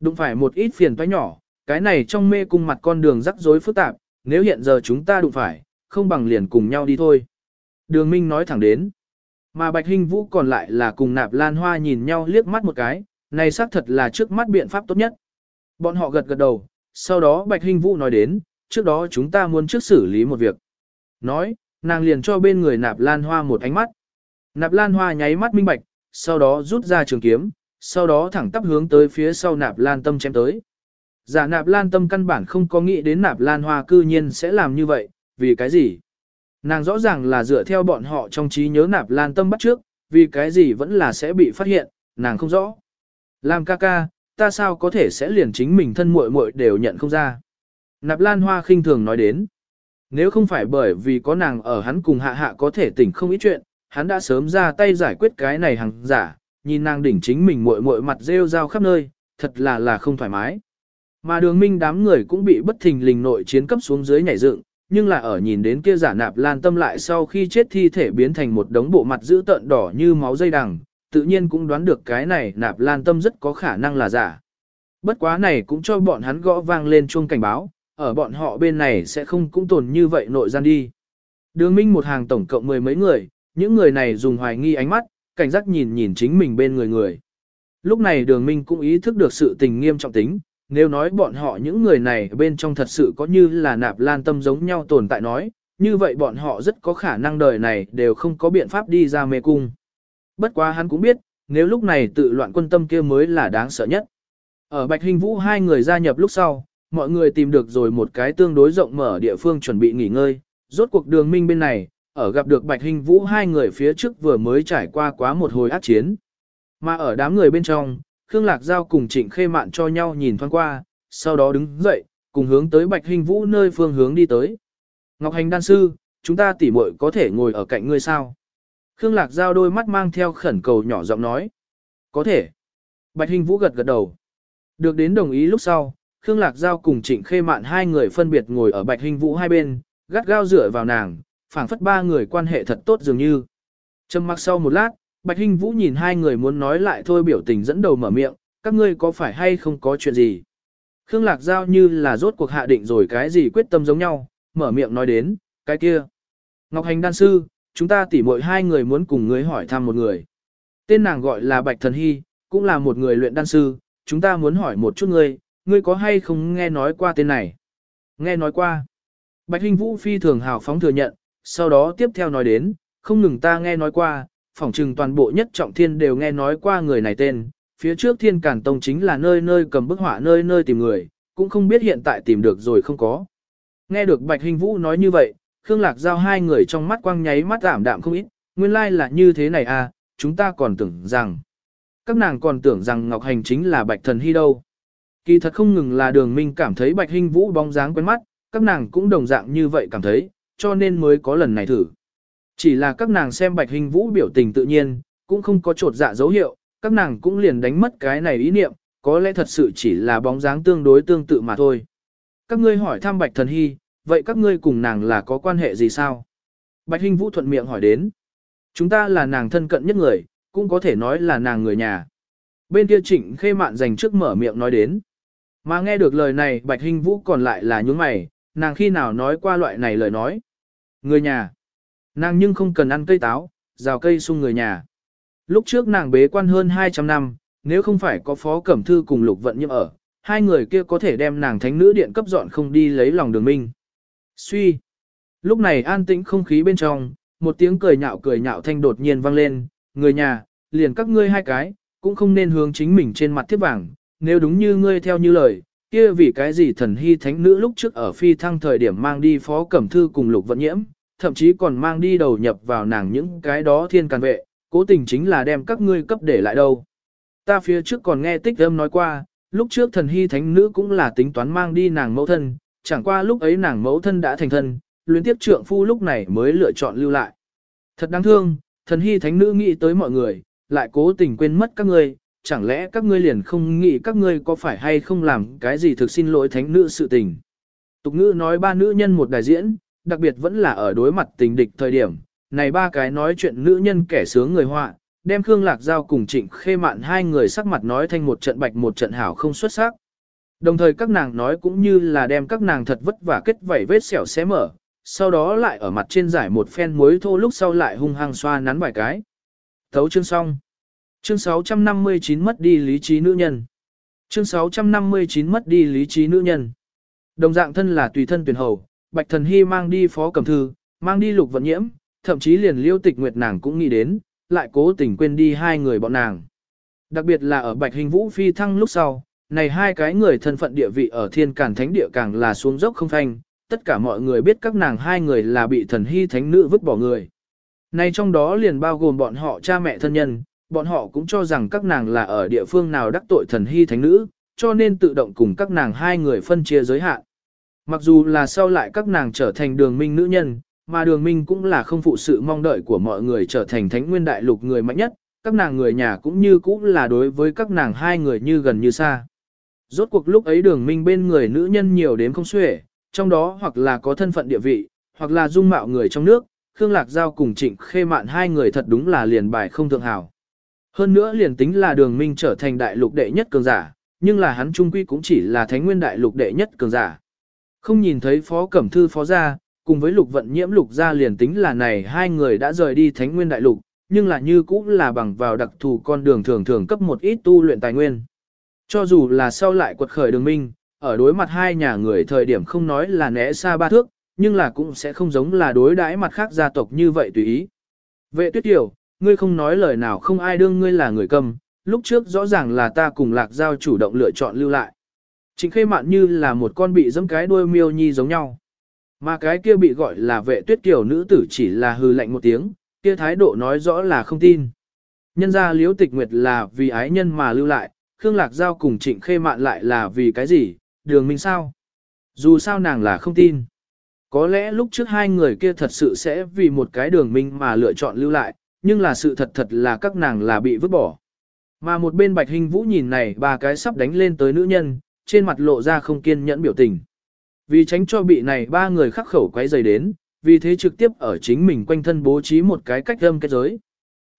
Đụng phải một ít phiền toái nhỏ, cái này trong mê cung mặt con đường rắc rối phức tạp, nếu hiện giờ chúng ta đụng phải, không bằng liền cùng nhau đi thôi. Đường Minh nói thẳng đến. Mà Bạch Hinh Vũ còn lại là cùng nạp lan hoa nhìn nhau liếc mắt một cái, này xác thật là trước mắt biện pháp tốt nhất. Bọn họ gật gật đầu, sau đó Bạch Hinh Vũ nói đến, trước đó chúng ta muốn trước xử lý một việc. Nói, nàng liền cho bên người nạp lan hoa một ánh mắt. Nạp lan hoa nháy mắt minh bạch, sau đó rút ra trường kiếm, sau đó thẳng tắp hướng tới phía sau nạp lan tâm chém tới. Giả nạp lan tâm căn bản không có nghĩ đến nạp lan hoa cư nhiên sẽ làm như vậy, vì cái gì? Nàng rõ ràng là dựa theo bọn họ trong trí nhớ nạp lan tâm bắt trước, vì cái gì vẫn là sẽ bị phát hiện, nàng không rõ. Làm ca ca, ta sao có thể sẽ liền chính mình thân muội muội đều nhận không ra. Nạp lan hoa khinh thường nói đến. Nếu không phải bởi vì có nàng ở hắn cùng hạ hạ có thể tỉnh không ít chuyện, hắn đã sớm ra tay giải quyết cái này hàng giả, nhìn nàng đỉnh chính mình muội muội mặt rêu rao khắp nơi, thật là là không thoải mái. Mà đường minh đám người cũng bị bất thình lình nội chiến cấp xuống dưới nhảy dựng, nhưng là ở nhìn đến kia giả nạp lan tâm lại sau khi chết thi thể biến thành một đống bộ mặt dữ tợn đỏ như máu dây đằng, tự nhiên cũng đoán được cái này nạp lan tâm rất có khả năng là giả. Bất quá này cũng cho bọn hắn gõ vang lên chuông cảnh báo, ở bọn họ bên này sẽ không cũng tồn như vậy nội gian đi. Đường minh một hàng tổng cộng mười mấy người, những người này dùng hoài nghi ánh mắt, cảnh giác nhìn nhìn chính mình bên người người. Lúc này đường minh cũng ý thức được sự tình nghiêm trọng tính, nếu nói bọn họ những người này bên trong thật sự có như là nạp lan tâm giống nhau tồn tại nói, như vậy bọn họ rất có khả năng đời này đều không có biện pháp đi ra mê cung. Bất quá hắn cũng biết, nếu lúc này tự loạn quân tâm kia mới là đáng sợ nhất. Ở Bạch Hình Vũ hai người gia nhập lúc sau, mọi người tìm được rồi một cái tương đối rộng mở địa phương chuẩn bị nghỉ ngơi, rốt cuộc đường minh bên này, ở gặp được Bạch Hình Vũ hai người phía trước vừa mới trải qua quá một hồi ác chiến. Mà ở đám người bên trong, Khương Lạc Giao cùng Trịnh Khê Mạn cho nhau nhìn thoáng qua, sau đó đứng dậy, cùng hướng tới Bạch Hình Vũ nơi phương hướng đi tới. Ngọc Hành đan sư, chúng ta tỉ muội có thể ngồi ở cạnh ngươi sao? Khương Lạc Giao đôi mắt mang theo khẩn cầu nhỏ giọng nói. Có thể. Bạch Hình Vũ gật gật đầu. Được đến đồng ý lúc sau, Khương Lạc Giao cùng Trịnh Khê Mạn hai người phân biệt ngồi ở Bạch Hình Vũ hai bên, gắt gao dựa vào nàng, phảng phất ba người quan hệ thật tốt dường như. Trầm mặc sau một lát, Bạch Hinh Vũ nhìn hai người muốn nói lại thôi biểu tình dẫn đầu mở miệng, các ngươi có phải hay không có chuyện gì? Khương Lạc Giao như là rốt cuộc hạ định rồi cái gì quyết tâm giống nhau, mở miệng nói đến, cái kia. Ngọc Hành đan sư, chúng ta tỉ muội hai người muốn cùng ngươi hỏi thăm một người. Tên nàng gọi là Bạch Thần Hy, cũng là một người luyện đan sư, chúng ta muốn hỏi một chút ngươi, ngươi có hay không nghe nói qua tên này? Nghe nói qua. Bạch Hinh Vũ phi thường hào phóng thừa nhận, sau đó tiếp theo nói đến, không ngừng ta nghe nói qua, phỏng trừng toàn bộ nhất trọng thiên đều nghe nói qua người này tên, phía trước thiên cản tông chính là nơi nơi cầm bức họa nơi nơi tìm người, cũng không biết hiện tại tìm được rồi không có. Nghe được Bạch Hình Vũ nói như vậy, Khương Lạc Giao hai người trong mắt quang nháy mắt giảm đạm không ít, nguyên lai like là như thế này à, chúng ta còn tưởng rằng, các nàng còn tưởng rằng Ngọc Hành chính là Bạch Thần Hy đâu. Kỳ thật không ngừng là đường minh cảm thấy Bạch Hình Vũ bóng dáng quen mắt, các nàng cũng đồng dạng như vậy cảm thấy, cho nên mới có lần này thử. Chỉ là các nàng xem bạch hình vũ biểu tình tự nhiên, cũng không có trột dạ dấu hiệu, các nàng cũng liền đánh mất cái này ý niệm, có lẽ thật sự chỉ là bóng dáng tương đối tương tự mà thôi. Các ngươi hỏi thăm bạch thần hy, vậy các ngươi cùng nàng là có quan hệ gì sao? Bạch hình vũ thuận miệng hỏi đến. Chúng ta là nàng thân cận nhất người, cũng có thể nói là nàng người nhà. Bên kia trịnh khê mạn dành trước mở miệng nói đến. Mà nghe được lời này bạch hình vũ còn lại là những mày, nàng khi nào nói qua loại này lời nói. Người nhà. Nàng nhưng không cần ăn cây táo, rào cây sung người nhà. Lúc trước nàng bế quan hơn 200 năm, nếu không phải có phó cẩm thư cùng lục vận nhiễm ở, hai người kia có thể đem nàng thánh nữ điện cấp dọn không đi lấy lòng đường minh. Suy. Lúc này an tĩnh không khí bên trong, một tiếng cười nhạo cười nhạo thanh đột nhiên vang lên, người nhà, liền các ngươi hai cái, cũng không nên hướng chính mình trên mặt thiết vàng, nếu đúng như ngươi theo như lời, kia vì cái gì thần hy thánh nữ lúc trước ở phi thăng thời điểm mang đi phó cẩm thư cùng lục vận nhiễm, thậm chí còn mang đi đầu nhập vào nàng những cái đó thiên càn vệ, cố tình chính là đem các ngươi cấp để lại đâu. Ta phía trước còn nghe tích âm nói qua, lúc trước thần hy thánh nữ cũng là tính toán mang đi nàng mẫu thân, chẳng qua lúc ấy nàng mẫu thân đã thành thân, luyến tiếp trượng phu lúc này mới lựa chọn lưu lại. Thật đáng thương, thần hy thánh nữ nghĩ tới mọi người, lại cố tình quên mất các ngươi, chẳng lẽ các ngươi liền không nghĩ các ngươi có phải hay không làm cái gì thực xin lỗi thánh nữ sự tình. Tục ngữ nói ba nữ nhân một đại diễn, đặc biệt vẫn là ở đối mặt tình địch thời điểm, này ba cái nói chuyện nữ nhân kẻ sướng người họa, đem Khương Lạc Giao cùng Trịnh Khê Mạn hai người sắc mặt nói thành một trận bạch một trận hảo không xuất sắc. Đồng thời các nàng nói cũng như là đem các nàng thật vất vả kết vảy vết xẻo xé mở, sau đó lại ở mặt trên giải một phen muối thô lúc sau lại hung hăng xoa nắn vài cái. Thấu chương xong. Chương 659 mất đi lý trí nữ nhân. Chương 659 mất đi lý trí nữ nhân. Đồng dạng thân là tùy thân tuyển hầu, Bạch Thần Hy mang đi phó cầm thư, mang đi lục vận nhiễm, thậm chí liền liêu tịch nguyệt nàng cũng nghĩ đến, lại cố tình quên đi hai người bọn nàng. Đặc biệt là ở Bạch Hình Vũ phi thăng lúc sau, này hai cái người thân phận địa vị ở thiên Càn thánh địa càng là xuống dốc không phanh, tất cả mọi người biết các nàng hai người là bị thần hy thánh nữ vứt bỏ người. Này trong đó liền bao gồm bọn họ cha mẹ thân nhân, bọn họ cũng cho rằng các nàng là ở địa phương nào đắc tội thần hy thánh nữ, cho nên tự động cùng các nàng hai người phân chia giới hạn. Mặc dù là sau lại các nàng trở thành đường minh nữ nhân, mà đường minh cũng là không phụ sự mong đợi của mọi người trở thành thánh nguyên đại lục người mạnh nhất, các nàng người nhà cũng như cũng là đối với các nàng hai người như gần như xa. Rốt cuộc lúc ấy đường minh bên người nữ nhân nhiều đến không xuể, trong đó hoặc là có thân phận địa vị, hoặc là dung mạo người trong nước, Khương Lạc Giao cùng Trịnh Khê Mạn hai người thật đúng là liền bài không thượng hảo. Hơn nữa liền tính là đường minh trở thành đại lục đệ nhất cường giả, nhưng là hắn trung quy cũng chỉ là thánh nguyên đại lục đệ nhất cường giả. Không nhìn thấy phó cẩm thư phó gia, cùng với lục vận nhiễm lục gia liền tính là này hai người đã rời đi thánh nguyên đại lục, nhưng là như cũng là bằng vào đặc thù con đường thường thường cấp một ít tu luyện tài nguyên. Cho dù là sau lại quật khởi đường minh, ở đối mặt hai nhà người thời điểm không nói là né xa ba thước, nhưng là cũng sẽ không giống là đối đãi mặt khác gia tộc như vậy tùy ý. Vệ tuyết tiểu, ngươi không nói lời nào không ai đương ngươi là người cầm, lúc trước rõ ràng là ta cùng lạc giao chủ động lựa chọn lưu lại. Trịnh khê mạn như là một con bị dẫm cái đuôi miêu nhi giống nhau. Mà cái kia bị gọi là vệ tuyết tiểu nữ tử chỉ là hư lạnh một tiếng, kia thái độ nói rõ là không tin. Nhân ra liễu tịch nguyệt là vì ái nhân mà lưu lại, Khương Lạc Giao cùng trịnh khê mạn lại là vì cái gì, đường minh sao? Dù sao nàng là không tin. Có lẽ lúc trước hai người kia thật sự sẽ vì một cái đường minh mà lựa chọn lưu lại, nhưng là sự thật thật là các nàng là bị vứt bỏ. Mà một bên bạch hình vũ nhìn này ba cái sắp đánh lên tới nữ nhân, trên mặt lộ ra không kiên nhẫn biểu tình. Vì tránh cho bị này ba người khắc khẩu quấy dày đến, vì thế trực tiếp ở chính mình quanh thân bố trí một cái cách âm kết giới.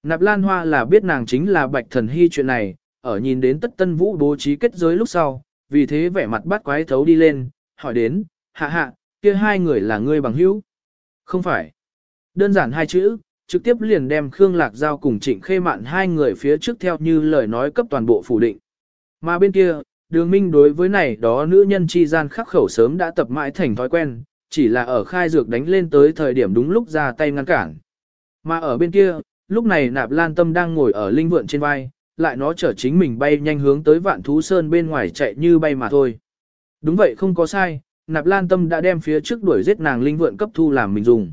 Nạp Lan Hoa là biết nàng chính là bạch thần hy chuyện này, ở nhìn đến tất tân vũ bố trí kết giới lúc sau, vì thế vẻ mặt bắt quái thấu đi lên, hỏi đến, hạ hạ, kia hai người là ngươi bằng hữu. Không phải. Đơn giản hai chữ, trực tiếp liền đem Khương Lạc Giao cùng Trịnh Khê Mạn hai người phía trước theo như lời nói cấp toàn bộ phủ định. Mà bên kia, đường minh đối với này đó nữ nhân chi gian khắc khẩu sớm đã tập mãi thành thói quen, chỉ là ở khai dược đánh lên tới thời điểm đúng lúc ra tay ngăn cản. Mà ở bên kia, lúc này nạp lan tâm đang ngồi ở linh vượn trên vai, lại nó chở chính mình bay nhanh hướng tới vạn thú sơn bên ngoài chạy như bay mà thôi. Đúng vậy không có sai, nạp lan tâm đã đem phía trước đuổi giết nàng linh vượn cấp thu làm mình dùng.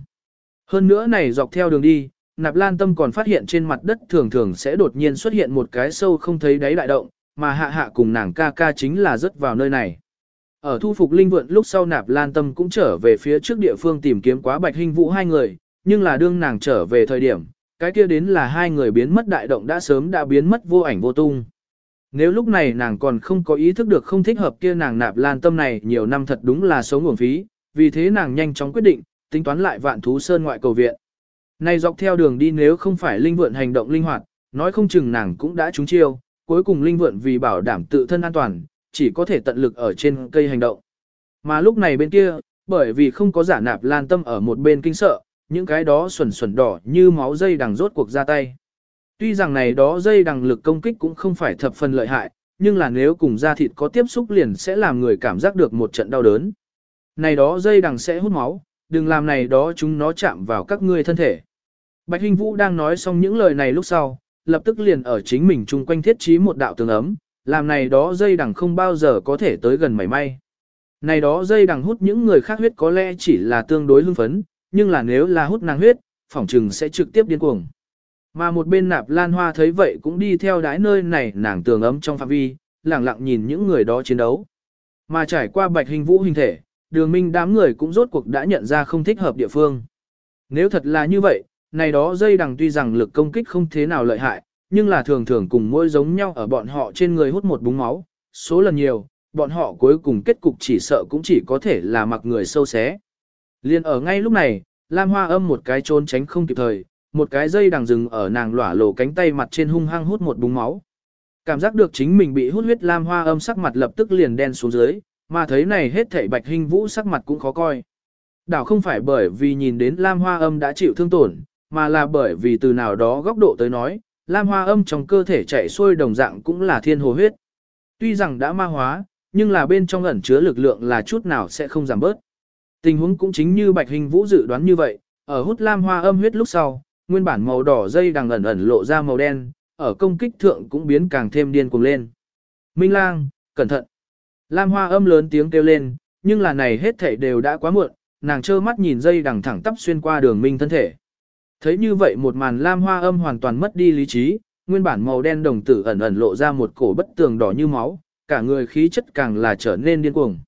Hơn nữa này dọc theo đường đi, nạp lan tâm còn phát hiện trên mặt đất thường thường sẽ đột nhiên xuất hiện một cái sâu không thấy đáy đại động, mà hạ hạ cùng nàng ca ca chính là rớt vào nơi này. Ở thu phục linh vượn lúc sau nạp lan tâm cũng trở về phía trước địa phương tìm kiếm quá bạch hình vũ hai người, nhưng là đương nàng trở về thời điểm, cái kia đến là hai người biến mất đại động đã sớm đã biến mất vô ảnh vô tung. Nếu lúc này nàng còn không có ý thức được không thích hợp kia nàng nạp lan tâm này nhiều năm thật đúng là sống nguồn phí, vì thế nàng nhanh chóng quyết định, tính toán lại vạn thú sơn ngoại cầu viện. Này dọc theo đường đi nếu không phải linh vượn hành động linh hoạt, nói không chừng nàng cũng đã trúng chiêu, cuối cùng linh vượn vì bảo đảm tự thân an toàn, chỉ có thể tận lực ở trên cây hành động. Mà lúc này bên kia, bởi vì không có giả nạp lan tâm ở một bên kinh sợ, những cái đó xuẩn xuẩn đỏ như máu dây đằng rốt cuộc ra tay. Tuy rằng này đó dây đằng lực công kích cũng không phải thập phần lợi hại, nhưng là nếu cùng da thịt có tiếp xúc liền sẽ làm người cảm giác được một trận đau đớn. Này đó dây đằng sẽ hút máu, đừng làm này đó chúng nó chạm vào các ngươi thân thể. Bạch Hinh Vũ đang nói xong những lời này lúc sau, lập tức liền ở chính mình chung quanh thiết trí một đạo tường ấm, làm này đó dây đằng không bao giờ có thể tới gần mảy may. Này đó dây đằng hút những người khác huyết có lẽ chỉ là tương đối hưng phấn, nhưng là nếu là hút nàng huyết, phỏng trừng sẽ trực tiếp điên cuồng. Mà một bên nạp lan hoa thấy vậy cũng đi theo đái nơi này nàng tường ấm trong phạm vi, lặng lặng nhìn những người đó chiến đấu. Mà trải qua bạch hình vũ hình thể, đường minh đám người cũng rốt cuộc đã nhận ra không thích hợp địa phương. Nếu thật là như vậy, này đó dây đằng tuy rằng lực công kích không thế nào lợi hại, nhưng là thường thường cùng mỗi giống nhau ở bọn họ trên người hút một búng máu, số lần nhiều, bọn họ cuối cùng kết cục chỉ sợ cũng chỉ có thể là mặc người sâu xé. Liên ở ngay lúc này, Lam Hoa âm một cái trốn tránh không kịp thời, một cái dây đằng rừng ở nàng lỏa lộ cánh tay mặt trên hung hăng hút một búng máu. Cảm giác được chính mình bị hút huyết Lam Hoa âm sắc mặt lập tức liền đen xuống dưới, mà thấy này hết thảy Bạch Hình Vũ sắc mặt cũng khó coi. Đảo không phải bởi vì nhìn đến Lam Hoa Âm đã chịu thương tổn, mà là bởi vì từ nào đó góc độ tới nói, Lam Hoa Âm trong cơ thể chạy xuôi đồng dạng cũng là thiên hồ huyết. Tuy rằng đã ma hóa, nhưng là bên trong ẩn chứa lực lượng là chút nào sẽ không giảm bớt. Tình huống cũng chính như Bạch Hình Vũ dự đoán như vậy, ở hút Lam Hoa Âm huyết lúc sau, nguyên bản màu đỏ dây đằng ẩn ẩn lộ ra màu đen, ở công kích thượng cũng biến càng thêm điên cuồng lên. Minh Lang, cẩn thận. Lam Hoa Âm lớn tiếng kêu lên, nhưng là này hết thảy đều đã quá muộn, nàng trơ mắt nhìn dây đằng thẳng tắp xuyên qua đường minh thân thể. Thấy như vậy một màn lam hoa âm hoàn toàn mất đi lý trí, nguyên bản màu đen đồng tử ẩn ẩn lộ ra một cổ bất tường đỏ như máu, cả người khí chất càng là trở nên điên cuồng.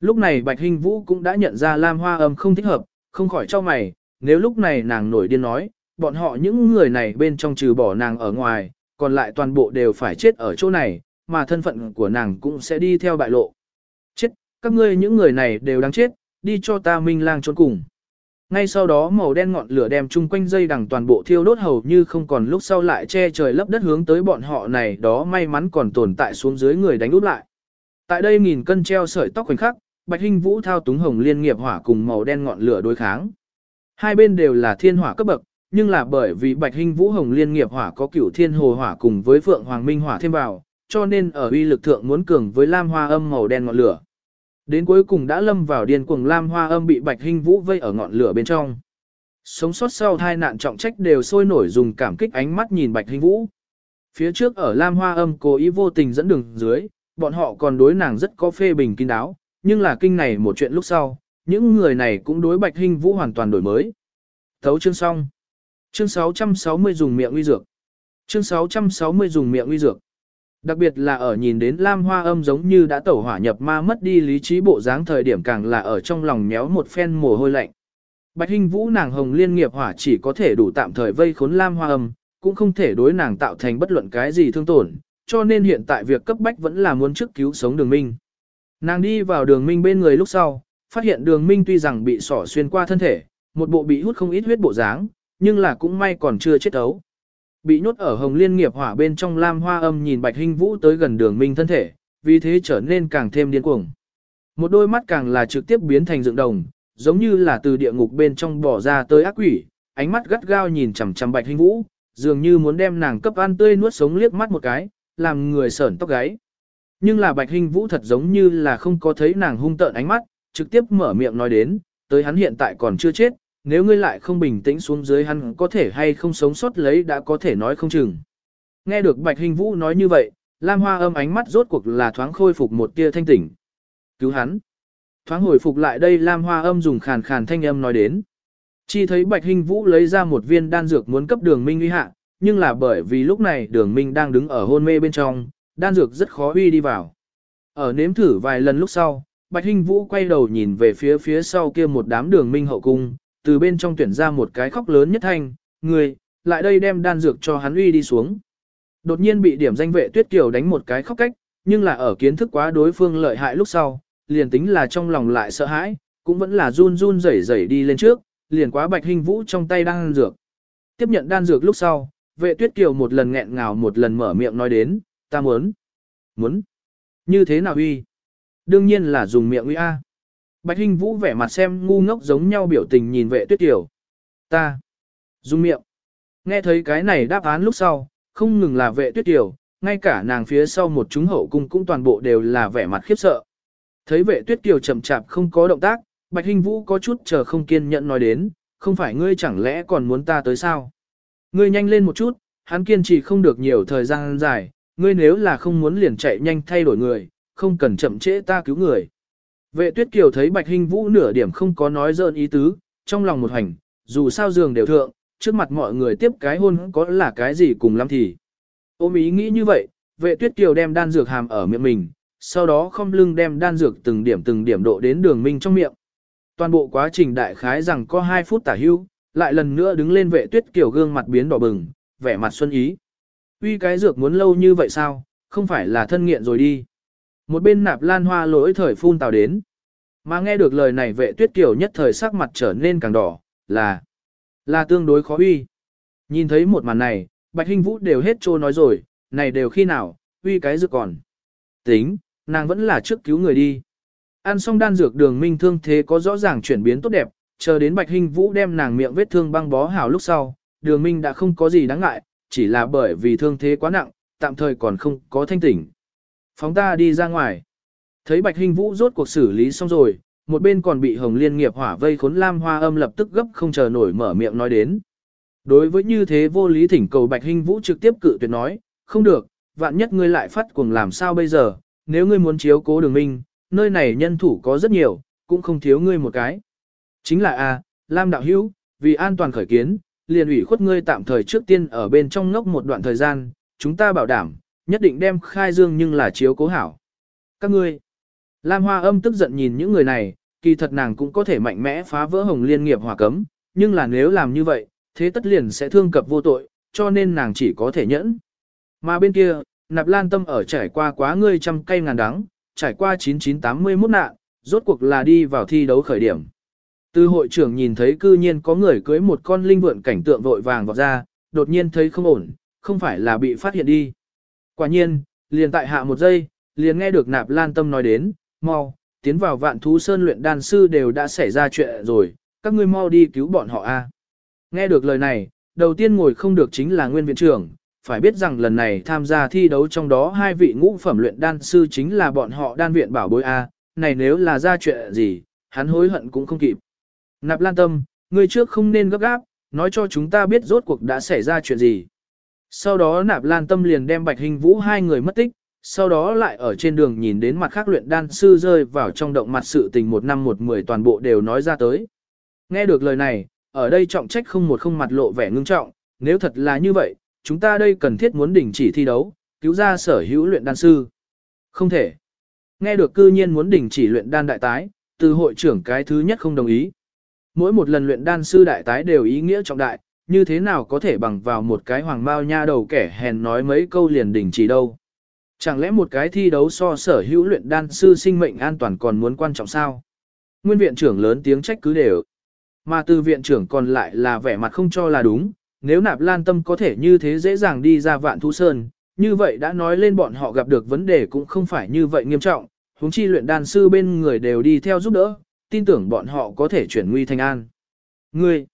Lúc này Bạch Hinh Vũ cũng đã nhận ra lam hoa âm không thích hợp, không khỏi cho mày, nếu lúc này nàng nổi điên nói, bọn họ những người này bên trong trừ bỏ nàng ở ngoài, còn lại toàn bộ đều phải chết ở chỗ này, mà thân phận của nàng cũng sẽ đi theo bại lộ. Chết, các ngươi những người này đều đáng chết, đi cho ta minh lang trốn cùng. Ngay sau đó màu đen ngọn lửa đem chung quanh dây đằng toàn bộ thiêu đốt hầu như không còn lúc sau lại che trời lấp đất hướng tới bọn họ này đó may mắn còn tồn tại xuống dưới người đánh úp lại. Tại đây nghìn cân treo sợi tóc khoảnh khắc, Bạch Hinh Vũ thao túng hồng liên nghiệp hỏa cùng màu đen ngọn lửa đối kháng. Hai bên đều là thiên hỏa cấp bậc, nhưng là bởi vì Bạch Hinh Vũ hồng liên nghiệp hỏa có cửu thiên hồ hỏa cùng với Phượng Hoàng Minh hỏa thêm vào, cho nên ở uy lực thượng muốn cường với lam hoa âm màu đen ngọn lửa. Đến cuối cùng đã lâm vào điên cuồng lam hoa âm bị bạch hình vũ vây ở ngọn lửa bên trong. Sống sót sau hai nạn trọng trách đều sôi nổi dùng cảm kích ánh mắt nhìn bạch hình vũ. Phía trước ở lam hoa âm cố ý vô tình dẫn đường dưới, bọn họ còn đối nàng rất có phê bình kín đáo, nhưng là kinh này một chuyện lúc sau, những người này cũng đối bạch hình vũ hoàn toàn đổi mới. Thấu chương xong. Chương 660 dùng miệng uy dược. Chương 660 dùng miệng uy dược. Đặc biệt là ở nhìn đến Lam Hoa Âm giống như đã tẩu hỏa nhập ma mất đi lý trí bộ dáng thời điểm càng là ở trong lòng méo một phen mồ hôi lạnh. Bạch Hinh Vũ nàng hồng liên nghiệp hỏa chỉ có thể đủ tạm thời vây khốn Lam Hoa Âm, cũng không thể đối nàng tạo thành bất luận cái gì thương tổn, cho nên hiện tại việc cấp bách vẫn là muốn trước cứu sống Đường Minh. Nàng đi vào Đường Minh bên người lúc sau, phát hiện Đường Minh tuy rằng bị sỏ xuyên qua thân thể, một bộ bị hút không ít huyết bộ dáng, nhưng là cũng may còn chưa chết ấu. Bị nhốt ở hồng liên nghiệp hỏa bên trong lam hoa âm nhìn bạch hình vũ tới gần đường minh thân thể, vì thế trở nên càng thêm điên cuồng. Một đôi mắt càng là trực tiếp biến thành dựng đồng, giống như là từ địa ngục bên trong bỏ ra tới ác quỷ, ánh mắt gắt gao nhìn chằm chằm bạch hình vũ, dường như muốn đem nàng cấp ăn tươi nuốt sống liếc mắt một cái, làm người sởn tóc gáy. Nhưng là bạch hình vũ thật giống như là không có thấy nàng hung tợn ánh mắt, trực tiếp mở miệng nói đến, tới hắn hiện tại còn chưa chết, nếu ngươi lại không bình tĩnh xuống dưới hắn có thể hay không sống sót lấy đã có thể nói không chừng. Nghe được Bạch Hình Vũ nói như vậy, Lam Hoa âm ánh mắt rốt cuộc là thoáng khôi phục một tia thanh tỉnh. Cứu hắn. Thoáng hồi phục lại đây Lam Hoa âm dùng khàn khàn thanh âm nói đến. Chỉ thấy Bạch Hình Vũ lấy ra một viên đan dược muốn cấp đường minh uy hạ, nhưng là bởi vì lúc này đường minh đang đứng ở hôn mê bên trong, đan dược rất khó uy đi vào. Ở nếm thử vài lần lúc sau, Bạch Hình Vũ quay đầu nhìn về phía phía sau kia một đám đường minh hậu cung, từ bên trong tuyển ra một cái khóc lớn nhất thanh, người, lại đây đem đan dược cho hắn uy đi xuống. Đột nhiên bị điểm danh vệ tuyết kiều đánh một cái khóc cách, nhưng là ở kiến thức quá đối phương lợi hại lúc sau, liền tính là trong lòng lại sợ hãi, cũng vẫn là run run rẩy rẩy đi lên trước, liền quá bạch hình vũ trong tay đan dược. Tiếp nhận đan dược lúc sau, vệ tuyết kiều một lần nghẹn ngào một lần mở miệng nói đến, ta muốn, muốn, như thế nào uy? Đương nhiên là dùng miệng uy A. Bạch Hinh Vũ vẻ mặt xem ngu ngốc giống nhau biểu tình nhìn vệ tuyết tiểu. Ta. Dung miệng. Nghe thấy cái này đáp án lúc sau, không ngừng là vệ tuyết tiểu, ngay cả nàng phía sau một chúng hậu cung cũng toàn bộ đều là vẻ mặt khiếp sợ. Thấy vệ tuyết tiểu chậm chạp không có động tác, Bạch Hinh Vũ có chút chờ không kiên nhẫn nói đến, không phải ngươi chẳng lẽ còn muốn ta tới sao? Ngươi nhanh lên một chút, hắn kiên trì không được nhiều thời gian dài, ngươi nếu là không muốn liền chạy nhanh thay đổi người, không cần chậm trễ ta cứu người. Vệ tuyết kiều thấy bạch hình vũ nửa điểm không có nói dơn ý tứ, trong lòng một hành, dù sao giường đều thượng, trước mặt mọi người tiếp cái hôn có là cái gì cùng lắm thì. Ôm ý nghĩ như vậy, vệ tuyết kiều đem đan dược hàm ở miệng mình, sau đó không lưng đem đan dược từng điểm từng điểm độ đến đường minh trong miệng. Toàn bộ quá trình đại khái rằng có 2 phút tả hưu, lại lần nữa đứng lên vệ tuyết kiều gương mặt biến đỏ bừng, vẻ mặt xuân ý. Uy cái dược muốn lâu như vậy sao, không phải là thân nghiện rồi đi. Một bên nạp lan hoa lỗi thời phun tào đến. Mà nghe được lời này vệ tuyết kiểu nhất thời sắc mặt trở nên càng đỏ, là, là tương đối khó uy. Nhìn thấy một màn này, Bạch Hinh Vũ đều hết trô nói rồi, này đều khi nào, uy cái dược còn. Tính, nàng vẫn là trước cứu người đi. Ăn xong đan dược đường minh thương thế có rõ ràng chuyển biến tốt đẹp, chờ đến Bạch Hinh Vũ đem nàng miệng vết thương băng bó hảo lúc sau, đường minh đã không có gì đáng ngại, chỉ là bởi vì thương thế quá nặng, tạm thời còn không có thanh tỉnh. Phóng ta đi ra ngoài. Thấy Bạch Hinh Vũ rốt cuộc xử lý xong rồi, một bên còn bị Hồng Liên nghiệp hỏa vây khốn Lam Hoa Âm lập tức gấp không chờ nổi mở miệng nói đến. Đối với như thế vô lý thỉnh cầu Bạch Hinh Vũ trực tiếp cự tuyệt nói, không được, vạn nhất ngươi lại phát cuồng làm sao bây giờ, nếu ngươi muốn chiếu cố đường minh, nơi này nhân thủ có rất nhiều, cũng không thiếu ngươi một cái. Chính là A, Lam Đạo Hữu, vì an toàn khởi kiến, liền ủy khuất ngươi tạm thời trước tiên ở bên trong ngốc một đoạn thời gian, chúng ta bảo đảm, nhất định đem khai dương nhưng là chiếu cố hảo. Các ngươi, Lam Hoa âm tức giận nhìn những người này, kỳ thật nàng cũng có thể mạnh mẽ phá vỡ hồng liên nghiệp hòa cấm, nhưng là nếu làm như vậy, thế tất liền sẽ thương cập vô tội, cho nên nàng chỉ có thể nhẫn. Mà bên kia, nạp lan tâm ở trải qua quá ngươi trăm cây ngàn đắng, trải qua 9981 nạn, rốt cuộc là đi vào thi đấu khởi điểm. Từ hội trưởng nhìn thấy cư nhiên có người cưới một con linh vượn cảnh tượng vội vàng vọt ra, đột nhiên thấy không ổn, không phải là bị phát hiện đi. Quả nhiên, liền tại hạ một giây, liền nghe được nạp lan tâm nói đến, mau, tiến vào vạn thú sơn luyện đan sư đều đã xảy ra chuyện rồi, các ngươi mau đi cứu bọn họ a. Nghe được lời này, đầu tiên ngồi không được chính là nguyên viện trưởng, phải biết rằng lần này tham gia thi đấu trong đó hai vị ngũ phẩm luyện đan sư chính là bọn họ đan viện bảo bối A, này nếu là ra chuyện gì, hắn hối hận cũng không kịp. Nạp lan tâm, người trước không nên gấp gáp, nói cho chúng ta biết rốt cuộc đã xảy ra chuyện gì. Sau đó nạp lan tâm liền đem bạch hình vũ hai người mất tích, sau đó lại ở trên đường nhìn đến mặt khác luyện đan sư rơi vào trong động mặt sự tình một năm một mười toàn bộ đều nói ra tới. Nghe được lời này, ở đây trọng trách không một không mặt lộ vẻ ngưng trọng, nếu thật là như vậy, chúng ta đây cần thiết muốn đình chỉ thi đấu, cứu ra sở hữu luyện đan sư. Không thể. Nghe được cư nhiên muốn đình chỉ luyện đan đại tái, từ hội trưởng cái thứ nhất không đồng ý. Mỗi một lần luyện đan sư đại tái đều ý nghĩa trọng đại, như thế nào có thể bằng vào một cái hoàng bao nha đầu kẻ hèn nói mấy câu liền đình chỉ đâu. Chẳng lẽ một cái thi đấu so sở hữu luyện đan sư sinh mệnh an toàn còn muốn quan trọng sao? Nguyên viện trưởng lớn tiếng trách cứ đều. Mà từ viện trưởng còn lại là vẻ mặt không cho là đúng, nếu nạp lan tâm có thể như thế dễ dàng đi ra vạn thú sơn, như vậy đã nói lên bọn họ gặp được vấn đề cũng không phải như vậy nghiêm trọng, huống chi luyện đan sư bên người đều đi theo giúp đỡ, tin tưởng bọn họ có thể chuyển nguy thành an. Ngươi,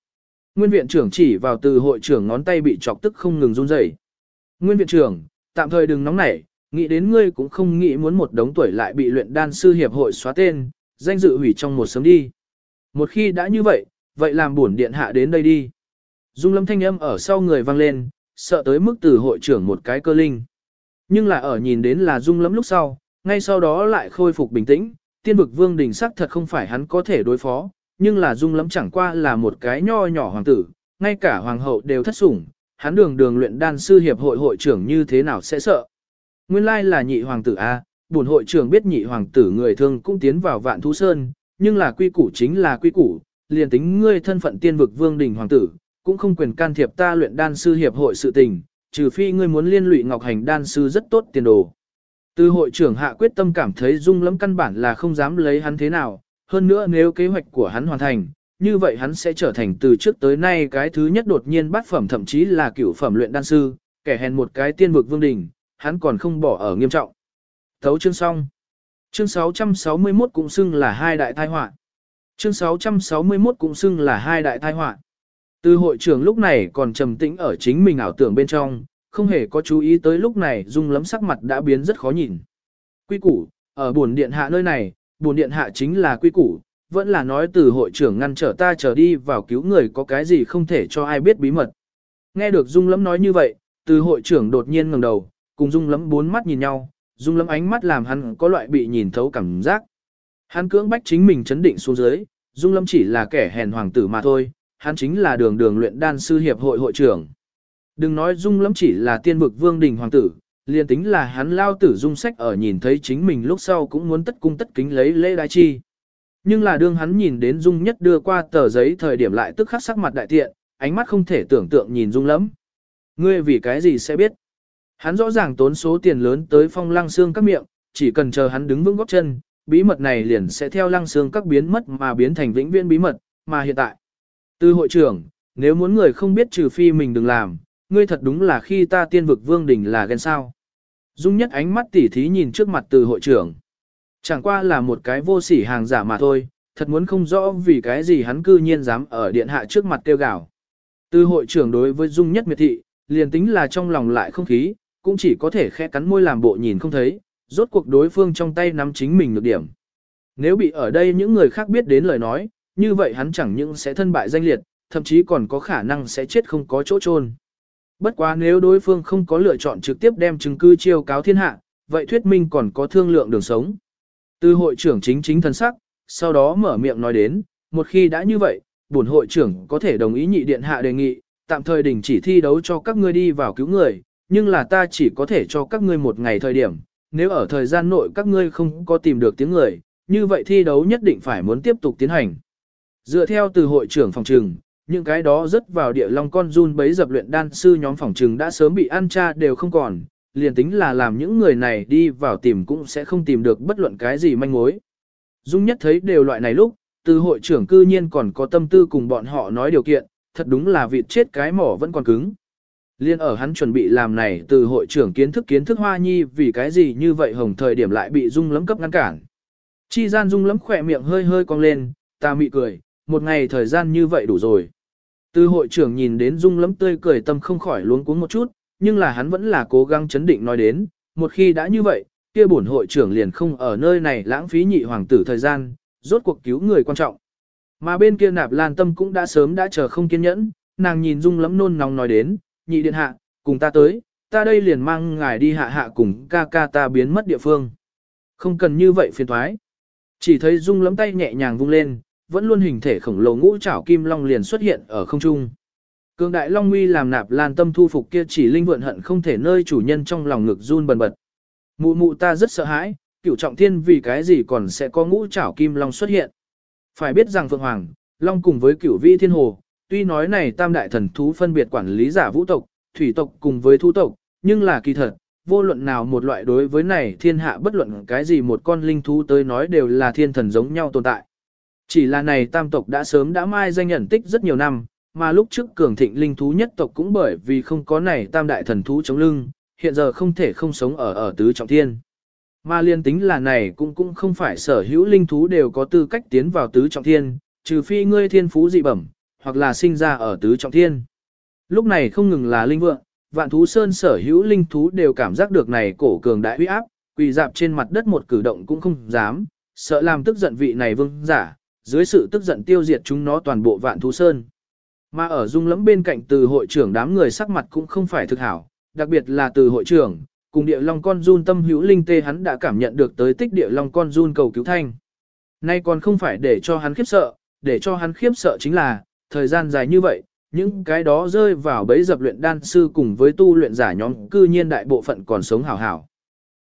nguyên viện trưởng chỉ vào từ hội trưởng ngón tay bị chọc tức không ngừng run rẩy. Nguyên viện trưởng, tạm thời đừng nóng nảy, nghĩ đến ngươi cũng không nghĩ muốn một đống tuổi lại bị luyện đan sư hiệp hội xóa tên, danh dự hủy trong một sớm đi. Một khi đã như vậy, vậy làm buồn điện hạ đến đây đi. Dung lâm thanh âm ở sau người vang lên, sợ tới mức từ hội trưởng một cái cơ linh. Nhưng là ở nhìn đến là dung lâm lúc sau, ngay sau đó lại khôi phục bình tĩnh, tiên vực vương đình sắc thật không phải hắn có thể đối phó, nhưng là dung lắm chẳng qua là một cái nho nhỏ hoàng tử, ngay cả hoàng hậu đều thất sủng, hắn đường đường luyện đan sư hiệp hội hội trưởng như thế nào sẽ sợ. Nguyên lai là nhị hoàng tử A, buồn hội trưởng biết nhị hoàng tử người thương cũng tiến vào vạn thú sơn, nhưng là quy củ chính là quy củ, liền tính ngươi thân phận tiên vực vương đình hoàng tử, cũng không quyền can thiệp ta luyện đan sư hiệp hội sự tình, trừ phi ngươi muốn liên lụy Ngọc Hành đan sư rất tốt tiền đồ. Từ hội trưởng hạ quyết tâm cảm thấy dung lắm căn bản là không dám lấy hắn thế nào, hơn nữa nếu kế hoạch của hắn hoàn thành, như vậy hắn sẽ trở thành từ trước tới nay cái thứ nhất đột nhiên bát phẩm thậm chí là cửu phẩm luyện đan sư, kẻ hèn một cái tiên vực vương đỉnh, hắn còn không bỏ ở nghiêm trọng. Thấu chương xong. Chương 661 cũng xưng là hai đại tai họa. Chương 661 cũng xưng là hai đại tai họa. Từ hội trưởng lúc này còn trầm tĩnh ở chính mình ảo tưởng bên trong, không hề có chú ý tới lúc này dung lắm sắc mặt đã biến rất khó nhìn. Quy củ, ở buồn điện hạ nơi này, buồn điện hạ chính là quy củ, vẫn là nói từ hội trưởng ngăn trở ta trở đi vào cứu người có cái gì không thể cho ai biết bí mật. Nghe được dung Lâm nói như vậy, từ hội trưởng đột nhiên ngẩng đầu, cùng dung Lâm bốn mắt nhìn nhau, dung Lâm ánh mắt làm hắn có loại bị nhìn thấu cảm giác. Hắn cưỡng bách chính mình chấn định xuống dưới, dung Lâm chỉ là kẻ hèn hoàng tử mà thôi, hắn chính là đường đường luyện đan sư hiệp hội hội trưởng. Đừng nói dung Lâm chỉ là tiên vực vương đình hoàng tử, liền tính là hắn lao tử dung sách ở nhìn thấy chính mình lúc sau cũng muốn tất cung tất kính lấy lễ đại chi. Nhưng là đương hắn nhìn đến dung nhất đưa qua tờ giấy thời điểm lại tức khắc sắc mặt đại tiện, ánh mắt không thể tưởng tượng nhìn dung lắm. Ngươi vì cái gì sẽ biết? Hắn rõ ràng tốn số tiền lớn tới phong lăng xương các miệng, chỉ cần chờ hắn đứng vững góc chân, bí mật này liền sẽ theo lăng xương các biến mất mà biến thành vĩnh viễn bí mật, mà hiện tại. Từ hội trưởng, nếu muốn người không biết trừ phi mình đừng làm, ngươi thật đúng là khi ta tiên vực vương đỉnh là ghen sao. Dung nhất ánh mắt tỉ thí nhìn trước mặt từ hội trưởng. Chẳng qua là một cái vô sỉ hàng giả mà thôi, thật muốn không rõ vì cái gì hắn cư nhiên dám ở điện hạ trước mặt kêu gào. Từ hội trưởng đối với Dung Nhất Miệt Thị, liền tính là trong lòng lại không khí, cũng chỉ có thể khẽ cắn môi làm bộ nhìn không thấy, rốt cuộc đối phương trong tay nắm chính mình được điểm. Nếu bị ở đây những người khác biết đến lời nói, như vậy hắn chẳng những sẽ thân bại danh liệt, thậm chí còn có khả năng sẽ chết không có chỗ chôn. Bất quá nếu đối phương không có lựa chọn trực tiếp đem chứng cứ chiêu cáo thiên hạ, vậy thuyết minh còn có thương lượng đường sống. Từ hội trưởng chính chính thân sắc, sau đó mở miệng nói đến, một khi đã như vậy, bổn hội trưởng có thể đồng ý nhị điện hạ đề nghị, tạm thời đình chỉ thi đấu cho các ngươi đi vào cứu người, nhưng là ta chỉ có thể cho các ngươi một ngày thời điểm, nếu ở thời gian nội các ngươi không có tìm được tiếng người, như vậy thi đấu nhất định phải muốn tiếp tục tiến hành. Dựa theo từ hội trưởng phòng trừng, những cái đó rất vào địa long con run bấy dập luyện đan sư nhóm phòng trừng đã sớm bị ăn cha đều không còn, liền tính là làm những người này đi vào tìm cũng sẽ không tìm được bất luận cái gì manh mối. Dung nhất thấy đều loại này lúc, từ hội trưởng cư nhiên còn có tâm tư cùng bọn họ nói điều kiện, thật đúng là vịt chết cái mỏ vẫn còn cứng. Liên ở hắn chuẩn bị làm này từ hội trưởng kiến thức kiến thức hoa nhi vì cái gì như vậy hồng thời điểm lại bị dung lấm cấp ngăn cản. Chi gian dung lấm khỏe miệng hơi hơi cong lên, ta mị cười, một ngày thời gian như vậy đủ rồi. Từ hội trưởng nhìn đến dung lấm tươi cười tâm không khỏi luống cuống một chút, nhưng là hắn vẫn là cố gắng chấn định nói đến, một khi đã như vậy, kia bổn hội trưởng liền không ở nơi này lãng phí nhị hoàng tử thời gian, rốt cuộc cứu người quan trọng. Mà bên kia nạp lan tâm cũng đã sớm đã chờ không kiên nhẫn, nàng nhìn dung lấm nôn nóng nói đến, nhị điện hạ, cùng ta tới, ta đây liền mang ngài đi hạ hạ cùng ca ca ta biến mất địa phương. Không cần như vậy phiền thoái. Chỉ thấy dung lấm tay nhẹ nhàng vung lên, vẫn luôn hình thể khổng lồ ngũ trảo kim long liền xuất hiện ở không trung. Cường đại long uy làm nạp lan tâm thu phục kia chỉ linh vượn hận không thể nơi chủ nhân trong lòng ngực run bần bật. Mụ mụ ta rất sợ hãi, cửu trọng thiên vì cái gì còn sẽ có ngũ trảo kim long xuất hiện. Phải biết rằng Phượng Hoàng, Long cùng với cửu vi thiên hồ, tuy nói này tam đại thần thú phân biệt quản lý giả vũ tộc, thủy tộc cùng với thu tộc, nhưng là kỳ thật, vô luận nào một loại đối với này thiên hạ bất luận cái gì một con linh thú tới nói đều là thiên thần giống nhau tồn tại. Chỉ là này tam tộc đã sớm đã mai danh nhận tích rất nhiều năm, mà lúc trước cường thịnh linh thú nhất tộc cũng bởi vì không có này tam đại thần thú chống lưng, hiện giờ không thể không sống ở ở tứ trọng thiên. Mà liên tính là này cũng cũng không phải sở hữu linh thú đều có tư cách tiến vào tứ trọng thiên, trừ phi ngươi thiên phú dị bẩm, hoặc là sinh ra ở tứ trọng thiên. Lúc này không ngừng là linh vượng, vạn thú sơn sở hữu linh thú đều cảm giác được này cổ cường đại uy áp, quỳ dạp trên mặt đất một cử động cũng không dám, sợ làm tức giận vị này vương giả, dưới sự tức giận tiêu diệt chúng nó toàn bộ vạn thú sơn. Mà ở dung lẫm bên cạnh từ hội trưởng đám người sắc mặt cũng không phải thực hảo, đặc biệt là từ hội trưởng, cùng địa long con run tâm hữu linh tê hắn đã cảm nhận được tới tích địa long con run cầu cứu thanh. Nay còn không phải để cho hắn khiếp sợ, để cho hắn khiếp sợ chính là, thời gian dài như vậy, những cái đó rơi vào bẫy dập luyện đan sư cùng với tu luyện giả nhóm cư nhiên đại bộ phận còn sống hảo hảo.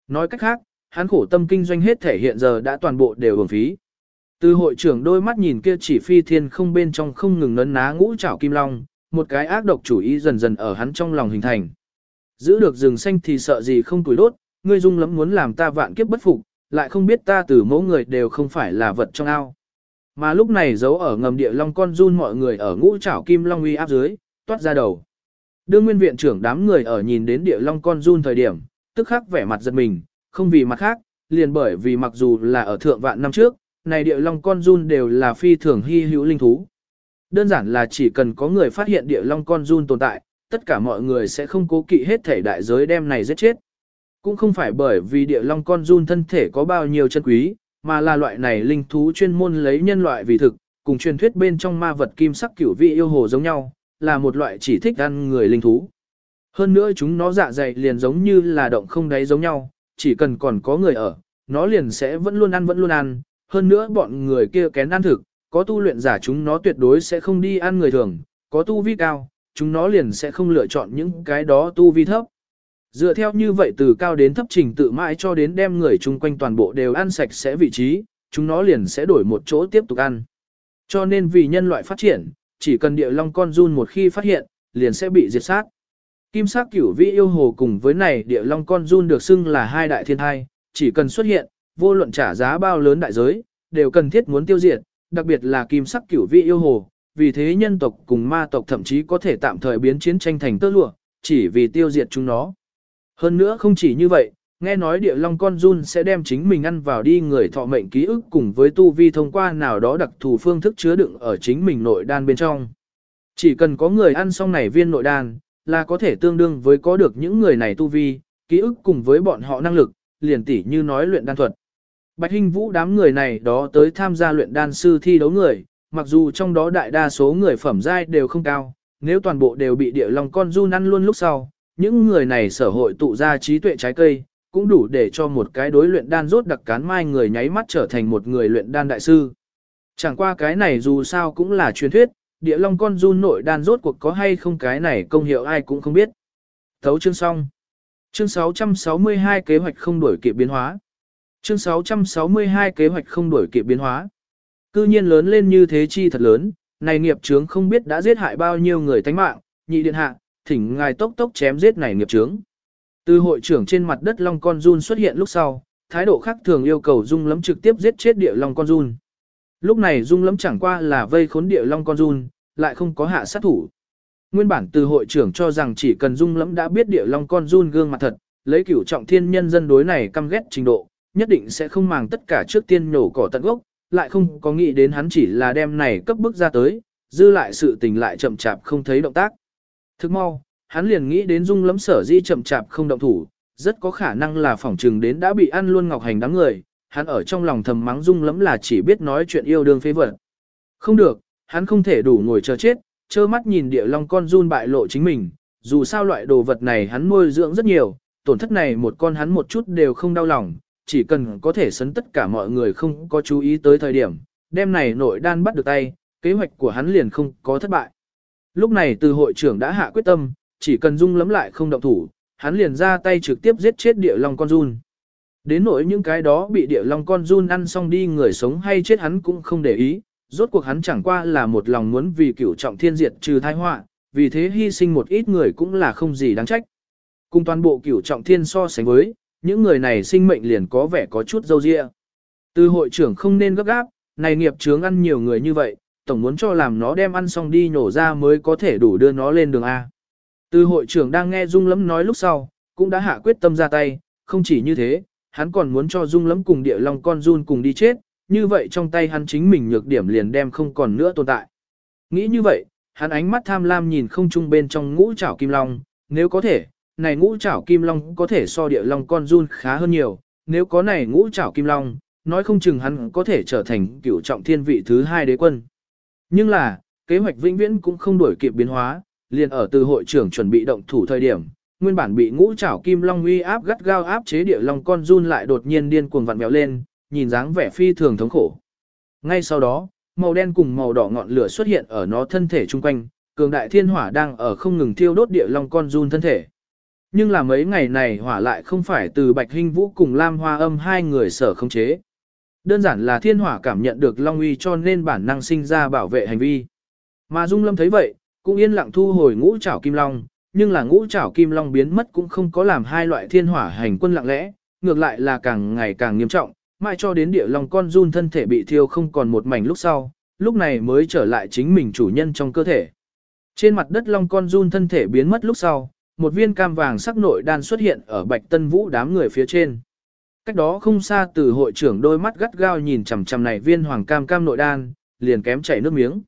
Nói cách khác, hắn khổ tâm kinh doanh hết thể hiện giờ đã toàn bộ đều hưởng phí. Từ hội trưởng đôi mắt nhìn kia chỉ phi thiên không bên trong không ngừng nấn ná ngũ trảo kim long, một cái ác độc chủ ý dần dần ở hắn trong lòng hình thành. Giữ được rừng xanh thì sợ gì không tuổi đốt, ngươi dung lắm muốn làm ta vạn kiếp bất phục, lại không biết ta từ mẫu người đều không phải là vật trong ao. Mà lúc này giấu ở ngầm địa long con run mọi người ở ngũ trảo kim long uy áp dưới, toát ra đầu. Đương nguyên viện trưởng đám người ở nhìn đến địa long con run thời điểm, tức khắc vẻ mặt giật mình, không vì mặt khác, liền bởi vì mặc dù là ở thượng vạn năm trước, này địa long con run đều là phi thường hy hữu linh thú. Đơn giản là chỉ cần có người phát hiện địa long con run tồn tại, tất cả mọi người sẽ không cố kỵ hết thể đại giới đem này giết chết. Cũng không phải bởi vì địa long con run thân thể có bao nhiêu chân quý, mà là loại này linh thú chuyên môn lấy nhân loại vì thực, cùng truyền thuyết bên trong ma vật kim sắc cửu vị yêu hồ giống nhau, là một loại chỉ thích ăn người linh thú. Hơn nữa chúng nó dạ dày liền giống như là động không đáy giống nhau, chỉ cần còn có người ở, nó liền sẽ vẫn luôn ăn vẫn luôn ăn, hơn nữa bọn người kia kén ăn thực, có tu luyện giả chúng nó tuyệt đối sẽ không đi ăn người thường, có tu vi cao, chúng nó liền sẽ không lựa chọn những cái đó tu vi thấp. Dựa theo như vậy từ cao đến thấp trình tự mãi cho đến đem người chung quanh toàn bộ đều ăn sạch sẽ vị trí, chúng nó liền sẽ đổi một chỗ tiếp tục ăn. Cho nên vì nhân loại phát triển, chỉ cần địa long con run một khi phát hiện, liền sẽ bị diệt sát. Kim sắc cửu vĩ yêu hồ cùng với này địa long con run được xưng là hai đại thiên thai, chỉ cần xuất hiện, vô luận trả giá bao lớn đại giới, đều cần thiết muốn tiêu diệt, đặc biệt là kim sắc cửu vị yêu hồ, vì thế nhân tộc cùng ma tộc thậm chí có thể tạm thời biến chiến tranh thành tơ lụa, chỉ vì tiêu diệt chúng nó. Hơn nữa không chỉ như vậy, Nghe nói địa long con run sẽ đem chính mình ăn vào đi người thọ mệnh ký ức cùng với tu vi thông qua nào đó đặc thù phương thức chứa đựng ở chính mình nội đan bên trong. Chỉ cần có người ăn xong này viên nội đan, là có thể tương đương với có được những người này tu vi, ký ức cùng với bọn họ năng lực, liền tỉ như nói luyện đan thuật. Bạch Hinh Vũ đám người này đó tới tham gia luyện đan sư thi đấu người, mặc dù trong đó đại đa số người phẩm giai đều không cao, nếu toàn bộ đều bị địa long con run ăn luôn lúc sau, những người này sở hội tụ ra trí tuệ trái cây, cũng đủ để cho một cái đối luyện đan rốt đặc cán mai người nháy mắt trở thành một người luyện đan đại sư. Chẳng qua cái này dù sao cũng là truyền thuyết, địa long con run nội đan rốt cuộc có hay không cái này công hiệu ai cũng không biết. Thấu chương xong. Chương 662 kế hoạch không đổi kịp biến hóa. Chương 662 kế hoạch không đổi kịp biến hóa. Cư nhiên lớn lên như thế chi thật lớn, này nghiệp chướng không biết đã giết hại bao nhiêu người tánh mạng, nhị điện hạ, thỉnh ngài tốc tốc chém giết này nghiệp chướng. Từ hội trưởng trên mặt đất Long Con Jun xuất hiện lúc sau, thái độ khác thường yêu cầu Dung Lấm trực tiếp giết chết địa Long Con Jun. Lúc này Dung Lấm chẳng qua là vây khốn địa Long Con Jun, lại không có hạ sát thủ. Nguyên bản từ hội trưởng cho rằng chỉ cần Dung Lấm đã biết địa Long Con Jun gương mặt thật, lấy cửu trọng thiên nhân dân đối này căm ghét trình độ, nhất định sẽ không màng tất cả trước tiên nổ cỏ tận gốc, lại không có nghĩ đến hắn chỉ là đem này cấp bức ra tới, dư lại sự tình lại chậm chạp không thấy động tác. Thức mau, hắn liền nghĩ đến dung lấm sở di chậm chạp không động thủ, rất có khả năng là phỏng trừng đến đã bị ăn luôn ngọc hành đám người, hắn ở trong lòng thầm mắng dung lấm là chỉ biết nói chuyện yêu đương phế vật. Không được, hắn không thể đủ ngồi chờ chết, trơ mắt nhìn địa long con run bại lộ chính mình, dù sao loại đồ vật này hắn nuôi dưỡng rất nhiều, tổn thất này một con hắn một chút đều không đau lòng, chỉ cần có thể sấn tất cả mọi người không có chú ý tới thời điểm, đêm này nội đan bắt được tay, kế hoạch của hắn liền không có thất bại. Lúc này từ hội trưởng đã hạ quyết tâm, chỉ cần dung lắm lại không động thủ, hắn liền ra tay trực tiếp giết chết địa long con run. Đến nỗi những cái đó bị địa long con run ăn xong đi người sống hay chết hắn cũng không để ý, rốt cuộc hắn chẳng qua là một lòng muốn vì cửu trọng thiên diệt trừ tai họa, vì thế hy sinh một ít người cũng là không gì đáng trách. Cùng toàn bộ cửu trọng thiên so sánh với, những người này sinh mệnh liền có vẻ có chút dâu dịa. Từ hội trưởng không nên gấp gáp, này nghiệp chướng ăn nhiều người như vậy, tổng muốn cho làm nó đem ăn xong đi nhổ ra mới có thể đủ đưa nó lên đường A. Từ hội trưởng đang nghe Dung Lẫm nói lúc sau, cũng đã hạ quyết tâm ra tay, không chỉ như thế, hắn còn muốn cho Dung Lẫm cùng địa long con jun cùng đi chết, như vậy trong tay hắn chính mình nhược điểm liền đem không còn nữa tồn tại. Nghĩ như vậy, hắn ánh mắt tham lam nhìn không trung bên trong ngũ trảo kim long, nếu có thể, này ngũ trảo kim long có thể so địa long con run khá hơn nhiều, nếu có này ngũ trảo kim long, nói không chừng hắn có thể trở thành cựu trọng thiên vị thứ hai đế quân. Nhưng là, kế hoạch vĩnh viễn cũng không đổi kịp biến hóa, liền ở từ hội trưởng chuẩn bị động thủ thời điểm, nguyên bản bị ngũ trảo kim long uy áp gắt gao áp chế địa long con run lại đột nhiên điên cuồng vặn vẹo lên, nhìn dáng vẻ phi thường thống khổ. Ngay sau đó, màu đen cùng màu đỏ ngọn lửa xuất hiện ở nó thân thể chung quanh, cường đại thiên hỏa đang ở không ngừng thiêu đốt địa long con run thân thể. Nhưng là mấy ngày này hỏa lại không phải từ Bạch Hinh Vũ cùng Lam Hoa Âm hai người sở không chế. Đơn giản là thiên hỏa cảm nhận được Long Uy cho nên bản năng sinh ra bảo vệ hành vi. Mà Dung Lâm thấy vậy, cũng yên lặng thu hồi ngũ trảo kim long, nhưng là ngũ trảo kim long biến mất cũng không có làm hai loại thiên hỏa hành quân lặng lẽ, ngược lại là càng ngày càng nghiêm trọng, mãi cho đến địa long con run thân thể bị thiêu không còn một mảnh lúc sau, lúc này mới trở lại chính mình chủ nhân trong cơ thể. Trên mặt đất long con run thân thể biến mất lúc sau, một viên cam vàng sắc nội đan xuất hiện ở bạch tân vũ đám người phía trên. Cách đó không xa từ hội trưởng đôi mắt gắt gao nhìn chằm chằm này viên hoàng cam cam nội đan, liền kém chảy nước miếng.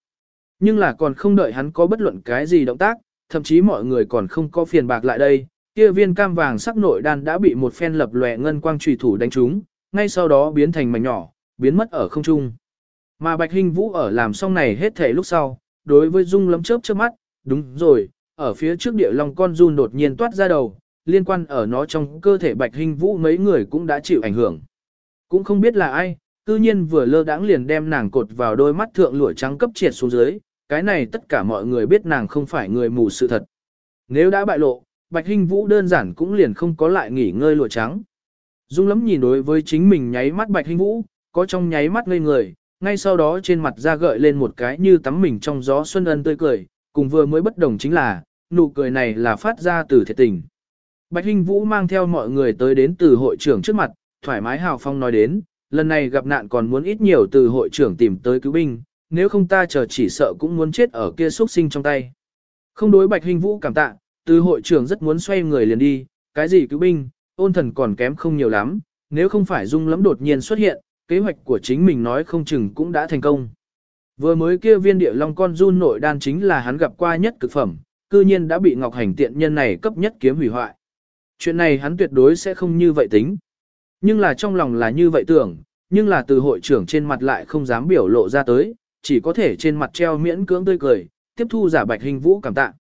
Nhưng là còn không đợi hắn có bất luận cái gì động tác, thậm chí mọi người còn không có phiền bạc lại đây, kia viên cam vàng sắc nội đan đã bị một phen lập lòe ngân quang trùy thủ đánh trúng, ngay sau đó biến thành mảnh nhỏ, biến mất ở không trung. Mà Bạch hình Vũ ở làm xong này hết thể lúc sau, đối với Dung lấm chớp chớp mắt, đúng rồi, ở phía trước địa long con run đột nhiên toát ra đầu, liên quan ở nó trong cơ thể bạch hình vũ mấy người cũng đã chịu ảnh hưởng. Cũng không biết là ai, tự nhiên vừa lơ đãng liền đem nàng cột vào đôi mắt thượng lụa trắng cấp triệt xuống dưới, cái này tất cả mọi người biết nàng không phải người mù sự thật. Nếu đã bại lộ, bạch hình vũ đơn giản cũng liền không có lại nghỉ ngơi lụa trắng. Dung lắm nhìn đối với chính mình nháy mắt bạch hình vũ, có trong nháy mắt ngây người, ngay sau đó trên mặt ra gợi lên một cái như tắm mình trong gió xuân ân tươi cười, cùng vừa mới bất đồng chính là, nụ cười này là phát ra từ thiệt tình. Bạch Hinh Vũ mang theo mọi người tới đến từ hội trưởng trước mặt, thoải mái hào phong nói đến, lần này gặp nạn còn muốn ít nhiều từ hội trưởng tìm tới cứu binh, nếu không ta chờ chỉ sợ cũng muốn chết ở kia xuất sinh trong tay. Không đối Bạch Hinh Vũ cảm tạ, từ hội trưởng rất muốn xoay người liền đi, cái gì cứu binh, ôn thần còn kém không nhiều lắm, nếu không phải dung lắm đột nhiên xuất hiện, kế hoạch của chính mình nói không chừng cũng đã thành công. Vừa mới kia viên địa long con run nội đan chính là hắn gặp qua nhất cực phẩm, cư nhiên đã bị Ngọc Hành tiện nhân này cấp nhất kiếm hủy hoại. Chuyện này hắn tuyệt đối sẽ không như vậy tính. Nhưng là trong lòng là như vậy tưởng, nhưng là từ hội trưởng trên mặt lại không dám biểu lộ ra tới, chỉ có thể trên mặt treo miễn cưỡng tươi cười, tiếp thu giả Bạch Hình Vũ cảm tạ.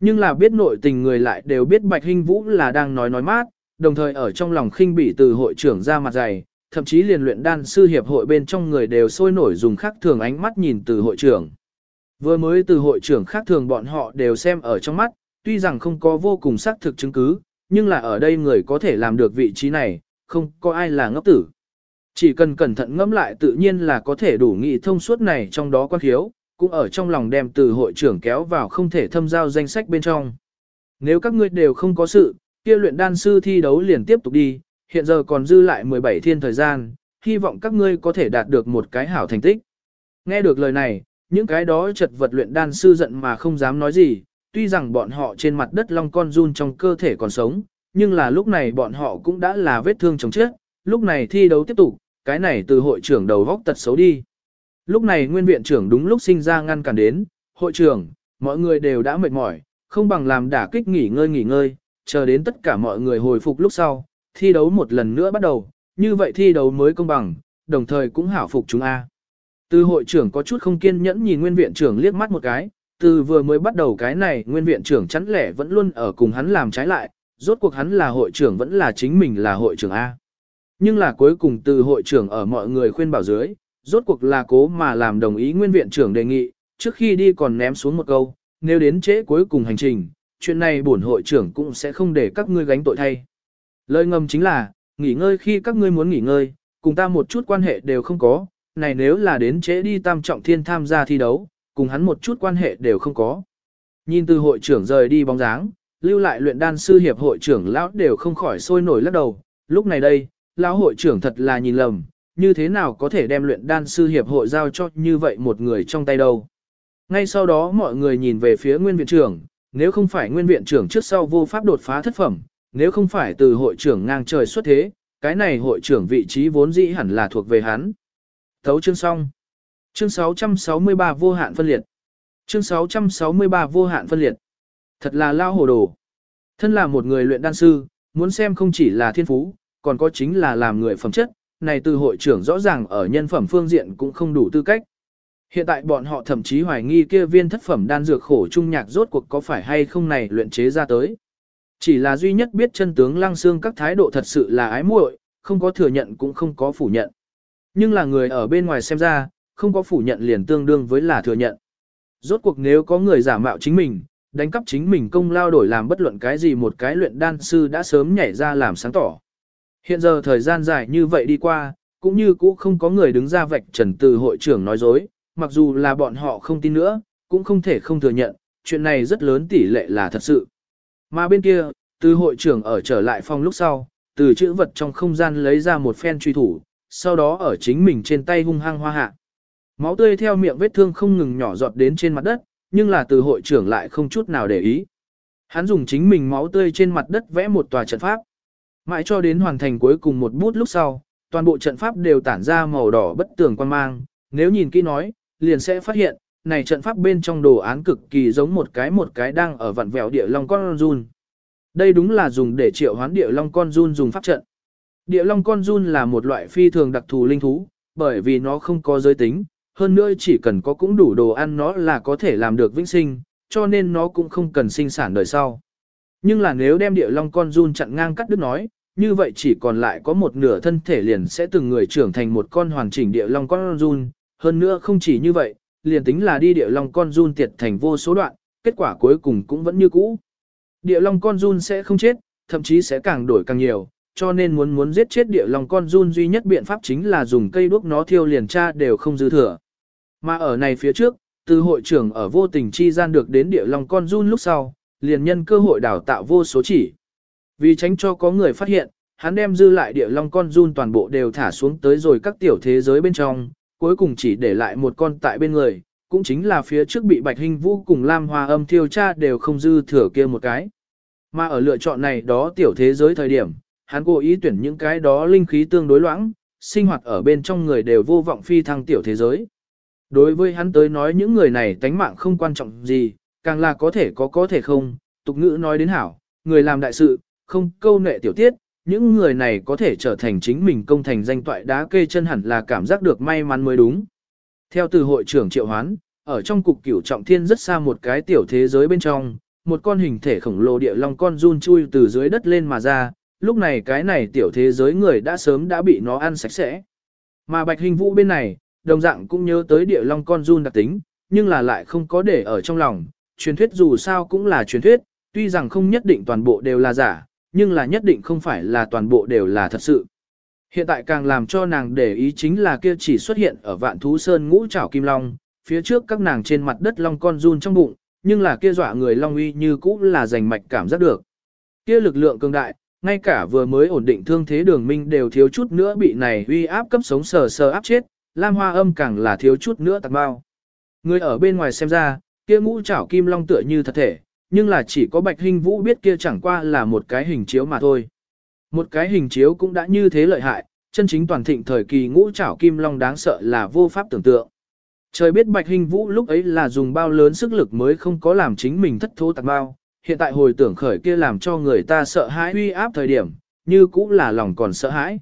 Nhưng là biết nội tình người lại đều biết Bạch Hình Vũ là đang nói nói mát, đồng thời ở trong lòng khinh bỉ từ hội trưởng ra mặt dày, thậm chí liền luyện đan sư hiệp hội bên trong người đều sôi nổi dùng khác thường ánh mắt nhìn từ hội trưởng. Vừa mới từ hội trưởng khác thường bọn họ đều xem ở trong mắt, tuy rằng không có vô cùng xác thực chứng cứ, nhưng là ở đây người có thể làm được vị trí này, không có ai là ngốc tử. Chỉ cần cẩn thận ngẫm lại tự nhiên là có thể đủ nghị thông suốt này trong đó quan thiếu cũng ở trong lòng đem từ hội trưởng kéo vào không thể thâm giao danh sách bên trong. Nếu các ngươi đều không có sự, kia luyện đan sư thi đấu liền tiếp tục đi, hiện giờ còn dư lại 17 thiên thời gian, hy vọng các ngươi có thể đạt được một cái hảo thành tích. Nghe được lời này, những cái đó chật vật luyện đan sư giận mà không dám nói gì, tuy rằng bọn họ trên mặt đất long con run trong cơ thể còn sống, nhưng là lúc này bọn họ cũng đã là vết thương chồng chết, lúc này thi đấu tiếp tục, cái này từ hội trưởng đầu góc tật xấu đi. Lúc này nguyên viện trưởng đúng lúc sinh ra ngăn cản đến, hội trưởng, mọi người đều đã mệt mỏi, không bằng làm đả kích nghỉ ngơi nghỉ ngơi, chờ đến tất cả mọi người hồi phục lúc sau, thi đấu một lần nữa bắt đầu, như vậy thi đấu mới công bằng, đồng thời cũng hảo phục chúng A. Từ hội trưởng có chút không kiên nhẫn nhìn nguyên viện trưởng liếc mắt một cái, từ vừa mới bắt đầu cái này nguyên viện trưởng chắn lẻ vẫn luôn ở cùng hắn làm trái lại, rốt cuộc hắn là hội trưởng vẫn là chính mình là hội trưởng A. Nhưng là cuối cùng từ hội trưởng ở mọi người khuyên bảo dưới, rốt cuộc là cố mà làm đồng ý nguyên viện trưởng đề nghị, trước khi đi còn ném xuống một câu, nếu đến trễ cuối cùng hành trình, chuyện này bổn hội trưởng cũng sẽ không để các ngươi gánh tội thay. Lời ngầm chính là, nghỉ ngơi khi các ngươi muốn nghỉ ngơi, cùng ta một chút quan hệ đều không có, này nếu là đến trễ đi tam trọng thiên tham gia thi đấu, cùng hắn một chút quan hệ đều không có. Nhìn từ hội trưởng rời đi bóng dáng, lưu lại luyện đan sư hiệp hội trưởng lão đều không khỏi sôi nổi lắc đầu, lúc này đây, lão hội trưởng thật là nhìn lầm, như thế nào có thể đem luyện đan sư hiệp hội giao cho như vậy một người trong tay đâu. Ngay sau đó mọi người nhìn về phía nguyên viện trưởng, nếu không phải nguyên viện trưởng trước sau vô pháp đột phá thất phẩm, nếu không phải từ hội trưởng ngang trời xuất thế, cái này hội trưởng vị trí vốn dĩ hẳn là thuộc về hắn. Thấu chương xong. Chương 663 vô hạn phân liệt. Chương 663 vô hạn phân liệt. Thật là lao hồ đồ. Thân là một người luyện đan sư, muốn xem không chỉ là thiên phú, còn có chính là làm người phẩm chất, này từ hội trưởng rõ ràng ở nhân phẩm phương diện cũng không đủ tư cách. Hiện tại bọn họ thậm chí hoài nghi kia viên thất phẩm đan dược khổ trung nhạc rốt cuộc có phải hay không này luyện chế ra tới. Chỉ là duy nhất biết chân tướng lăng xương các thái độ thật sự là ái muội, không có thừa nhận cũng không có phủ nhận. Nhưng là người ở bên ngoài xem ra, không có phủ nhận liền tương đương với là thừa nhận. Rốt cuộc nếu có người giả mạo chính mình, đánh cắp chính mình công lao đổi làm bất luận cái gì một cái luyện đan sư đã sớm nhảy ra làm sáng tỏ. Hiện giờ thời gian dài như vậy đi qua, cũng như cũ không có người đứng ra vạch trần từ hội trưởng nói dối, mặc dù là bọn họ không tin nữa, cũng không thể không thừa nhận, chuyện này rất lớn tỷ lệ là thật sự. Mà bên kia, từ hội trưởng ở trở lại phòng lúc sau, từ chữ vật trong không gian lấy ra một phen truy thủ, sau đó ở chính mình trên tay hung hăng hoa hạ. Máu tươi theo miệng vết thương không ngừng nhỏ giọt đến trên mặt đất, nhưng là từ hội trưởng lại không chút nào để ý. Hắn dùng chính mình máu tươi trên mặt đất vẽ một tòa trận pháp. Mãi cho đến hoàn thành cuối cùng một bút lúc sau, toàn bộ trận pháp đều tản ra màu đỏ bất tường quan mang. Nếu nhìn kỹ nói, liền sẽ phát hiện, này trận pháp bên trong đồ án cực kỳ giống một cái một cái đang ở vặn vẹo địa long con run. Đây đúng là dùng để triệu hoán địa long con run dùng pháp trận. Địa long con run là một loại phi thường đặc thù linh thú, bởi vì nó không có giới tính, hơn nữa chỉ cần có cũng đủ đồ ăn nó là có thể làm được vĩnh sinh, cho nên nó cũng không cần sinh sản đời sau. Nhưng là nếu đem địa long con run chặn ngang cắt đứt nói, như vậy chỉ còn lại có một nửa thân thể liền sẽ từng người trưởng thành một con hoàn chỉnh địa long con run, hơn nữa không chỉ như vậy, liền tính là đi địa long con run tiệt thành vô số đoạn, kết quả cuối cùng cũng vẫn như cũ. Địa long con run sẽ không chết, thậm chí sẽ càng đổi càng nhiều, cho nên muốn muốn giết chết địa long con run duy nhất biện pháp chính là dùng cây đuốc nó thiêu liền tra đều không dư thừa. Mà ở này phía trước, từ hội trưởng ở vô tình chi gian được đến địa long con run lúc sau, liền nhân cơ hội đào tạo vô số chỉ. Vì tránh cho có người phát hiện, hắn đem dư lại địa long con run toàn bộ đều thả xuống tới rồi các tiểu thế giới bên trong, cuối cùng chỉ để lại một con tại bên người, cũng chính là phía trước bị Bạch Hình Vũ cùng Lam Hoa âm thiêu cha đều không dư thừa kia một cái. Mà ở lựa chọn này đó tiểu thế giới thời điểm, hắn cố ý tuyển những cái đó linh khí tương đối loãng, sinh hoạt ở bên trong người đều vô vọng phi thăng tiểu thế giới. Đối với hắn tới nói những người này tánh mạng không quan trọng gì, càng là có thể có có thể không, tục ngữ nói đến hảo, người làm đại sự, không câu nệ tiểu tiết, những người này có thể trở thành chính mình công thành danh toại đá kê chân hẳn là cảm giác được may mắn mới đúng. Theo từ hội trưởng triệu hoán, ở trong cục cửu trọng thiên rất xa một cái tiểu thế giới bên trong, một con hình thể khổng lồ địa long con run chui từ dưới đất lên mà ra, lúc này cái này tiểu thế giới người đã sớm đã bị nó ăn sạch sẽ. Mà bạch hình vũ bên này, đồng dạng cũng nhớ tới địa long con run đặc tính, nhưng là lại không có để ở trong lòng, truyền thuyết dù sao cũng là truyền thuyết, tuy rằng không nhất định toàn bộ đều là giả, nhưng là nhất định không phải là toàn bộ đều là thật sự. Hiện tại càng làm cho nàng để ý chính là kia chỉ xuất hiện ở vạn thú sơn ngũ trảo kim long, phía trước các nàng trên mặt đất long con run trong bụng, nhưng là kia dọa người long uy như cũ là giành mạch cảm giác được. Kia lực lượng cường đại, ngay cả vừa mới ổn định thương thế đường minh đều thiếu chút nữa bị này uy áp cấp sống sờ sờ áp chết, lam hoa âm càng là thiếu chút nữa tạc bao. Người ở bên ngoài xem ra, kia ngũ trảo kim long tựa như thật thể, nhưng là chỉ có bạch hình vũ biết kia chẳng qua là một cái hình chiếu mà thôi. Một cái hình chiếu cũng đã như thế lợi hại, chân chính toàn thịnh thời kỳ ngũ trảo kim long đáng sợ là vô pháp tưởng tượng. Trời biết bạch hình vũ lúc ấy là dùng bao lớn sức lực mới không có làm chính mình thất thố tạc bao, hiện tại hồi tưởng khởi kia làm cho người ta sợ hãi uy áp thời điểm, như cũng là lòng còn sợ hãi.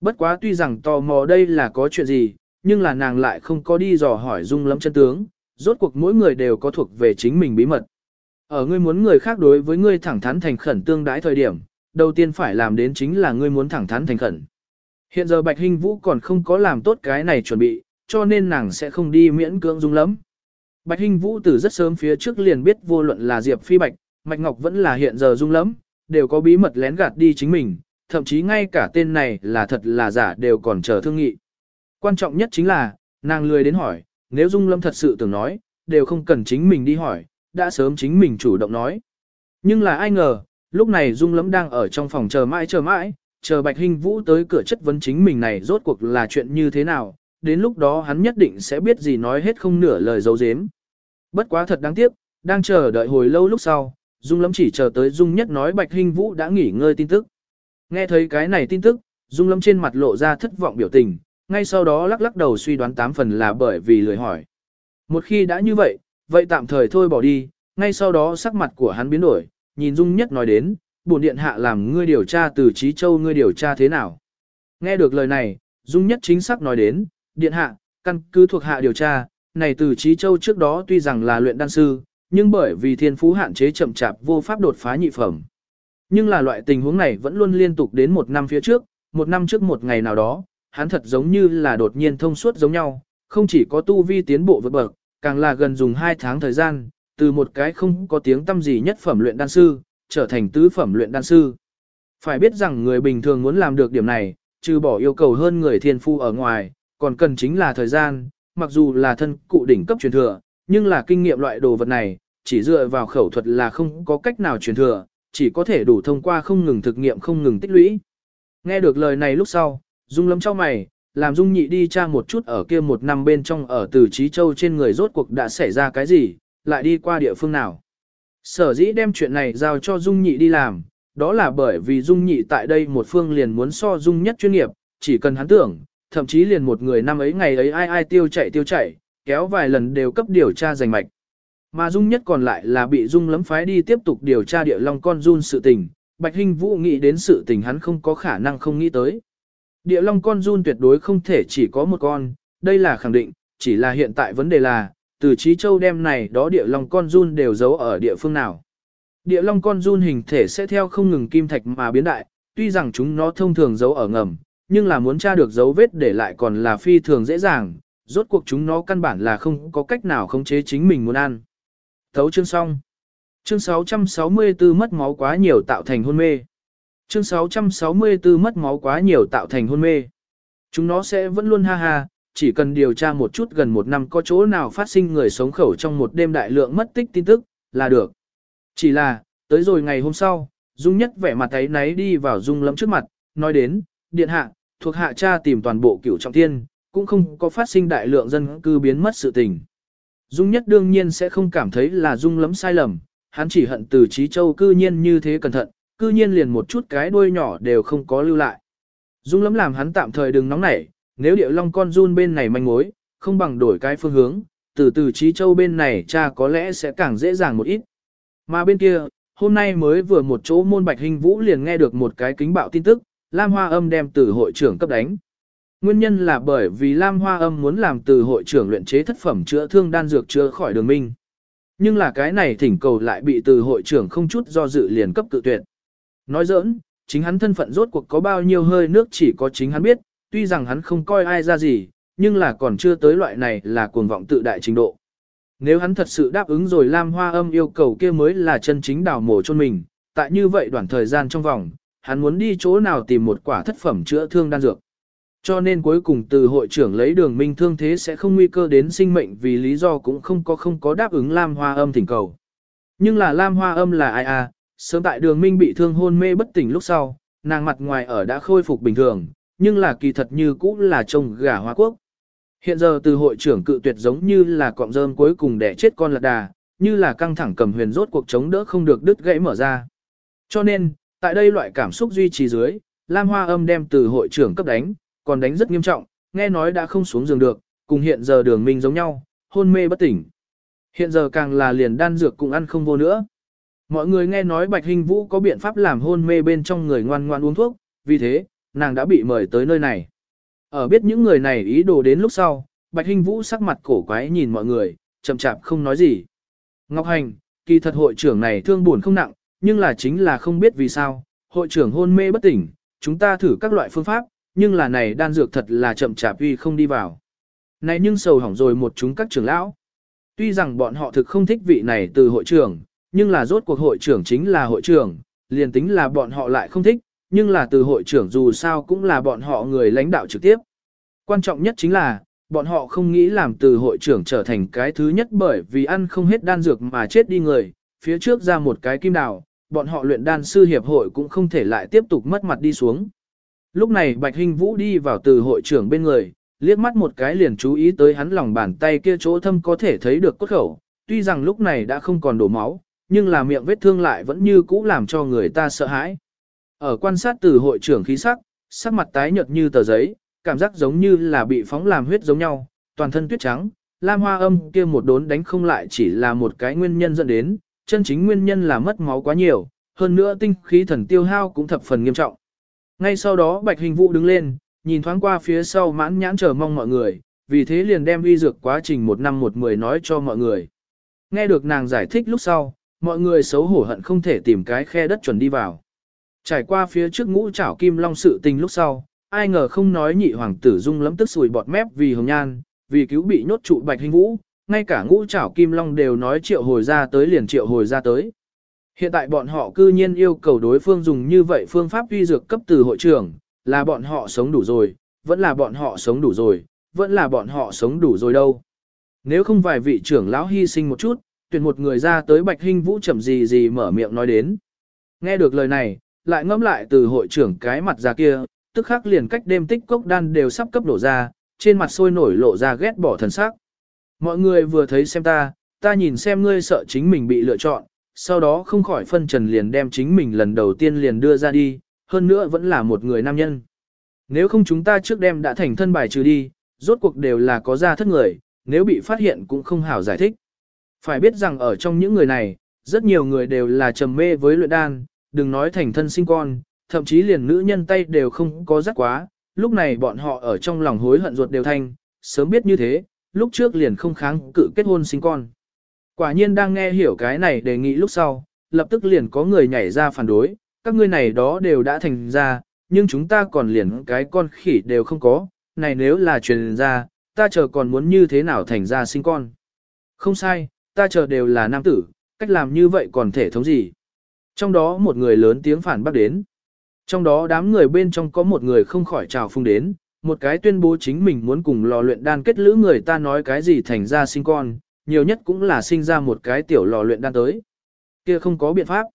Bất quá tuy rằng tò mò đây là có chuyện gì, nhưng là nàng lại không có đi dò hỏi dung lắm chân tướng, rốt cuộc mỗi người đều có thuộc về chính mình bí mật. Ở ngươi muốn người khác đối với ngươi thẳng thắn thành khẩn tương đái thời điểm, đầu tiên phải làm đến chính là ngươi muốn thẳng thắn thành khẩn. Hiện giờ Bạch Hinh Vũ còn không có làm tốt cái này chuẩn bị, cho nên nàng sẽ không đi miễn cưỡng dung lắm. Bạch Hinh Vũ từ rất sớm phía trước liền biết vô luận là Diệp Phi Bạch, Mạch Ngọc vẫn là hiện giờ dung lắm, đều có bí mật lén gạt đi chính mình, thậm chí ngay cả tên này là thật là giả đều còn chờ thương nghị. Quan trọng nhất chính là, nàng lười đến hỏi, nếu dung lâm thật sự tưởng nói, đều không cần chính mình đi hỏi, đã sớm chính mình chủ động nói. Nhưng là ai ngờ, lúc này dung Lẫm đang ở trong phòng chờ mãi chờ mãi, chờ Bạch Hinh Vũ tới cửa chất vấn chính mình này rốt cuộc là chuyện như thế nào, đến lúc đó hắn nhất định sẽ biết gì nói hết không nửa lời dấu dếm. Bất quá thật đáng tiếc, đang chờ đợi hồi lâu lúc sau, Dung Lâm chỉ chờ tới Dung Nhất nói Bạch Hinh Vũ đã nghỉ ngơi tin tức. Nghe thấy cái này tin tức, Dung Lâm trên mặt lộ ra thất vọng biểu tình, ngay sau đó lắc lắc đầu suy đoán tám phần là bởi vì lười hỏi. Một khi đã như vậy, vậy tạm thời thôi bỏ đi, ngay sau đó sắc mặt của hắn biến đổi, nhìn Dung Nhất nói đến, bổn điện hạ làm ngươi điều tra từ Trí Châu ngươi điều tra thế nào. Nghe được lời này, Dung Nhất chính xác nói đến, điện hạ, căn cứ thuộc hạ điều tra, này từ Trí Châu trước đó tuy rằng là luyện đan sư, nhưng bởi vì thiên phú hạn chế chậm chạp vô pháp đột phá nhị phẩm. Nhưng là loại tình huống này vẫn luôn liên tục đến một năm phía trước, một năm trước một ngày nào đó, hắn thật giống như là đột nhiên thông suốt giống nhau, không chỉ có tu vi tiến bộ vượt bậc, càng là gần dùng hai tháng thời gian, từ một cái không có tiếng tâm gì nhất phẩm luyện đan sư, trở thành tứ phẩm luyện đan sư. Phải biết rằng người bình thường muốn làm được điểm này, trừ bỏ yêu cầu hơn người thiên phu ở ngoài, còn cần chính là thời gian, mặc dù là thân cụ đỉnh cấp truyền thừa, nhưng là kinh nghiệm loại đồ vật này, chỉ dựa vào khẩu thuật là không có cách nào truyền thừa, chỉ có thể đủ thông qua không ngừng thực nghiệm không ngừng tích lũy. Nghe được lời này lúc sau, Dung lấm cho mày, làm Dung nhị đi tra một chút ở kia một năm bên trong ở từ Trí Châu trên người rốt cuộc đã xảy ra cái gì, lại đi qua địa phương nào. Sở dĩ đem chuyện này giao cho Dung nhị đi làm, đó là bởi vì Dung nhị tại đây một phương liền muốn so Dung nhất chuyên nghiệp, chỉ cần hắn tưởng, thậm chí liền một người năm ấy ngày ấy ai ai tiêu chạy tiêu chạy, kéo vài lần đều cấp điều tra giành mạch. Mà Dung nhất còn lại là bị Dung lấm phái đi tiếp tục điều tra địa long con Dung sự tình, Bạch Hinh Vũ nghĩ đến sự tình hắn không có khả năng không nghĩ tới. Địa long con run tuyệt đối không thể chỉ có một con, đây là khẳng định, chỉ là hiện tại vấn đề là, từ trí châu đem này đó địa long con run đều giấu ở địa phương nào. Địa long con run hình thể sẽ theo không ngừng kim thạch mà biến đại, tuy rằng chúng nó thông thường giấu ở ngầm, nhưng là muốn tra được dấu vết để lại còn là phi thường dễ dàng, rốt cuộc chúng nó căn bản là không có cách nào khống chế chính mình muốn ăn. Thấu chương xong. Chương 664 mất máu quá nhiều tạo thành hôn mê. Chương 664 mất máu quá nhiều tạo thành hôn mê. Chúng nó sẽ vẫn luôn ha ha, chỉ cần điều tra một chút gần một năm có chỗ nào phát sinh người sống khẩu trong một đêm đại lượng mất tích tin tức, là được. Chỉ là, tới rồi ngày hôm sau, Dung nhất vẻ mặt thấy náy đi vào Dung lẫm trước mặt, nói đến, điện hạ, thuộc hạ cha tìm toàn bộ cửu trọng thiên, cũng không có phát sinh đại lượng dân cư biến mất sự tình. Dung nhất đương nhiên sẽ không cảm thấy là Dung lẫm sai lầm, hắn chỉ hận từ trí châu cư nhiên như thế cẩn thận, cư nhiên liền một chút cái đuôi nhỏ đều không có lưu lại. Dung lắm làm hắn tạm thời đừng nóng nảy, nếu địa long con run bên này manh mối, không bằng đổi cái phương hướng, từ từ trí châu bên này cha có lẽ sẽ càng dễ dàng một ít. Mà bên kia, hôm nay mới vừa một chỗ môn bạch hình vũ liền nghe được một cái kính bạo tin tức, Lam Hoa Âm đem từ hội trưởng cấp đánh. Nguyên nhân là bởi vì Lam Hoa Âm muốn làm từ hội trưởng luyện chế thất phẩm chữa thương đan dược chữa khỏi đường minh. Nhưng là cái này thỉnh cầu lại bị từ hội trưởng không chút do dự liền cấp tự tuyệt. Nói giỡn, chính hắn thân phận rốt cuộc có bao nhiêu hơi nước chỉ có chính hắn biết, tuy rằng hắn không coi ai ra gì, nhưng là còn chưa tới loại này là cuồng vọng tự đại trình độ. Nếu hắn thật sự đáp ứng rồi Lam Hoa Âm yêu cầu kia mới là chân chính đào mổ chôn mình, tại như vậy đoạn thời gian trong vòng, hắn muốn đi chỗ nào tìm một quả thất phẩm chữa thương đan dược. Cho nên cuối cùng từ hội trưởng lấy đường minh thương thế sẽ không nguy cơ đến sinh mệnh vì lý do cũng không có không có đáp ứng Lam Hoa Âm thỉnh cầu. Nhưng là Lam Hoa Âm là ai à, sớm tại đường minh bị thương hôn mê bất tỉnh lúc sau, nàng mặt ngoài ở đã khôi phục bình thường, nhưng là kỳ thật như cũ là trông gà hoa quốc. Hiện giờ từ hội trưởng cự tuyệt giống như là cọng rơm cuối cùng để chết con lạc đà, như là căng thẳng cầm huyền rốt cuộc chống đỡ không được đứt gãy mở ra. Cho nên, tại đây loại cảm xúc duy trì dưới, Lam Hoa Âm đem từ hội trưởng cấp đánh, còn đánh rất nghiêm trọng, nghe nói đã không xuống giường được, cùng hiện giờ đường minh giống nhau, hôn mê bất tỉnh. Hiện giờ càng là liền đan dược cũng ăn không vô nữa. Mọi người nghe nói Bạch Hình Vũ có biện pháp làm hôn mê bên trong người ngoan ngoan uống thuốc, vì thế, nàng đã bị mời tới nơi này. Ở biết những người này ý đồ đến lúc sau, Bạch Hình Vũ sắc mặt cổ quái nhìn mọi người, chậm chạp không nói gì. Ngọc Hành, kỳ thật hội trưởng này thương buồn không nặng, nhưng là chính là không biết vì sao, hội trưởng hôn mê bất tỉnh, chúng ta thử các loại phương pháp, nhưng là này đan dược thật là chậm chạp vì không đi vào. Này nhưng sầu hỏng rồi một chúng các trưởng lão. Tuy rằng bọn họ thực không thích vị này từ hội trưởng, nhưng là rốt cuộc hội trưởng chính là hội trưởng, liền tính là bọn họ lại không thích, nhưng là từ hội trưởng dù sao cũng là bọn họ người lãnh đạo trực tiếp. Quan trọng nhất chính là, bọn họ không nghĩ làm từ hội trưởng trở thành cái thứ nhất bởi vì ăn không hết đan dược mà chết đi người, phía trước ra một cái kim đào, bọn họ luyện đan sư hiệp hội cũng không thể lại tiếp tục mất mặt đi xuống. Lúc này Bạch Hinh Vũ đi vào từ hội trưởng bên người, liếc mắt một cái liền chú ý tới hắn lòng bàn tay kia chỗ thâm có thể thấy được cốt khẩu, tuy rằng lúc này đã không còn đổ máu, nhưng là miệng vết thương lại vẫn như cũ làm cho người ta sợ hãi. Ở quan sát từ hội trưởng khí sắc, sắc mặt tái nhợt như tờ giấy, cảm giác giống như là bị phóng làm huyết giống nhau, toàn thân tuyết trắng, lam hoa âm kia một đốn đánh không lại chỉ là một cái nguyên nhân dẫn đến, chân chính nguyên nhân là mất máu quá nhiều, hơn nữa tinh khí thần tiêu hao cũng thập phần nghiêm trọng. Ngay sau đó Bạch Hình Vũ đứng lên, nhìn thoáng qua phía sau mãn nhãn chờ mong mọi người, vì thế liền đem uy dược quá trình một năm một mười nói cho mọi người. Nghe được nàng giải thích lúc sau, mọi người xấu hổ hận không thể tìm cái khe đất chuẩn đi vào. Trải qua phía trước ngũ trảo kim long sự tình lúc sau, ai ngờ không nói nhị hoàng tử dung lắm tức sùi bọt mép vì hồng nhan, vì cứu bị nhốt trụ bạch hình vũ, ngay cả ngũ trảo kim long đều nói triệu hồi ra tới liền triệu hồi ra tới. Hiện tại bọn họ cư nhiên yêu cầu đối phương dùng như vậy phương pháp uy dược cấp từ hội trưởng, là bọn họ sống đủ rồi, vẫn là bọn họ sống đủ rồi, vẫn là bọn họ sống đủ rồi đâu. Nếu không vài vị trưởng lão hy sinh một chút, tuyển một người ra tới bạch Hinh vũ chậm gì gì mở miệng nói đến. Nghe được lời này, lại ngẫm lại từ hội trưởng cái mặt ra kia, tức khắc liền cách đêm tích cốc đan đều sắp cấp đổ ra, trên mặt sôi nổi lộ ra ghét bỏ thần sắc. Mọi người vừa thấy xem ta, ta nhìn xem ngươi sợ chính mình bị lựa chọn, sau đó không khỏi phân trần liền đem chính mình lần đầu tiên liền đưa ra đi, hơn nữa vẫn là một người nam nhân. Nếu không chúng ta trước đem đã thành thân bài trừ đi, rốt cuộc đều là có ra thất người, nếu bị phát hiện cũng không hảo giải thích. Phải biết rằng ở trong những người này, rất nhiều người đều là trầm mê với luyện đan, đừng nói thành thân sinh con, thậm chí liền nữ nhân tay đều không có rất quá, lúc này bọn họ ở trong lòng hối hận ruột đều thanh, sớm biết như thế, lúc trước liền không kháng cự kết hôn sinh con. Quả nhiên đang nghe hiểu cái này đề nghị lúc sau, lập tức liền có người nhảy ra phản đối, các ngươi này đó đều đã thành ra, nhưng chúng ta còn liền cái con khỉ đều không có, này nếu là truyền ra, ta chờ còn muốn như thế nào thành ra sinh con. Không sai, ta chờ đều là nam tử, cách làm như vậy còn thể thống gì. Trong đó một người lớn tiếng phản bác đến. Trong đó đám người bên trong có một người không khỏi trào phung đến, một cái tuyên bố chính mình muốn cùng lò luyện đan kết lữ người ta nói cái gì thành ra sinh con, nhiều nhất cũng là sinh ra một cái tiểu lò luyện đan tới. Kia không có biện pháp.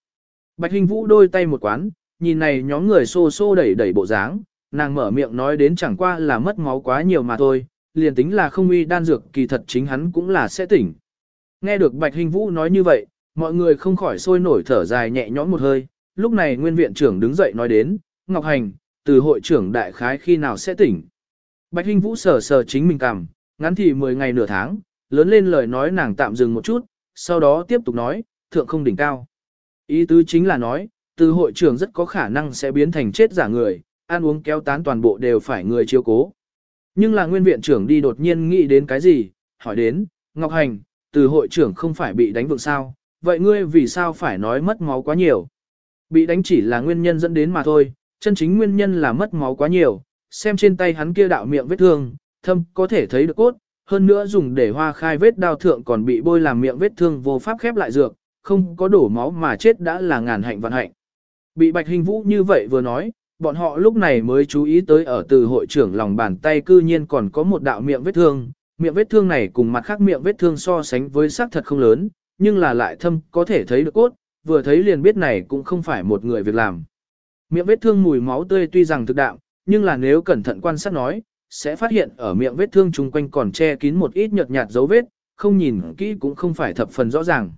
Bạch Hình Vũ đôi tay một quán, nhìn này nhóm người xô xô đẩy đẩy bộ dáng, nàng mở miệng nói đến chẳng qua là mất máu quá nhiều mà thôi, liền tính là không uy đan dược kỳ thật chính hắn cũng là sẽ tỉnh. Nghe được Bạch Hình Vũ nói như vậy, mọi người không khỏi sôi nổi thở dài nhẹ nhõm một hơi, lúc này nguyên viện trưởng đứng dậy nói đến, Ngọc Hành, từ hội trưởng đại khái khi nào sẽ tỉnh. Bạch hình Vũ sờ sờ chính mình cằm, ngắn thì 10 ngày nửa tháng, lớn lên lời nói nàng tạm dừng một chút, sau đó tiếp tục nói, thượng không đỉnh cao. Ý tứ chính là nói, từ hội trưởng rất có khả năng sẽ biến thành chết giả người, ăn uống kéo tán toàn bộ đều phải người chiếu cố. Nhưng là nguyên viện trưởng đi đột nhiên nghĩ đến cái gì, hỏi đến, Ngọc Hành, từ hội trưởng không phải bị đánh vượng sao, vậy ngươi vì sao phải nói mất máu quá nhiều? Bị đánh chỉ là nguyên nhân dẫn đến mà thôi, chân chính nguyên nhân là mất máu quá nhiều, xem trên tay hắn kia đạo miệng vết thương, thâm có thể thấy được cốt, hơn nữa dùng để hoa khai vết đao thượng còn bị bôi làm miệng vết thương vô pháp khép lại dược, không có đổ máu mà chết đã là ngàn hạnh vạn hạnh. Bị Bạch Hình Vũ như vậy vừa nói, bọn họ lúc này mới chú ý tới ở từ hội trưởng lòng bàn tay cư nhiên còn có một đạo miệng vết thương, miệng vết thương này cùng mặt khác miệng vết thương so sánh với xác thật không lớn, nhưng là lại thâm có thể thấy được cốt, vừa thấy liền biết này cũng không phải một người việc làm. Miệng vết thương mùi máu tươi tuy rằng thực đạm, nhưng là nếu cẩn thận quan sát nói, sẽ phát hiện ở miệng vết thương chung quanh còn che kín một ít nhợt nhạt dấu vết, không nhìn kỹ cũng không phải thập phần rõ ràng.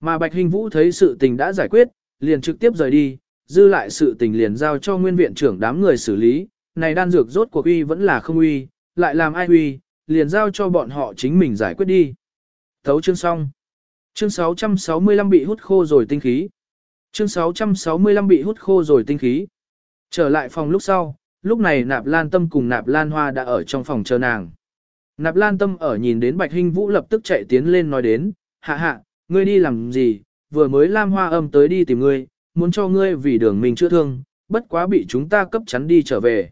Mà Bạch Hình Vũ thấy sự tình đã giải quyết, liền trực tiếp rời đi, dư lại sự tình liền giao cho nguyên viện trưởng đám người xử lý, này đan dược rốt cuộc uy vẫn là không uy, lại làm ai uy, liền giao cho bọn họ chính mình giải quyết đi. Thấu chương xong. Chương 665 bị hút khô rồi tinh khí. Chương 665 bị hút khô rồi tinh khí. Trở lại phòng lúc sau, lúc này nạp lan tâm cùng nạp lan hoa đã ở trong phòng chờ nàng. Nạp lan tâm ở nhìn đến bạch hình vũ lập tức chạy tiến lên nói đến, hạ hạ, ngươi đi làm gì, vừa mới lam hoa âm tới đi tìm ngươi, muốn cho ngươi vì đường mình chữa thương, bất quá bị chúng ta cấp chắn đi trở về.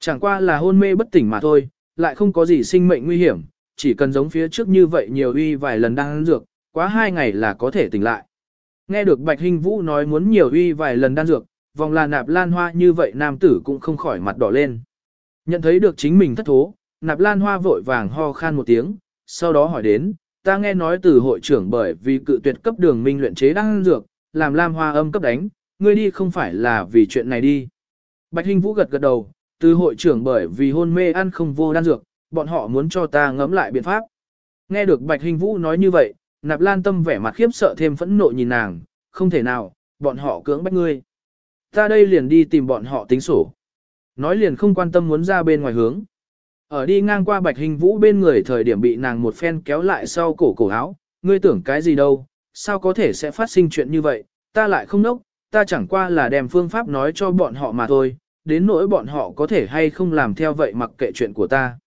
Chẳng qua là hôn mê bất tỉnh mà thôi, lại không có gì sinh mệnh nguy hiểm, chỉ cần giống phía trước như vậy nhiều uy vài lần đang ăn dược, quá hai ngày là có thể tỉnh lại. Nghe được Bạch Hinh Vũ nói muốn nhiều uy vài lần đan dược, vòng là nạp lan hoa như vậy nam tử cũng không khỏi mặt đỏ lên. Nhận thấy được chính mình thất thố, nạp lan hoa vội vàng ho khan một tiếng, sau đó hỏi đến, ta nghe nói từ hội trưởng bởi vì cự tuyệt cấp đường minh luyện chế đan dược, làm lam hoa âm cấp đánh, ngươi đi không phải là vì chuyện này đi. Bạch Hinh Vũ gật gật đầu, từ hội trưởng bởi vì hôn mê ăn không vô đan dược, bọn họ muốn cho ta ngẫm lại biện pháp. Nghe được Bạch Hình Vũ nói như vậy, Nạp Lan Tâm vẻ mặt khiếp sợ thêm phẫn nộ nhìn nàng, không thể nào, bọn họ cưỡng bách ngươi. Ta đây liền đi tìm bọn họ tính sổ. Nói liền không quan tâm muốn ra bên ngoài hướng. Ở đi ngang qua Bạch Hình Vũ bên người thời điểm bị nàng một phen kéo lại sau cổ cổ áo, ngươi tưởng cái gì đâu, sao có thể sẽ phát sinh chuyện như vậy, ta lại không nốc, ta chẳng qua là đem phương pháp nói cho bọn họ mà thôi, đến nỗi bọn họ có thể hay không làm theo vậy mặc kệ chuyện của ta.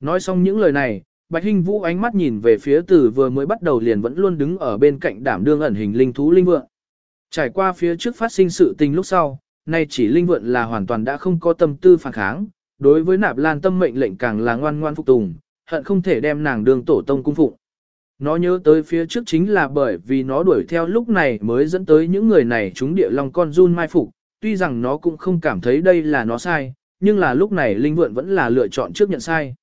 Nói xong những lời này, Bạch Hinh Vũ ánh mắt nhìn về phía từ vừa mới bắt đầu liền vẫn luôn đứng ở bên cạnh đảm đương ẩn hình linh thú linh vượng. Trải qua phía trước phát sinh sự tình lúc sau, nay chỉ linh vượng là hoàn toàn đã không có tâm tư phản kháng, đối với nạp lan tâm mệnh lệnh càng là ngoan ngoan phục tùng, hận không thể đem nàng đương tổ tông cung phụng. Nó nhớ tới phía trước chính là bởi vì nó đuổi theo lúc này mới dẫn tới những người này chúng địa long con run mai phục, tuy rằng nó cũng không cảm thấy đây là nó sai, nhưng là lúc này linh vượn vẫn là lựa chọn trước nhận sai.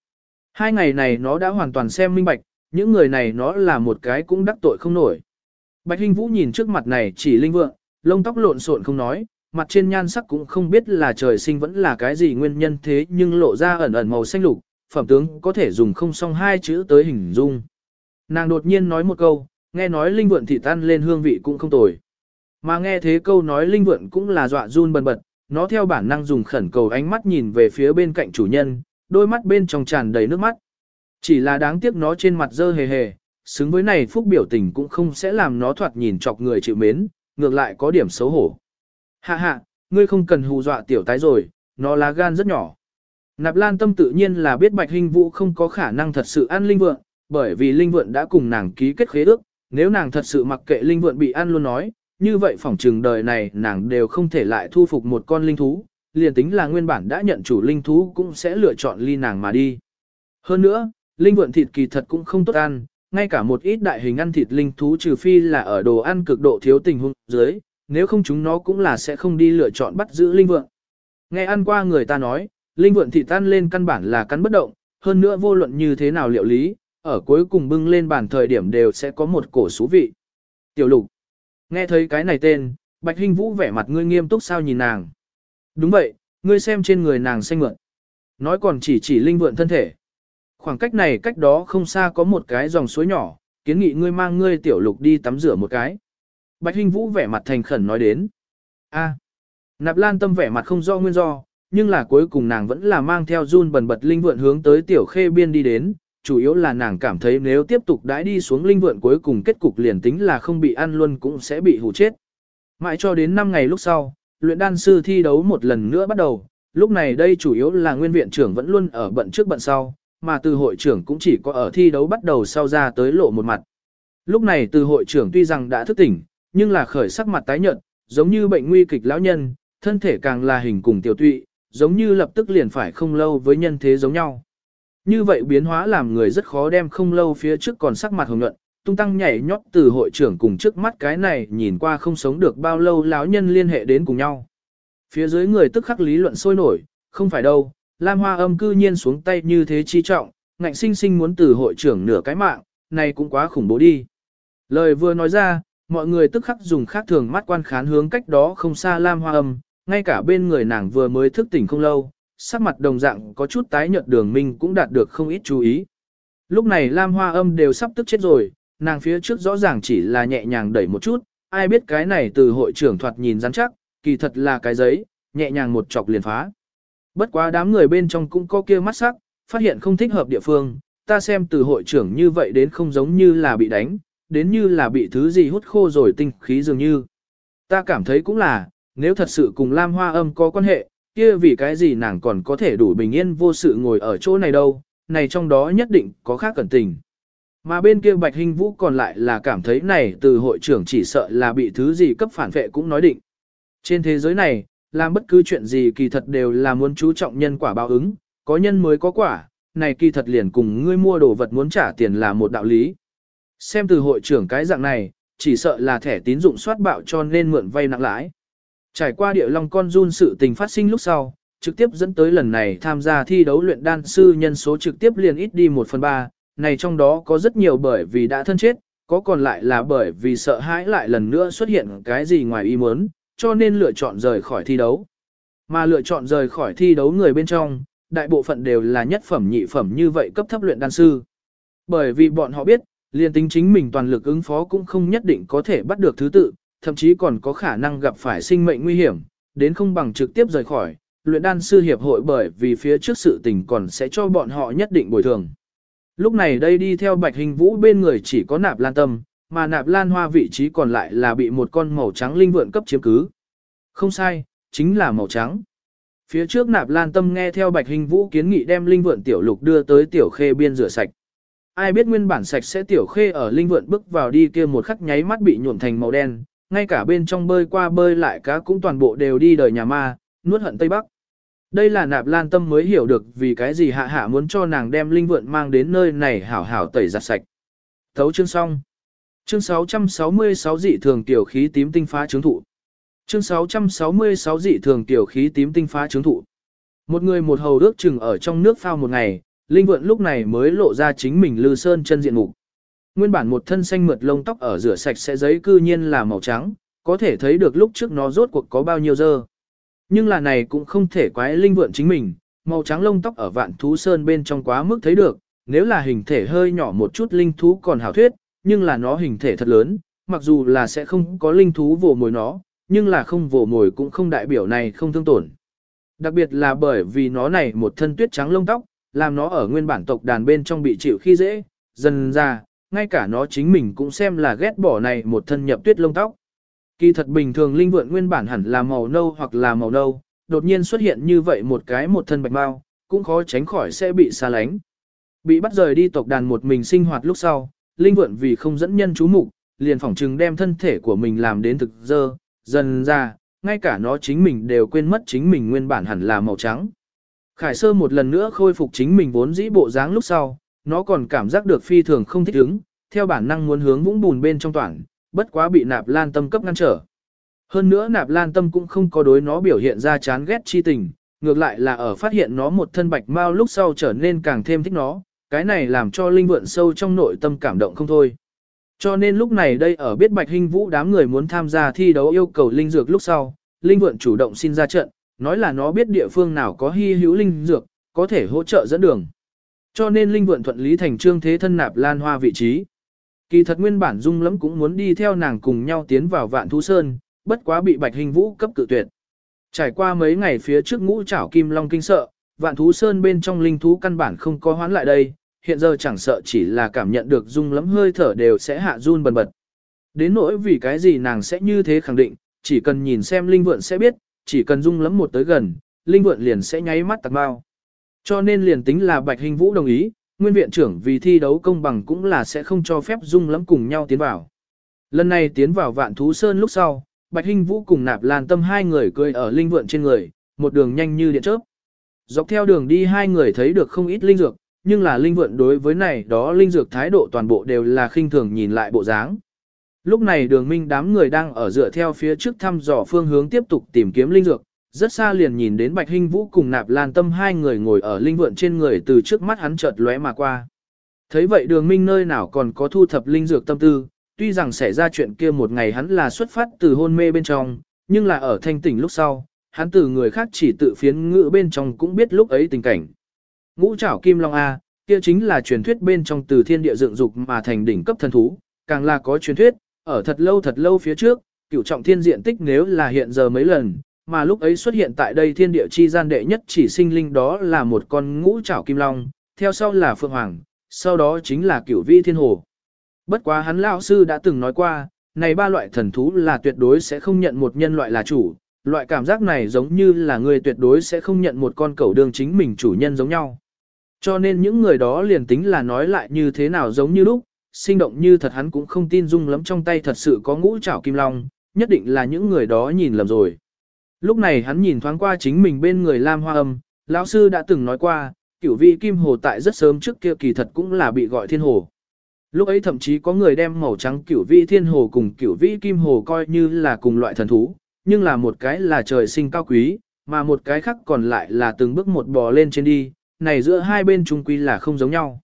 Hai ngày này nó đã hoàn toàn xem minh bạch, những người này nó là một cái cũng đắc tội không nổi. Bạch Hinh Vũ nhìn trước mặt này chỉ linh vượng, lông tóc lộn xộn không nói, mặt trên nhan sắc cũng không biết là trời sinh vẫn là cái gì nguyên nhân thế nhưng lộ ra ẩn ẩn màu xanh lục, phẩm tướng có thể dùng không song hai chữ tới hình dung. Nàng đột nhiên nói một câu, nghe nói linh vượng thì tan lên hương vị cũng không tồi. Mà nghe thế câu nói linh vượn cũng là dọa run bần bật, nó theo bản năng dùng khẩn cầu ánh mắt nhìn về phía bên cạnh chủ nhân, đôi mắt bên trong tràn đầy nước mắt. Chỉ là đáng tiếc nó trên mặt dơ hề hề, xứng với này phúc biểu tình cũng không sẽ làm nó thoạt nhìn chọc người chịu mến, ngược lại có điểm xấu hổ. Hạ hạ, ngươi không cần hù dọa tiểu tái rồi, nó là gan rất nhỏ. Nạp Lan Tâm tự nhiên là biết Bạch Hình Vũ không có khả năng thật sự ăn linh vượng, bởi vì linh vượng đã cùng nàng ký kết khế ước, nếu nàng thật sự mặc kệ linh vượng bị ăn luôn nói, như vậy phỏng trừng đời này nàng đều không thể lại thu phục một con linh thú, liền tính là nguyên bản đã nhận chủ linh thú cũng sẽ lựa chọn ly nàng mà đi. Hơn nữa, linh vượn thịt kỳ thật cũng không tốt ăn, ngay cả một ít đại hình ăn thịt linh thú trừ phi là ở đồ ăn cực độ thiếu tình huống dưới, nếu không chúng nó cũng là sẽ không đi lựa chọn bắt giữ linh vượn. Nghe ăn qua người ta nói, linh vượn thịt tan lên căn bản là cắn bất động, hơn nữa vô luận như thế nào liệu lý, ở cuối cùng bưng lên bàn thời điểm đều sẽ có một cổ xú vị. Tiểu lục, nghe thấy cái này tên, Bạch Hinh Vũ vẻ mặt ngươi nghiêm túc sao nhìn nàng. Đúng vậy, ngươi xem trên người nàng xanh mượn. Nói còn chỉ chỉ linh vượn thân thể. Khoảng cách này cách đó không xa có một cái dòng suối nhỏ, kiến nghị ngươi mang ngươi tiểu lục đi tắm rửa một cái. Bạch Hinh Vũ vẻ mặt thành khẩn nói đến. A. Nạp Lan Tâm vẻ mặt không do nguyên do, nhưng là cuối cùng nàng vẫn là mang theo run bần bật linh vượn hướng tới tiểu khê biên đi đến, chủ yếu là nàng cảm thấy nếu tiếp tục đãi đi xuống linh vượn cuối cùng kết cục liền tính là không bị ăn luôn cũng sẽ bị hủ chết. Mãi cho đến 5 ngày lúc sau, luyện đan sư thi đấu một lần nữa bắt đầu, lúc này đây chủ yếu là nguyên viện trưởng vẫn luôn ở bận trước bận sau, mà từ hội trưởng cũng chỉ có ở thi đấu bắt đầu sau ra tới lộ một mặt. Lúc này từ hội trưởng tuy rằng đã thức tỉnh, nhưng là khởi sắc mặt tái nhợt, giống như bệnh nguy kịch lão nhân, thân thể càng là hình cùng tiểu tụy, giống như lập tức liền phải không lâu với nhân thế giống nhau. Như vậy biến hóa làm người rất khó đem không lâu phía trước còn sắc mặt hồng nhuận, tung tăng nhảy nhót từ hội trưởng cùng trước mắt cái này nhìn qua không sống được bao lâu lão nhân liên hệ đến cùng nhau. Phía dưới người tức khắc lý luận sôi nổi, không phải đâu, Lam Hoa âm cư nhiên xuống tay như thế chi trọng, ngạnh sinh sinh muốn từ hội trưởng nửa cái mạng, này cũng quá khủng bố đi. Lời vừa nói ra, mọi người tức khắc dùng khác thường mắt quan khán hướng cách đó không xa Lam Hoa âm, ngay cả bên người nàng vừa mới thức tỉnh không lâu, sắc mặt đồng dạng có chút tái nhợt đường minh cũng đạt được không ít chú ý. Lúc này Lam Hoa âm đều sắp tức chết rồi, nàng phía trước rõ ràng chỉ là nhẹ nhàng đẩy một chút, ai biết cái này từ hội trưởng thoạt nhìn rắn chắc, kỳ thật là cái giấy, nhẹ nhàng một chọc liền phá. Bất quá đám người bên trong cũng có kia mắt sắc, phát hiện không thích hợp địa phương, ta xem từ hội trưởng như vậy đến không giống như là bị đánh, đến như là bị thứ gì hút khô rồi tinh khí dường như. Ta cảm thấy cũng là, nếu thật sự cùng Lam Hoa âm có quan hệ, kia vì cái gì nàng còn có thể đủ bình yên vô sự ngồi ở chỗ này đâu, này trong đó nhất định có khác cẩn tình. Mà bên kia Bạch Hình Vũ còn lại là cảm thấy này từ hội trưởng chỉ sợ là bị thứ gì cấp phản vệ cũng nói định. Trên thế giới này, làm bất cứ chuyện gì kỳ thật đều là muốn chú trọng nhân quả báo ứng, có nhân mới có quả, này kỳ thật liền cùng ngươi mua đồ vật muốn trả tiền là một đạo lý. Xem từ hội trưởng cái dạng này, chỉ sợ là thẻ tín dụng soát bạo cho nên mượn vay nặng lãi. Trải qua địa long con run sự tình phát sinh lúc sau, trực tiếp dẫn tới lần này tham gia thi đấu luyện đan sư nhân số trực tiếp liền ít đi 1 phần 3, này trong đó có rất nhiều bởi vì đã thân chết, có còn lại là bởi vì sợ hãi lại lần nữa xuất hiện cái gì ngoài ý muốn, cho nên lựa chọn rời khỏi thi đấu. Mà lựa chọn rời khỏi thi đấu người bên trong, đại bộ phận đều là nhất phẩm nhị phẩm như vậy cấp thấp luyện đan sư. Bởi vì bọn họ biết, liền tính chính mình toàn lực ứng phó cũng không nhất định có thể bắt được thứ tự, thậm chí còn có khả năng gặp phải sinh mệnh nguy hiểm, đến không bằng trực tiếp rời khỏi. Luyện đan sư hiệp hội bởi vì phía trước sự tình còn sẽ cho bọn họ nhất định bồi thường. Lúc này đây đi theo bạch hình vũ bên người chỉ có nạp lan tâm, mà nạp lan hoa vị trí còn lại là bị một con màu trắng linh vượn cấp chiếm cứ. Không sai, chính là màu trắng. Phía trước nạp lan tâm nghe theo bạch hình vũ kiến nghị đem linh vượn tiểu lục đưa tới tiểu khê biên rửa sạch. Ai biết nguyên bản sạch sẽ tiểu khê ở linh vượn bước vào đi kia một khắc nháy mắt bị nhuộm thành màu đen, ngay cả bên trong bơi qua bơi lại cá cũng toàn bộ đều đi đời nhà ma, nuốt hận Tây Bắc. Đây là nạp lan tâm mới hiểu được vì cái gì hạ hạ muốn cho nàng đem linh vượn mang đến nơi này hảo hảo tẩy giặt sạch. Thấu chương xong. Chương 666 dị thường tiểu khí tím tinh phá chứng thụ. Chương 666 dị thường tiểu khí tím tinh phá chứng thụ. Một người một hầu ước chừng ở trong nước phao một ngày, linh vượn lúc này mới lộ ra chính mình lư sơn chân diện mục. Nguyên bản một thân xanh mượt lông tóc ở rửa sạch sẽ giấy cư nhiên là màu trắng, có thể thấy được lúc trước nó rốt cuộc có bao nhiêu dơ. Nhưng là này cũng không thể quái linh vượn chính mình, màu trắng lông tóc ở vạn thú sơn bên trong quá mức thấy được, nếu là hình thể hơi nhỏ một chút linh thú còn hảo thuyết, nhưng là nó hình thể thật lớn, mặc dù là sẽ không có linh thú vồ mồi nó, nhưng là không vồ mồi cũng không đại biểu này không thương tổn. Đặc biệt là bởi vì nó này một thân tuyết trắng lông tóc, làm nó ở nguyên bản tộc đàn bên trong bị chịu khi dễ, dần ra, ngay cả nó chính mình cũng xem là ghét bỏ này một thân nhập tuyết lông tóc. Kỳ thật bình thường linh vượn nguyên bản hẳn là màu nâu hoặc là màu nâu, đột nhiên xuất hiện như vậy một cái một thân bạch mau, cũng khó tránh khỏi sẽ bị xa lánh. Bị bắt rời đi tộc đàn một mình sinh hoạt lúc sau, linh vượn vì không dẫn nhân chú mục, liền phỏng chừng đem thân thể của mình làm đến thực dơ, dần ra, ngay cả nó chính mình đều quên mất chính mình nguyên bản hẳn là màu trắng. Khải sơ một lần nữa khôi phục chính mình vốn dĩ bộ dáng lúc sau, nó còn cảm giác được phi thường không thích ứng, theo bản năng muốn hướng vũng bùn bên trong toàn, bất quá bị nạp lan tâm cấp ngăn trở. Hơn nữa nạp lan tâm cũng không có đối nó biểu hiện ra chán ghét chi tình, ngược lại là ở phát hiện nó một thân bạch mau lúc sau trở nên càng thêm thích nó, cái này làm cho linh vượn sâu trong nội tâm cảm động không thôi. Cho nên lúc này đây ở biết bạch hình vũ đám người muốn tham gia thi đấu yêu cầu linh dược lúc sau, linh vượn chủ động xin ra trận, nói là nó biết địa phương nào có hy hữu linh dược, có thể hỗ trợ dẫn đường. Cho nên linh vượn thuận lý thành trương thế thân nạp lan hoa vị trí. Kỳ thật nguyên bản dung lắm cũng muốn đi theo nàng cùng nhau tiến vào vạn thú sơn, bất quá bị Bạch Hình Vũ cấp cự tuyệt. Trải qua mấy ngày phía trước ngũ trảo kim long kinh sợ, vạn thú sơn bên trong linh thú căn bản không có hoán lại đây, hiện giờ chẳng sợ chỉ là cảm nhận được dung lắm hơi thở đều sẽ hạ run bần bật. Đến nỗi vì cái gì nàng sẽ như thế khẳng định, chỉ cần nhìn xem linh vượn sẽ biết, chỉ cần dung lắm một tới gần, linh vượn liền sẽ nháy mắt tạc bao. Cho nên liền tính là Bạch Hình Vũ đồng ý, nguyên viện trưởng vì thi đấu công bằng cũng là sẽ không cho phép dung lắm cùng nhau tiến vào. Lần này tiến vào vạn thú sơn lúc sau, Bạch Hinh Vũ cùng Nạp Lan Tâm hai người cười ở linh vượn trên người, một đường nhanh như điện chớp. Dọc theo đường đi hai người thấy được không ít linh dược, nhưng là linh vượn đối với này đó linh dược thái độ toàn bộ đều là khinh thường nhìn lại bộ dáng. Lúc này đường minh đám người đang ở dựa theo phía trước thăm dò phương hướng tiếp tục tìm kiếm linh dược, rất xa liền nhìn đến Bạch Hinh Vũ cùng Nạp Lan Tâm hai người ngồi ở linh vượn trên người từ trước mắt hắn chợt lóe mà qua. Thấy vậy đường minh nơi nào còn có thu thập linh dược tâm tư, tuy rằng xảy ra chuyện kia một ngày hắn là xuất phát từ hôn mê bên trong, nhưng là ở thanh tỉnh lúc sau, hắn từ người khác chỉ tự phiến ngữ bên trong cũng biết lúc ấy tình cảnh. Ngũ trảo kim long A, kia chính là truyền thuyết bên trong từ thiên địa dựng dục mà thành đỉnh cấp thần thú, càng là có truyền thuyết, ở thật lâu thật lâu phía trước, cửu trọng thiên diện tích nếu là hiện giờ mấy lần, mà lúc ấy xuất hiện tại đây thiên địa chi gian đệ nhất chỉ sinh linh đó là một con ngũ trảo kim long, theo sau là phượng hoàng, sau đó chính là cửu vi thiên hồ. Bất quá hắn lão sư đã từng nói qua, này ba loại thần thú là tuyệt đối sẽ không nhận một nhân loại là chủ, loại cảm giác này giống như là người tuyệt đối sẽ không nhận một con cẩu đường chính mình chủ nhân giống nhau. Cho nên những người đó liền tính là nói lại như thế nào giống như lúc, sinh động như thật hắn cũng không tin dung lắm trong tay thật sự có ngũ trảo kim long, nhất định là những người đó nhìn lầm rồi. Lúc này hắn nhìn thoáng qua chính mình bên người Lam Hoa Âm, lão sư đã từng nói qua, cửu vị kim hồ tại rất sớm trước kia kỳ thật cũng là bị gọi thiên hồ. Lúc ấy thậm chí có người đem màu trắng cửu vị thiên hồ cùng cửu vị kim hồ coi như là cùng loại thần thú, nhưng là một cái là trời sinh cao quý, mà một cái khác còn lại là từng bước một bò lên trên đi, này giữa hai bên trung quy là không giống nhau.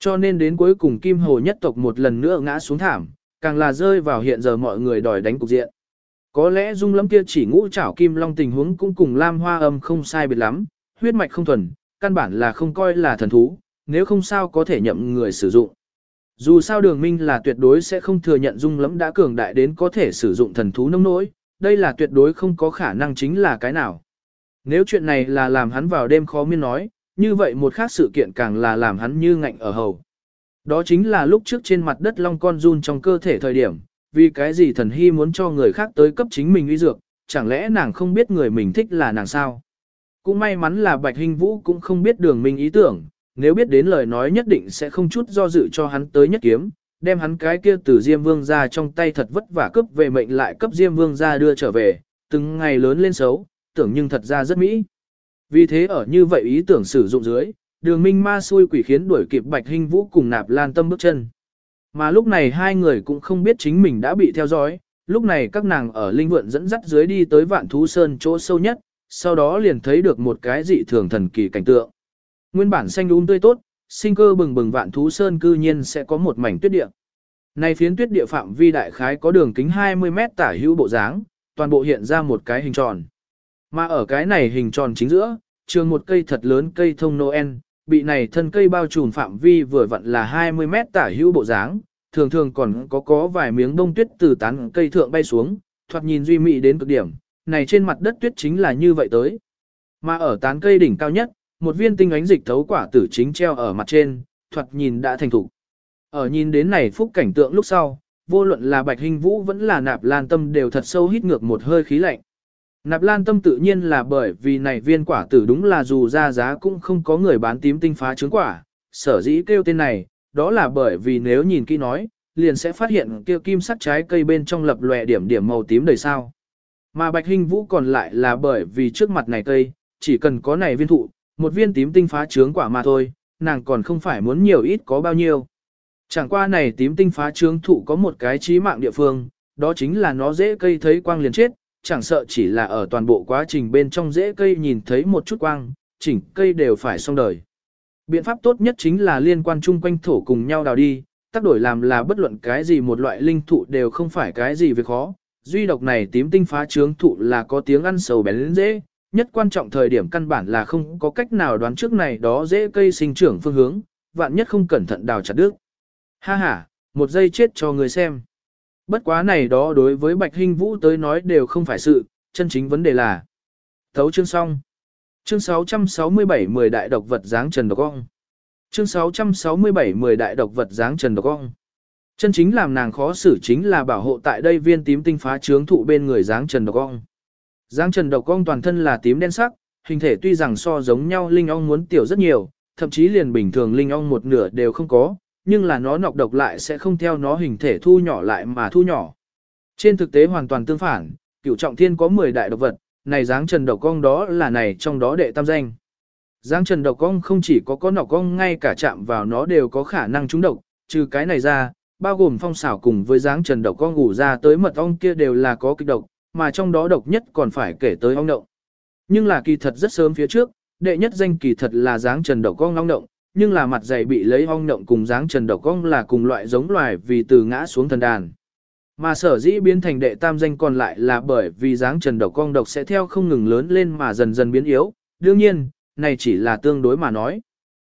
Cho nên đến cuối cùng kim hồ nhất tộc một lần nữa ngã xuống thảm, càng là rơi vào hiện giờ mọi người đòi đánh cục diện. Có lẽ dung lắm kia chỉ ngũ trảo kim long tình huống cũng cùng lam hoa âm không sai biệt lắm, huyết mạch không thuần, căn bản là không coi là thần thú, nếu không sao có thể nhậm người sử dụng. Dù sao đường minh là tuyệt đối sẽ không thừa nhận dung lẫm đã cường đại đến có thể sử dụng thần thú nông nỗi, đây là tuyệt đối không có khả năng chính là cái nào. Nếu chuyện này là làm hắn vào đêm khó miên nói, như vậy một khác sự kiện càng là làm hắn như ngạnh ở hầu. Đó chính là lúc trước trên mặt đất long con run trong cơ thể thời điểm, vì cái gì thần hy muốn cho người khác tới cấp chính mình uy dược, chẳng lẽ nàng không biết người mình thích là nàng sao? Cũng may mắn là Bạch Hình Vũ cũng không biết đường minh ý tưởng, nếu biết đến lời nói nhất định sẽ không chút do dự cho hắn tới nhất kiếm, đem hắn cái kia từ Diêm Vương ra trong tay thật vất vả cấp về mệnh lại cấp Diêm Vương ra đưa trở về, từng ngày lớn lên xấu, tưởng nhưng thật ra rất mỹ. Vì thế ở như vậy ý tưởng sử dụng dưới, đường minh ma xui quỷ khiến đuổi kịp Bạch Hinh Vũ cùng nạp lan tâm bước chân. Mà lúc này hai người cũng không biết chính mình đã bị theo dõi, lúc này các nàng ở linh vượn dẫn dắt dưới đi tới vạn thú sơn chỗ sâu nhất, sau đó liền thấy được một cái dị thường thần kỳ cảnh tượng. Nguyên bản xanh um tươi tốt, sinh cơ bừng bừng vạn thú sơn cư nhiên sẽ có một mảnh tuyết địa. Này phiến tuyết địa phạm vi đại khái có đường kính 20 mét tả hữu bộ dáng, toàn bộ hiện ra một cái hình tròn. Mà ở cái này hình tròn chính giữa, trường một cây thật lớn cây thông Noel, bị này thân cây bao trùm phạm vi vừa vặn là 20 mét tả hữu bộ dáng, thường thường còn có có vài miếng đông tuyết từ tán cây thượng bay xuống, thoạt nhìn duy mỹ đến cực điểm, này trên mặt đất tuyết chính là như vậy tới. Mà ở tán cây đỉnh cao nhất, một viên tinh ánh dịch thấu quả tử chính treo ở mặt trên, thoạt nhìn đã thành thủ Ở nhìn đến này phúc cảnh tượng lúc sau, vô luận là Bạch Hình Vũ vẫn là Nạp Lan Tâm đều thật sâu hít ngược một hơi khí lạnh. Nạp Lan Tâm tự nhiên là bởi vì này viên quả tử đúng là dù ra giá cũng không có người bán tím tinh phá trứng quả, sở dĩ kêu tên này, đó là bởi vì nếu nhìn kỹ nói, liền sẽ phát hiện kia kim sắc trái cây bên trong lập lòe điểm điểm màu tím đầy sao. Mà Bạch Hình Vũ còn lại là bởi vì trước mặt này cây, chỉ cần có này viên thụ, một viên tím tinh phá trướng quả mà thôi, nàng còn không phải muốn nhiều ít có bao nhiêu. Chẳng qua này tím tinh phá trướng thụ có một cái trí mạng địa phương, đó chính là nó dễ cây thấy quang liền chết, chẳng sợ chỉ là ở toàn bộ quá trình bên trong rễ cây nhìn thấy một chút quang, chỉnh cây đều phải xong đời. Biện pháp tốt nhất chính là liên quan chung quanh thổ cùng nhau đào đi, tác đổi làm là bất luận cái gì một loại linh thụ đều không phải cái gì việc khó. Duy độc này tím tinh phá trướng thụ là có tiếng ăn sầu bén dễ, nhất quan trọng thời điểm căn bản là không có cách nào đoán trước này đó dễ cây sinh trưởng phương hướng, vạn nhất không cẩn thận đào chặt đứt. Ha ha, một giây chết cho người xem. Bất quá này đó đối với Bạch Hinh Vũ tới nói đều không phải sự, chân chính vấn đề là. Thấu chương xong. Chương 667 10 đại độc vật dáng trần độc ong. Chương 667 10 đại độc vật dáng trần độc ong. Chân chính làm nàng khó xử chính là bảo hộ tại đây viên tím tinh phá trướng thụ bên người dáng trần độc ong. Dáng trần độc ong toàn thân là tím đen sắc, hình thể tuy rằng so giống nhau linh ong muốn tiểu rất nhiều, thậm chí liền bình thường linh ong một nửa đều không có, nhưng là nó nọc độc lại sẽ không theo nó hình thể thu nhỏ lại mà thu nhỏ. Trên thực tế hoàn toàn tương phản, cửu trọng thiên có 10 đại độc vật, này dáng trần độc cong đó là này trong đó đệ tam danh. Dáng trần độc cong không chỉ có có nọc cong ngay cả chạm vào nó đều có khả năng trúng độc, trừ cái này ra, bao gồm phong xảo cùng với dáng trần độc cong ngủ ra tới mật ong kia đều là có kịch độc, mà trong đó độc nhất còn phải kể tới ong động. Nhưng là kỳ thật rất sớm phía trước, đệ nhất danh kỳ thật là dáng trần độc cong ong động, nhưng là mặt dày bị lấy ong động cùng dáng trần độc cong là cùng loại giống loài vì từ ngã xuống thần đàn. Mà sở dĩ biến thành đệ tam danh còn lại là bởi vì dáng trần độc cong độc sẽ theo không ngừng lớn lên mà dần dần biến yếu, đương nhiên, này chỉ là tương đối mà nói.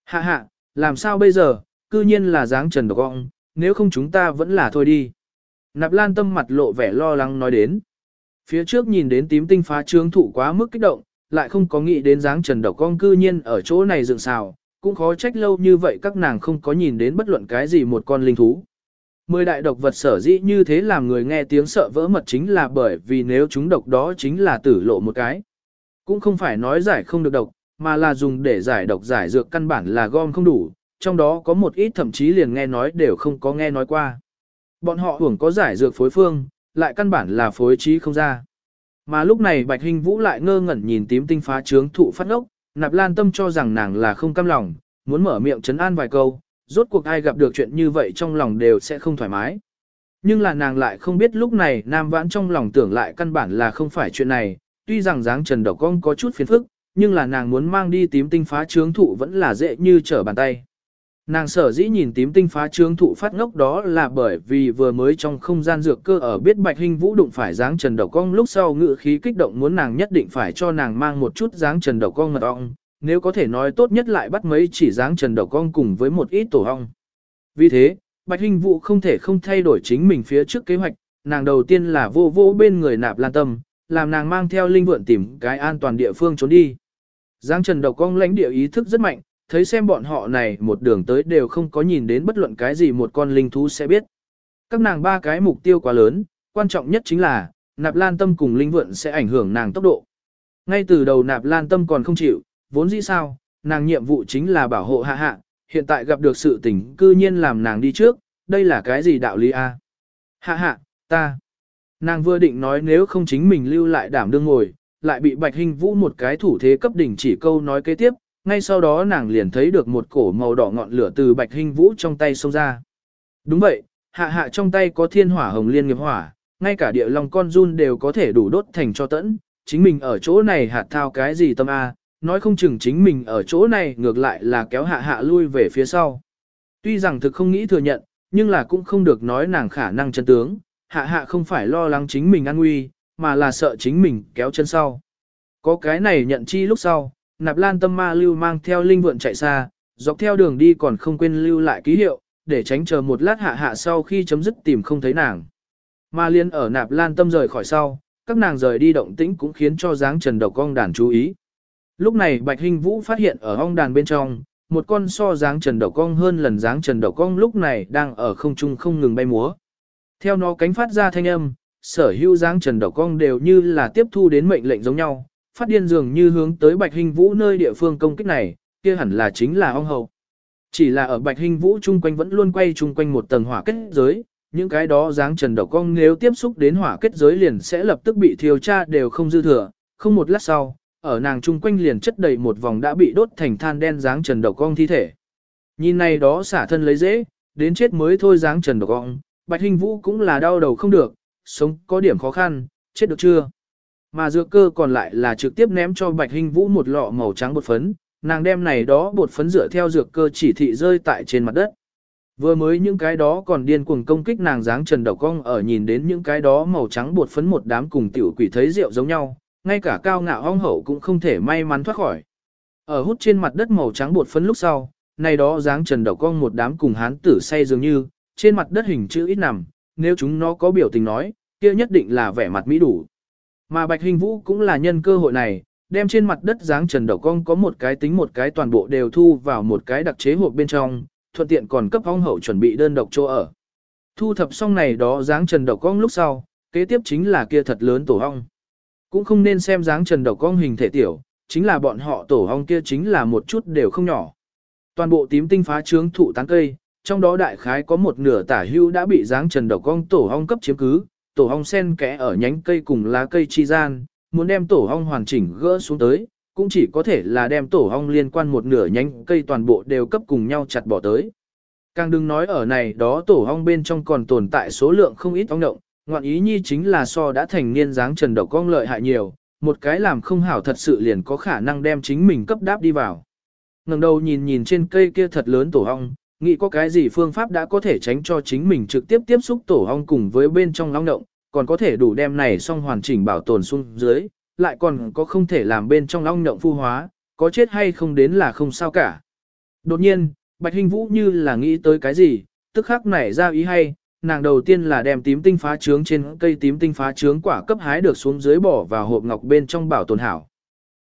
Hạ hạ, làm sao bây giờ, cư nhiên là dáng trần độc cong, nếu không chúng ta vẫn là thôi đi. Nạp lan tâm mặt lộ vẻ lo lắng nói đến. Phía trước nhìn đến tím tinh phá trướng thụ quá mức kích động, lại không có nghĩ đến dáng trần độc cong cư nhiên ở chỗ này dựng xào, cũng khó trách lâu như vậy các nàng không có nhìn đến bất luận cái gì một con linh thú. Mười đại độc vật sở dĩ như thế làm người nghe tiếng sợ vỡ mật chính là bởi vì nếu chúng độc đó chính là tử lộ một cái. Cũng không phải nói giải không được độc, mà là dùng để giải độc giải dược căn bản là gom không đủ, trong đó có một ít thậm chí liền nghe nói đều không có nghe nói qua. Bọn họ hưởng có giải dược phối phương, lại căn bản là phối trí không ra. Mà lúc này Bạch Hình Vũ lại ngơ ngẩn nhìn tím tinh phá trướng thụ phát ốc, nạp lan tâm cho rằng nàng là không cam lòng, muốn mở miệng chấn an vài câu, rốt cuộc ai gặp được chuyện như vậy trong lòng đều sẽ không thoải mái. Nhưng là nàng lại không biết lúc này Nam Vãn trong lòng tưởng lại căn bản là không phải chuyện này, tuy rằng dáng trần độc cong có chút phiền phức, nhưng là nàng muốn mang đi tím tinh phá trướng thụ vẫn là dễ như trở bàn tay. Nàng sở dĩ nhìn tím tinh phá trướng thụ phát ngốc đó là bởi vì vừa mới trong không gian dược cơ ở biết bạch hình vũ đụng phải dáng trần đầu cong lúc sau ngự khí kích động muốn nàng nhất định phải cho nàng mang một chút dáng trần đầu cong mật ong, nếu có thể nói tốt nhất lại bắt mấy chỉ dáng trần đầu cong cùng với một ít tổ ong. Vì thế, bạch hình vũ không thể không thay đổi chính mình phía trước kế hoạch, nàng đầu tiên là vô vô bên người nạp lan tâm, làm nàng mang theo linh vượn tìm cái an toàn địa phương trốn đi. Giáng trần độc cong lãnh địa ý thức rất mạnh, thấy xem bọn họ này một đường tới đều không có nhìn đến bất luận cái gì một con linh thú sẽ biết. Các nàng ba cái mục tiêu quá lớn, quan trọng nhất chính là, nạp lan tâm cùng linh vượn sẽ ảnh hưởng nàng tốc độ. Ngay từ đầu nạp lan tâm còn không chịu, vốn dĩ sao, nàng nhiệm vụ chính là bảo hộ hạ hạ, hiện tại gặp được sự tình cư nhiên làm nàng đi trước, đây là cái gì đạo lý a? Hạ hạ, ta. Nàng vừa định nói nếu không chính mình lưu lại đảm đương ngồi, lại bị Bạch Hình Vũ một cái thủ thế cấp đỉnh chỉ câu nói kế tiếp, ngay sau đó nàng liền thấy được một cổ màu đỏ ngọn lửa từ Bạch Hình Vũ trong tay xông ra. Đúng vậy, hạ hạ trong tay có thiên hỏa hồng liên nghiệp hỏa, ngay cả địa long con run đều có thể đủ đốt thành cho tẫn, chính mình ở chỗ này hạt thao cái gì tâm A, nói không chừng chính mình ở chỗ này ngược lại là kéo hạ hạ lui về phía sau. Tuy rằng thực không nghĩ thừa nhận, nhưng là cũng không được nói nàng khả năng chân tướng, hạ hạ không phải lo lắng chính mình an nguy, mà là sợ chính mình kéo chân sau. Có cái này nhận chi lúc sau, nạp lan tâm ma lưu mang theo linh vượn chạy xa, dọc theo đường đi còn không quên lưu lại ký hiệu, để tránh chờ một lát hạ hạ sau khi chấm dứt tìm không thấy nàng. Ma liên ở nạp lan tâm rời khỏi sau, các nàng rời đi động tĩnh cũng khiến cho dáng trần độc ong đàn chú ý. Lúc này Bạch Hình Vũ phát hiện ở ong đàn bên trong, một con so dáng trần độc ong hơn lần dáng trần độc ong lúc này đang ở không trung không ngừng bay múa. Theo nó cánh phát ra thanh âm, sở hữu dáng trần độc ong đều như là tiếp thu đến mệnh lệnh giống nhau, phát điên dường như hướng tới Bạch Hình Vũ nơi địa phương công kích này, kia hẳn là chính là ong hầu. Chỉ là ở Bạch Hình Vũ chung quanh vẫn luôn quay chung quanh một tầng hỏa kết giới, những cái đó dáng trần độc cong nếu tiếp xúc đến hỏa kết giới liền sẽ lập tức bị thiêu tra đều không dư thừa, không một lát sau, ở nàng chung quanh liền chất đầy một vòng đã bị đốt thành than đen dáng trần độc cong thi thể. Nhìn này đó xả thân lấy dễ, đến chết mới thôi dáng trần độc cong, Bạch Hình Vũ cũng là đau đầu không được, sống có điểm khó khăn, chết được chưa? Mà dược cơ còn lại là trực tiếp ném cho Bạch Hình Vũ một lọ màu trắng bột phấn, nàng đem này đó bột phấn rửa theo dược cơ chỉ thị rơi tại trên mặt đất. Vừa mới những cái đó còn điên cuồng công kích nàng dáng trần đầu cong ở nhìn đến những cái đó màu trắng bột phấn một đám cùng tiểu quỷ thấy rượu giống nhau, ngay cả cao ngạo hong hậu cũng không thể may mắn thoát khỏi. Ở hút trên mặt đất màu trắng bột phấn lúc sau, này đó dáng trần đầu cong một đám cùng hán tử say dường như, trên mặt đất hình chữ ít nằm, nếu chúng nó có biểu tình nói, kia nhất định là vẻ mặt mỹ đủ. Mà Bạch Hình Vũ cũng là nhân cơ hội này, đem trên mặt đất dáng trần đầu cong có một cái tính một cái toàn bộ đều thu vào một cái đặc chế hộp bên trong, thuận tiện còn cấp ong hậu chuẩn bị đơn độc chỗ ở. Thu thập xong này đó dáng trần đầu cong lúc sau, kế tiếp chính là kia thật lớn tổ ong. Cũng không nên xem dáng trần đầu cong hình thể tiểu, chính là bọn họ tổ ong kia chính là một chút đều không nhỏ. Toàn bộ tím tinh phá trướng thụ tán cây, trong đó đại khái có một nửa tả hưu đã bị dáng trần đầu cong tổ ong cấp chiếm cứ, tổ ong sen kẽ ở nhánh cây cùng lá cây chi gian, muốn đem tổ ong hoàn chỉnh gỡ xuống tới, cũng chỉ có thể là đem tổ ong liên quan một nửa nhánh cây toàn bộ đều cấp cùng nhau chặt bỏ tới. Càng đừng nói ở này đó tổ ong bên trong còn tồn tại số lượng không ít ong động, ngoạn ý nhi chính là so đã thành niên dáng trần độc cong lợi hại nhiều, một cái làm không hảo thật sự liền có khả năng đem chính mình cấp đáp đi vào. ngẩng đầu nhìn nhìn trên cây kia thật lớn tổ ong, nghĩ có cái gì phương pháp đã có thể tránh cho chính mình trực tiếp tiếp xúc tổ ong cùng với bên trong ong động, còn có thể đủ đem này xong hoàn chỉnh bảo tồn xuống dưới, lại còn có không thể làm bên trong ong động phu hóa, có chết hay không đến là không sao cả. Đột nhiên, Bạch Hình Vũ như là nghĩ tới cái gì, tức khắc nảy ra ý hay, nàng đầu tiên là đem tím tinh phá trướng trên cây tím tinh phá trướng quả cấp hái được xuống dưới bỏ vào hộp ngọc bên trong bảo tồn hảo.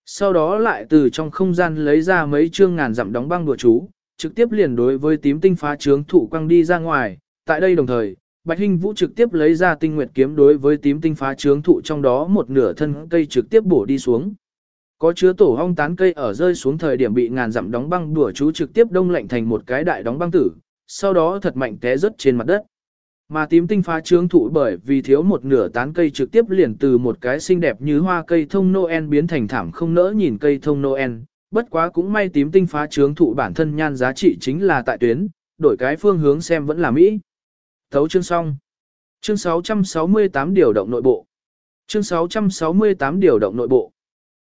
Sau đó lại từ trong không gian lấy ra mấy chương ngàn dặm đóng băng đùa chú, trực tiếp liền đối với tím tinh phá trướng thủ quăng đi ra ngoài, tại đây đồng thời, Bạch Hinh Vũ trực tiếp lấy ra tinh nguyệt kiếm đối với tím tinh phá trướng thụ trong đó một nửa thân cây trực tiếp bổ đi xuống. Có chứa tổ hong tán cây ở rơi xuống thời điểm bị ngàn dặm đóng băng đùa chú trực tiếp đông lạnh thành một cái đại đóng băng tử, sau đó thật mạnh té rớt trên mặt đất. Mà tím tinh phá trướng thụ bởi vì thiếu một nửa tán cây trực tiếp liền từ một cái xinh đẹp như hoa cây thông Noel biến thành thảm không nỡ nhìn cây thông Noel, bất quá cũng may tím tinh phá trướng thụ bản thân nhan giá trị chính là tại tuyến, đổi cái phương hướng xem vẫn là Mỹ. Thấu chương xong. Chương 668 điều động nội bộ. Chương 668 điều động nội bộ.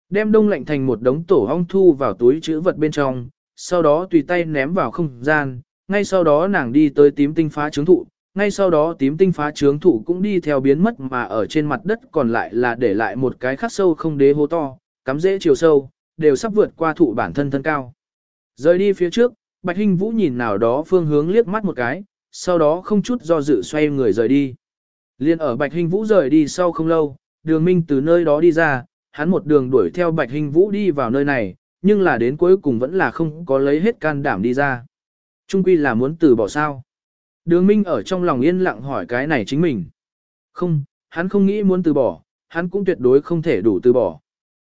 Đem đông lạnh thành một đống tổ ong thu vào túi chữ vật bên trong, sau đó tùy tay ném vào không gian, ngay sau đó nàng đi tới tím tinh phá trướng thụ, ngay sau đó tím tinh phá trướng thụ cũng đi theo biến mất mà ở trên mặt đất còn lại là để lại một cái khắc sâu không đế hố to, cắm dễ chiều sâu, đều sắp vượt qua thụ bản thân thân cao. Rời đi phía trước, Bạch Hinh Vũ nhìn nào đó phương hướng liếc mắt một cái, sau đó không chút do dự xoay người rời đi. Liên ở Bạch Hinh Vũ rời đi sau không lâu, đường minh từ nơi đó đi ra, hắn một đường đuổi theo Bạch Hinh Vũ đi vào nơi này, nhưng là đến cuối cùng vẫn là không có lấy hết can đảm đi ra. Trung quy là muốn từ bỏ sao. Đường minh ở trong lòng yên lặng hỏi cái này chính mình. Không, hắn không nghĩ muốn từ bỏ, hắn cũng tuyệt đối không thể đủ từ bỏ.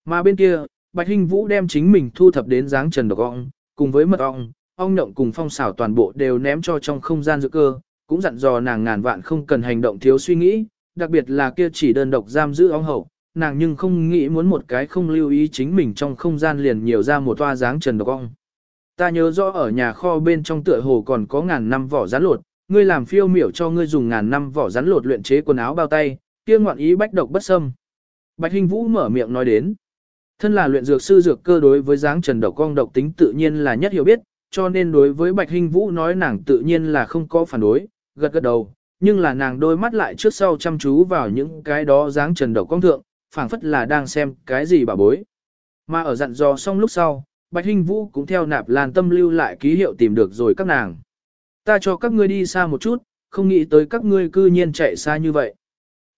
Mà bên kia, Bạch Hinh Vũ đem chính mình thu thập đến dáng trần độc ong, cùng với mật ong, ong nhộng cùng phong xảo toàn bộ đều ném cho trong không gian dự cơ, cũng dặn dò nàng ngàn vạn không cần hành động thiếu suy nghĩ, đặc biệt là kia chỉ đơn độc giam giữ ong hậu, nàng nhưng không nghĩ muốn một cái không lưu ý chính mình trong không gian liền nhiều ra một toa dáng trần độc ong. Ta nhớ rõ ở nhà kho bên trong tựa hồ còn có ngàn năm vỏ rắn lột, ngươi làm phiêu miểu cho ngươi dùng ngàn năm vỏ rắn lột luyện chế quần áo bao tay, kia ngoạn ý bách độc bất xâm. Bạch Hình Vũ mở miệng nói đến. Thân là luyện dược sư dược cơ đối với dáng trần độc cong độc tính tự nhiên là nhất hiểu biết, cho nên đối với Bạch Hinh Vũ nói nàng tự nhiên là không có phản đối, gật gật đầu, nhưng là nàng đôi mắt lại trước sau chăm chú vào những cái đó dáng trần độc cong thượng, phảng phất là đang xem cái gì bà bối. Mà ở dặn dò xong lúc sau, Bạch Hinh Vũ cũng theo nạp lan tâm lưu lại ký hiệu tìm được rồi các nàng. Ta cho các ngươi đi xa một chút, không nghĩ tới các ngươi cư nhiên chạy xa như vậy.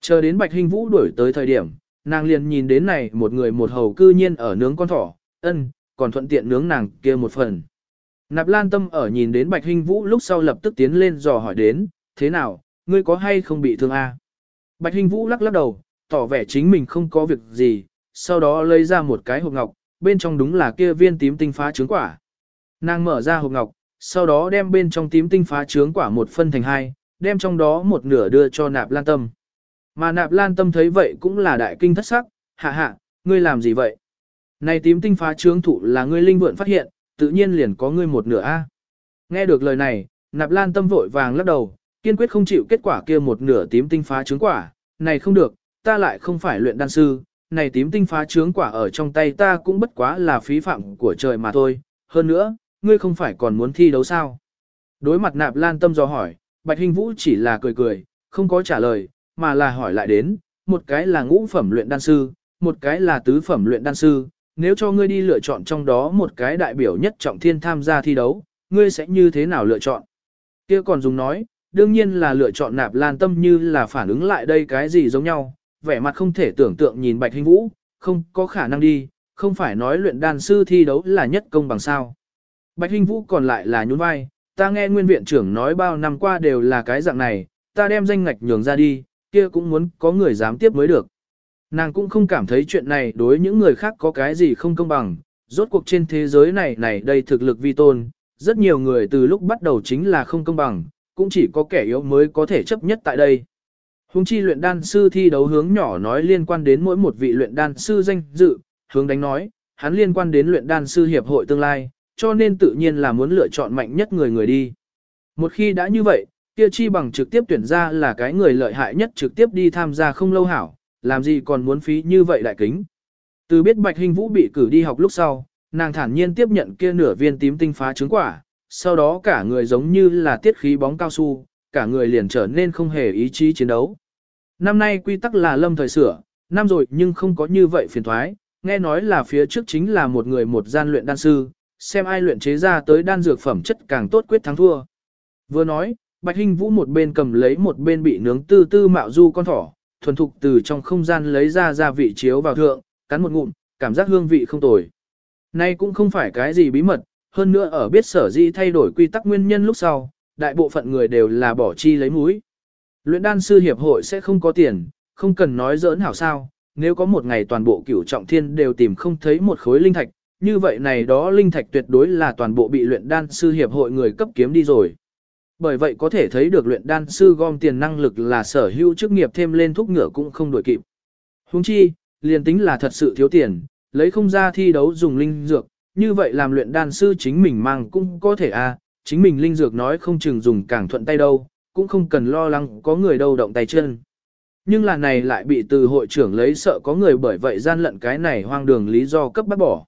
Chờ đến Bạch Hinh Vũ đuổi tới thời điểm, nàng liền nhìn đến này một người một hầu cư nhiên ở nướng con thỏ, ân, còn thuận tiện nướng nàng kia một phần. Nạp Lan Tâm ở nhìn đến Bạch Hinh Vũ lúc sau lập tức tiến lên dò hỏi đến, thế nào, ngươi có hay không bị thương a? À? Bạch Hinh Vũ lắc lắc đầu, tỏ vẻ chính mình không có việc gì, sau đó lấy ra một cái hộp ngọc, bên trong đúng là kia viên tím tinh phá trướng quả. Nàng mở ra hộp ngọc, sau đó đem bên trong tím tinh phá trướng quả một phân thành hai, đem trong đó một nửa đưa cho Nạp Lan Tâm. Mà Nạp Lan Tâm thấy vậy cũng là đại kinh thất sắc, hạ hạ, ngươi làm gì vậy? Này tím tinh phá trướng thụ là ngươi linh vượn phát hiện, tự nhiên liền có ngươi một nửa A. Nghe được lời này, nạp lan tâm vội vàng lắc đầu, kiên quyết không chịu kết quả kia một nửa tím tinh phá trứng quả, này không được, ta lại không phải luyện đan sư, này tím tinh phá trứng quả ở trong tay ta cũng bất quá là phí phạm của trời mà thôi, hơn nữa, ngươi không phải còn muốn thi đấu sao. Đối mặt nạp lan tâm do hỏi, Bạch Hình Vũ chỉ là cười cười, không có trả lời, mà là hỏi lại đến, một cái là ngũ phẩm luyện đan sư, một cái là tứ phẩm luyện đan sư, nếu cho ngươi đi lựa chọn trong đó một cái đại biểu nhất trọng thiên tham gia thi đấu, ngươi sẽ như thế nào lựa chọn? Kia còn dùng nói, đương nhiên là lựa chọn nạp lan tâm như là phản ứng lại đây cái gì giống nhau, vẻ mặt không thể tưởng tượng nhìn bạch hình vũ, không có khả năng đi, không phải nói luyện đan sư thi đấu là nhất công bằng sao. Bạch hình vũ còn lại là nhún vai, ta nghe nguyên viện trưởng nói bao năm qua đều là cái dạng này, ta đem danh ngạch nhường ra đi, kia cũng muốn có người dám tiếp mới được. Nàng cũng không cảm thấy chuyện này đối những người khác có cái gì không công bằng, rốt cuộc trên thế giới này này đây thực lực vi tôn, rất nhiều người từ lúc bắt đầu chính là không công bằng, cũng chỉ có kẻ yếu mới có thể chấp nhất tại đây. Hùng chi luyện đan sư thi đấu hướng nhỏ nói liên quan đến mỗi một vị luyện đan sư danh dự, hướng đánh nói, hắn liên quan đến luyện đan sư hiệp hội tương lai, cho nên tự nhiên là muốn lựa chọn mạnh nhất người người đi. Một khi đã như vậy, kia chi bằng trực tiếp tuyển ra là cái người lợi hại nhất trực tiếp đi tham gia không lâu hảo, làm gì còn muốn phí như vậy đại kính. Từ biết Bạch Hình Vũ bị cử đi học lúc sau, nàng thản nhiên tiếp nhận kia nửa viên tím tinh phá trứng quả, sau đó cả người giống như là tiết khí bóng cao su, cả người liền trở nên không hề ý chí chiến đấu. Năm nay quy tắc là lâm thời sửa, năm rồi nhưng không có như vậy phiền thoái, nghe nói là phía trước chính là một người một gian luyện đan sư, xem ai luyện chế ra tới đan dược phẩm chất càng tốt quyết thắng thua. Vừa nói, Bạch Hinh Vũ một bên cầm lấy một bên bị nướng tư tư mạo du con thỏ, thuần thục từ trong không gian lấy ra gia vị chiếu vào thượng, cắn một ngụm, cảm giác hương vị không tồi. Nay cũng không phải cái gì bí mật, hơn nữa ở biết sở di thay đổi quy tắc nguyên nhân lúc sau, đại bộ phận người đều là bỏ chi lấy múi. Luyện đan sư hiệp hội sẽ không có tiền, không cần nói giỡn hảo sao, nếu có một ngày toàn bộ cửu trọng thiên đều tìm không thấy một khối linh thạch, như vậy này đó linh thạch tuyệt đối là toàn bộ bị luyện đan sư hiệp hội người cấp kiếm đi rồi. Bởi vậy có thể thấy được luyện đan sư gom tiền năng lực là sở hữu chức nghiệp thêm lên thúc ngựa cũng không đổi kịp. Huống chi, liền tính là thật sự thiếu tiền, lấy không ra thi đấu dùng linh dược, như vậy làm luyện đan sư chính mình mang cũng có thể à, chính mình linh dược nói không chừng dùng càng thuận tay đâu, cũng không cần lo lắng có người đâu động tay chân. Nhưng là này lại bị từ hội trưởng lấy sợ có người bởi vậy gian lận cái này hoang đường lý do cấp bắt bỏ.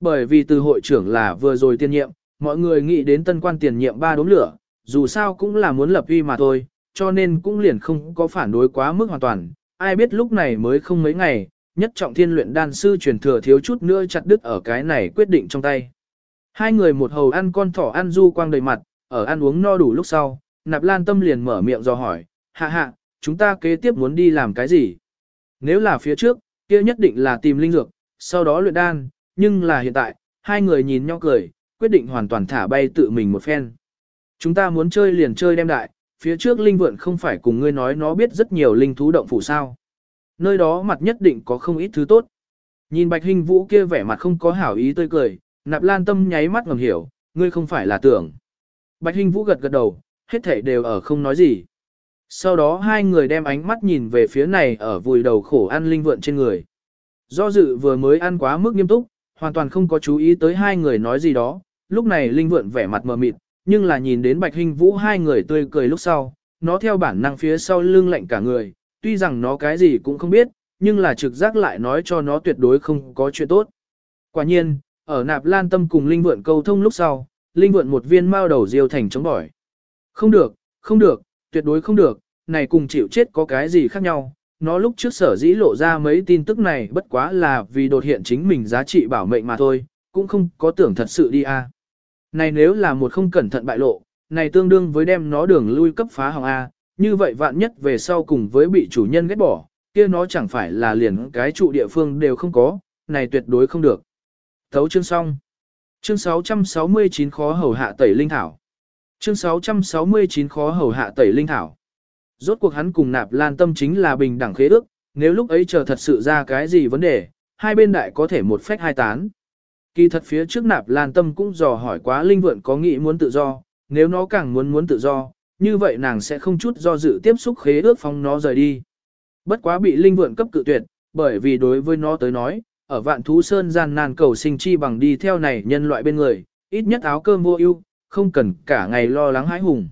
Bởi vì từ hội trưởng là vừa rồi tiên nhiệm, mọi người nghĩ đến tân quan tiền nhiệm ba đốm lửa, dù sao cũng là muốn lập uy mà thôi, cho nên cũng liền không có phản đối quá mức hoàn toàn. Ai biết lúc này mới không mấy ngày, nhất trọng thiên luyện đan sư truyền thừa thiếu chút nữa chặt đứt ở cái này quyết định trong tay. Hai người một hầu ăn con thỏ ăn du quang đầy mặt, ở ăn uống no đủ lúc sau, nạp lan tâm liền mở miệng do hỏi, hạ hạ, chúng ta kế tiếp muốn đi làm cái gì? Nếu là phía trước, kia nhất định là tìm linh dược, sau đó luyện đan, nhưng là hiện tại, hai người nhìn nhau cười, quyết định hoàn toàn thả bay tự mình một phen. Chúng ta muốn chơi liền chơi đem đại, phía trước linh vượn không phải cùng ngươi nói nó biết rất nhiều linh thú động phủ sao. Nơi đó mặt nhất định có không ít thứ tốt. Nhìn bạch hình vũ kia vẻ mặt không có hảo ý tươi cười, nạp lan tâm nháy mắt ngầm hiểu, ngươi không phải là tưởng. Bạch hình vũ gật gật đầu, hết thảy đều ở không nói gì. Sau đó hai người đem ánh mắt nhìn về phía này ở vùi đầu khổ ăn linh vượn trên người. Do dự vừa mới ăn quá mức nghiêm túc, hoàn toàn không có chú ý tới hai người nói gì đó, lúc này linh vượn vẻ mặt mờ mịt, nhưng là nhìn đến Bạch Hinh Vũ hai người tươi cười lúc sau, nó theo bản năng phía sau lưng lạnh cả người, tuy rằng nó cái gì cũng không biết, nhưng là trực giác lại nói cho nó tuyệt đối không có chuyện tốt. Quả nhiên, ở nạp lan tâm cùng Linh Vượn câu thông lúc sau, Linh Vượn một viên mao đầu diêu thành chống bỏi. Không được, không được, tuyệt đối không được, này cùng chịu chết có cái gì khác nhau. Nó lúc trước sở dĩ lộ ra mấy tin tức này bất quá là vì đột hiện chính mình giá trị bảo mệnh mà thôi, cũng không có tưởng thật sự đi a. Này nếu là một không cẩn thận bại lộ, này tương đương với đem nó đường lui cấp phá hỏng A, như vậy vạn nhất về sau cùng với bị chủ nhân ghét bỏ, kia nó chẳng phải là liền cái trụ địa phương đều không có, này tuyệt đối không được. Thấu chương xong. Chương 669 khó hầu hạ tẩy linh thảo. Chương 669 khó hầu hạ tẩy linh thảo. Rốt cuộc hắn cùng nạp lan tâm chính là bình đẳng khế ước, nếu lúc ấy chờ thật sự ra cái gì vấn đề, hai bên đại có thể một phách hai tán. Kỳ thật phía trước nạp lan tâm cũng dò hỏi quá linh vượn có nghĩ muốn tự do, nếu nó càng muốn muốn tự do, như vậy nàng sẽ không chút do dự tiếp xúc khế ước phong nó rời đi. Bất quá bị linh vượn cấp cự tuyệt, bởi vì đối với nó tới nói, ở vạn thú sơn gian nan cầu sinh chi bằng đi theo này nhân loại bên người, ít nhất áo cơm vô ưu, không cần cả ngày lo lắng hãi hùng.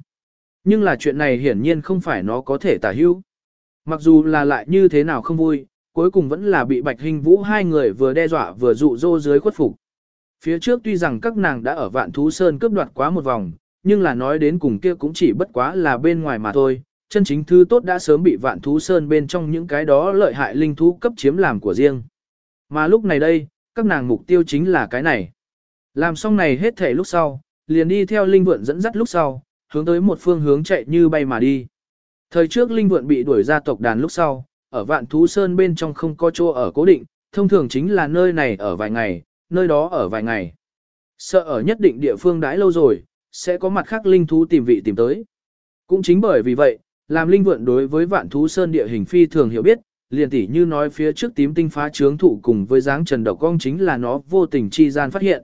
Nhưng là chuyện này hiển nhiên không phải nó có thể tả hữu. Mặc dù là lại như thế nào không vui, cuối cùng vẫn là bị Bạch Hình Vũ hai người vừa đe dọa vừa dụ dỗ dưới khuất phục. Phía trước tuy rằng các nàng đã ở vạn thú sơn cướp đoạt quá một vòng, nhưng là nói đến cùng kia cũng chỉ bất quá là bên ngoài mà thôi, chân chính thứ tốt đã sớm bị vạn thú sơn bên trong những cái đó lợi hại linh thú cấp chiếm làm của riêng. Mà lúc này đây, các nàng mục tiêu chính là cái này. Làm xong này hết thể lúc sau, liền đi theo linh vượn dẫn dắt lúc sau, hướng tới một phương hướng chạy như bay mà đi. Thời trước linh vượn bị đuổi ra tộc đàn lúc sau, ở vạn thú sơn bên trong không có chỗ ở cố định, thông thường chính là nơi này ở vài ngày, nơi đó ở vài ngày. Sợ ở nhất định địa phương đãi lâu rồi, sẽ có mặt khác linh thú tìm vị tìm tới. Cũng chính bởi vì vậy, làm linh vượn đối với vạn thú sơn địa hình phi thường hiểu biết, liền tỉ như nói phía trước tím tinh phá trướng thụ cùng với dáng trần độc cong chính là nó vô tình chi gian phát hiện.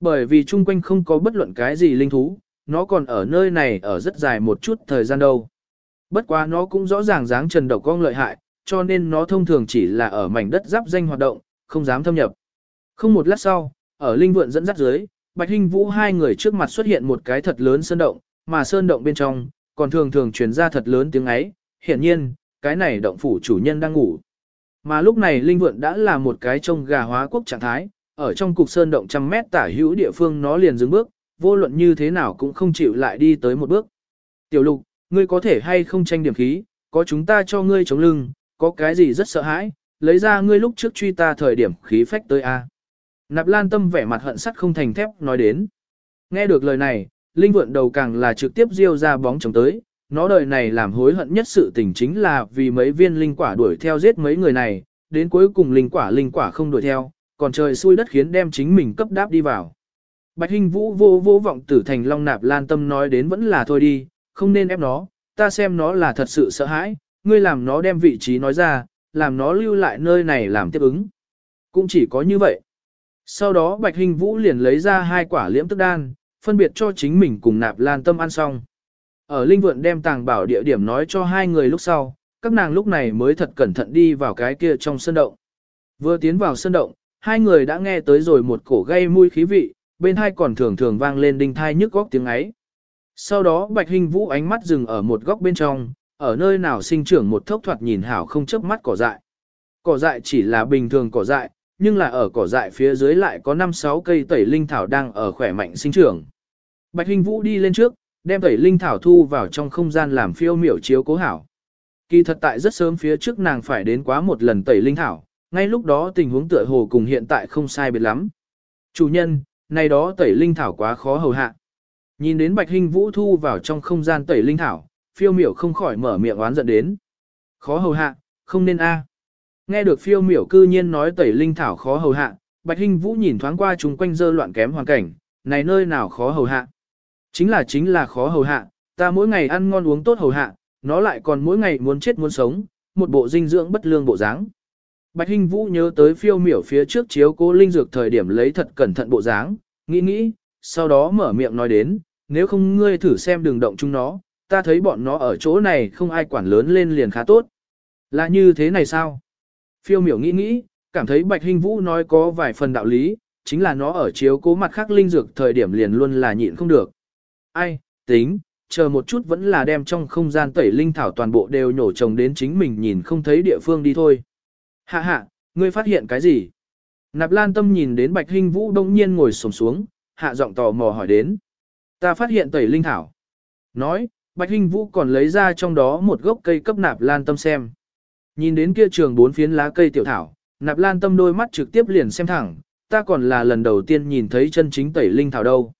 Bởi vì chung quanh không có bất luận cái gì linh thú, nó còn ở nơi này ở rất dài một chút thời gian đâu. Bất quá nó cũng rõ ràng dáng trần độc cong lợi hại, cho nên nó thông thường chỉ là ở mảnh đất giáp danh hoạt động, không dám thâm nhập. Không một lát sau, ở linh vượn dẫn dắt dưới, Bạch Hinh Vũ hai người trước mặt xuất hiện một cái thật lớn sơn động, mà sơn động bên trong, còn thường thường truyền ra thật lớn tiếng ấy, hiển nhiên, cái này động phủ chủ nhân đang ngủ. Mà lúc này linh vượn đã là một cái trông gà hóa quốc trạng thái, ở trong cục sơn động trăm mét tả hữu địa phương nó liền dừng bước, vô luận như thế nào cũng không chịu lại đi tới một bước. Tiểu lục, ngươi có thể hay không tranh điểm khí, có chúng ta cho ngươi chống lưng, có cái gì rất sợ hãi, lấy ra ngươi lúc trước truy ta thời điểm khí phách tới a. Nạp Lan Tâm vẻ mặt hận sắt không thành thép nói đến. Nghe được lời này, Linh vượn đầu càng là trực tiếp diêu ra bóng chồng tới, nó đời này làm hối hận nhất sự tình chính là vì mấy viên linh quả đuổi theo giết mấy người này, đến cuối cùng linh quả linh quả không đuổi theo, còn trời xui đất khiến đem chính mình cấp đáp đi vào. Bạch Hinh Vũ vô vô vọng tử thành Long Nạp Lan Tâm nói đến vẫn là thôi đi, không nên ép nó, ta xem nó là thật sự sợ hãi, ngươi làm nó đem vị trí nói ra, làm nó lưu lại nơi này làm tiếp ứng. Cũng chỉ có như vậy. Sau đó Bạch Hình Vũ liền lấy ra hai quả liễm tức đan, phân biệt cho chính mình cùng nạp lan tâm ăn xong. Ở Linh Vượn đem tàng bảo địa điểm nói cho hai người lúc sau, các nàng lúc này mới thật cẩn thận đi vào cái kia trong sân động. Vừa tiến vào sân động, hai người đã nghe tới rồi một cổ gây mùi khí vị, bên hai còn thường thường vang lên đinh thai nhức góc tiếng ấy. Sau đó Bạch Hình Vũ ánh mắt dừng ở một góc bên trong, ở nơi nào sinh trưởng một thốc thoạt nhìn hảo không chớp mắt cỏ dại. Cỏ dại chỉ là bình thường cỏ dại, nhưng là ở cỏ dại phía dưới lại có 5-6 cây tẩy linh thảo đang ở khỏe mạnh sinh trưởng. Bạch Hình Vũ đi lên trước, đem tẩy linh thảo thu vào trong không gian làm phiêu miểu chiếu cố hảo. Kỳ thật tại rất sớm phía trước nàng phải đến quá một lần tẩy linh thảo, ngay lúc đó tình huống tựa hồ cùng hiện tại không sai biệt lắm. Chủ nhân, này đó tẩy linh thảo quá khó hầu hạ. Nhìn đến Bạch Hình Vũ thu vào trong không gian tẩy linh thảo, phiêu miểu không khỏi mở miệng oán giận đến. Khó hầu hạ, không nên a. Nghe được phiêu miểu cư nhiên nói tẩy linh thảo khó hầu hạ, Bạch Hinh Vũ nhìn thoáng qua chúng quanh dơ loạn kém hoàn cảnh, này nơi nào khó hầu hạ. Chính là chính là khó hầu hạ, ta mỗi ngày ăn ngon uống tốt hầu hạ, nó lại còn mỗi ngày muốn chết muốn sống, một bộ dinh dưỡng bất lương bộ dáng. Bạch Hinh Vũ nhớ tới phiêu miểu phía trước chiếu cố linh dược thời điểm lấy thật cẩn thận bộ dáng, nghĩ nghĩ, sau đó mở miệng nói đến, nếu không ngươi thử xem đường động chúng nó, ta thấy bọn nó ở chỗ này không ai quản lớn lên liền khá tốt. Là như thế này sao? Phiêu miểu nghĩ nghĩ, cảm thấy Bạch Hinh Vũ nói có vài phần đạo lý, chính là nó ở chiếu cố mặt khác linh dược thời điểm liền luôn là nhịn không được. Ai, tính, chờ một chút vẫn là đem trong không gian tẩy linh thảo toàn bộ đều nhổ trồng đến chính mình nhìn không thấy địa phương đi thôi. Hạ hạ, ngươi phát hiện cái gì? Nạp Lan Tâm nhìn đến Bạch Hinh Vũ đông nhiên ngồi xổm xuống, hạ giọng tò mò hỏi đến. Ta phát hiện tẩy linh thảo. Nói, Bạch Hinh Vũ còn lấy ra trong đó một gốc cây cấp Nạp Lan Tâm xem. Nhìn đến kia trường bốn phiến lá cây tiểu thảo, nạp lan tâm đôi mắt trực tiếp liền xem thẳng, ta còn là lần đầu tiên nhìn thấy chân chính tẩy linh thảo đâu.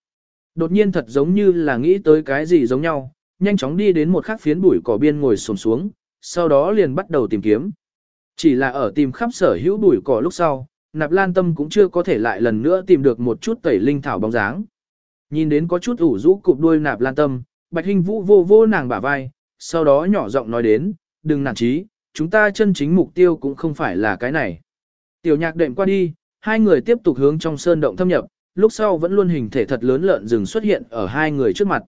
Đột nhiên thật giống như là nghĩ tới cái gì giống nhau, nhanh chóng đi đến một khắc phiến bụi cỏ biên ngồi xổm xuống, sau đó liền bắt đầu tìm kiếm. Chỉ là ở tìm khắp sở hữu bụi cỏ lúc sau, nạp lan tâm cũng chưa có thể lại lần nữa tìm được một chút tẩy linh thảo bóng dáng. Nhìn đến có chút ủ rũ cụp đuôi nạp lan tâm, bạch hình vũ vô vô nàng bả vai, sau đó nhỏ giọng nói đến, đừng nản chí, chúng ta chân chính mục tiêu cũng không phải là cái này. Tiểu nhạc đệm qua đi, hai người tiếp tục hướng trong sơn động thâm nhập, lúc sau vẫn luôn hình thể thật lớn lợn rừng xuất hiện ở hai người trước mặt.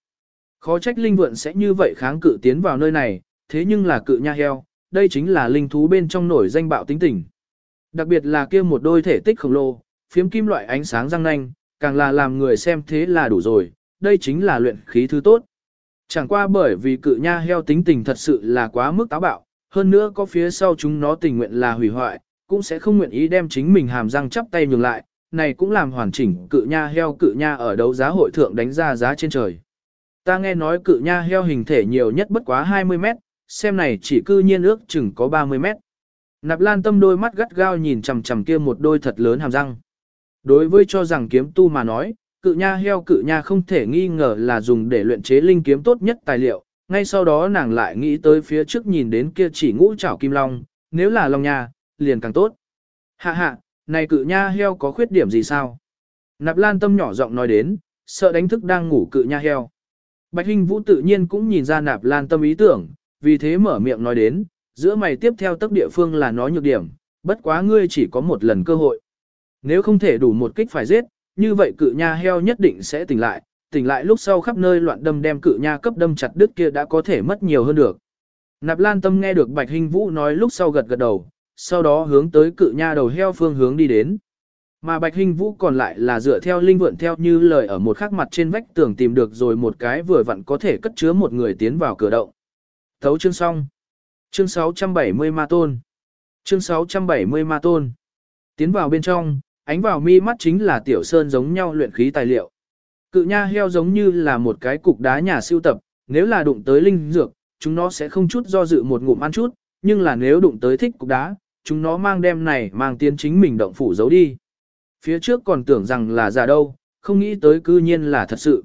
Khó trách linh vượn sẽ như vậy kháng cự tiến vào nơi này, thế nhưng là cự nha heo, đây chính là linh thú bên trong nổi danh bạo tính tình. Đặc biệt là kia một đôi thể tích khổng lồ, phiếm kim loại ánh sáng răng nanh, càng là làm người xem thế là đủ rồi, đây chính là luyện khí thứ tốt. Chẳng qua bởi vì cự nha heo tính tình thật sự là quá mức táo bạo, hơn nữa có phía sau chúng nó tình nguyện là hủy hoại, cũng sẽ không nguyện ý đem chính mình hàm răng chắp tay nhường lại, này cũng làm hoàn chỉnh cự nha heo cự nha ở đấu giá hội thượng đánh ra giá trên trời. Ta nghe nói cự nha heo hình thể nhiều nhất bất quá 20 mét, xem này chỉ cư nhiên ước chừng có 30 mét. Nạp lan tâm đôi mắt gắt gao nhìn chằm chằm kia một đôi thật lớn hàm răng. Đối với cho rằng kiếm tu mà nói, cự nha heo cự nha không thể nghi ngờ là dùng để luyện chế linh kiếm tốt nhất tài liệu, ngay sau đó nàng lại nghĩ tới phía trước nhìn đến kia chỉ ngũ trảo kim long, nếu là long nha, liền càng tốt. Hạ hạ, này cự nha heo có khuyết điểm gì sao? Nạp lan tâm nhỏ giọng nói đến, sợ đánh thức đang ngủ cự nha heo. Bạch Hinh Vũ tự nhiên cũng nhìn ra nạp lan tâm ý tưởng, vì thế mở miệng nói đến, giữa mày tiếp theo tất địa phương là nói nhược điểm, bất quá ngươi chỉ có một lần cơ hội. Nếu không thể đủ một kích phải giết, như vậy cự nha heo nhất định sẽ tỉnh lại, tỉnh lại lúc sau khắp nơi loạn đâm đem cự nha cấp đâm chặt đứt kia đã có thể mất nhiều hơn được. Nạp Lan Tâm nghe được Bạch hình Vũ nói lúc sau gật gật đầu, sau đó hướng tới cự nha đầu heo phương hướng đi đến. Mà Bạch hình Vũ còn lại là dựa theo linh vượn theo như lời ở một khắc mặt trên vách tường tìm được rồi một cái vừa vặn có thể cất chứa một người tiến vào cửa động. Thấu chương xong. Chương 670 Ma Tôn. Chương 670 Ma Tôn. Tiến vào bên trong, ánh vào mi mắt chính là tiểu sơn giống nhau luyện khí tài liệu. Cự nha heo giống như là một cái cục đá nhà siêu tập, nếu là đụng tới linh dược, chúng nó sẽ không chút do dự một ngụm ăn chút, nhưng là nếu đụng tới thích cục đá, chúng nó mang đem này mang tiến chính mình động phủ giấu đi. Phía trước còn tưởng rằng là giả đâu, không nghĩ tới cư nhiên là thật sự.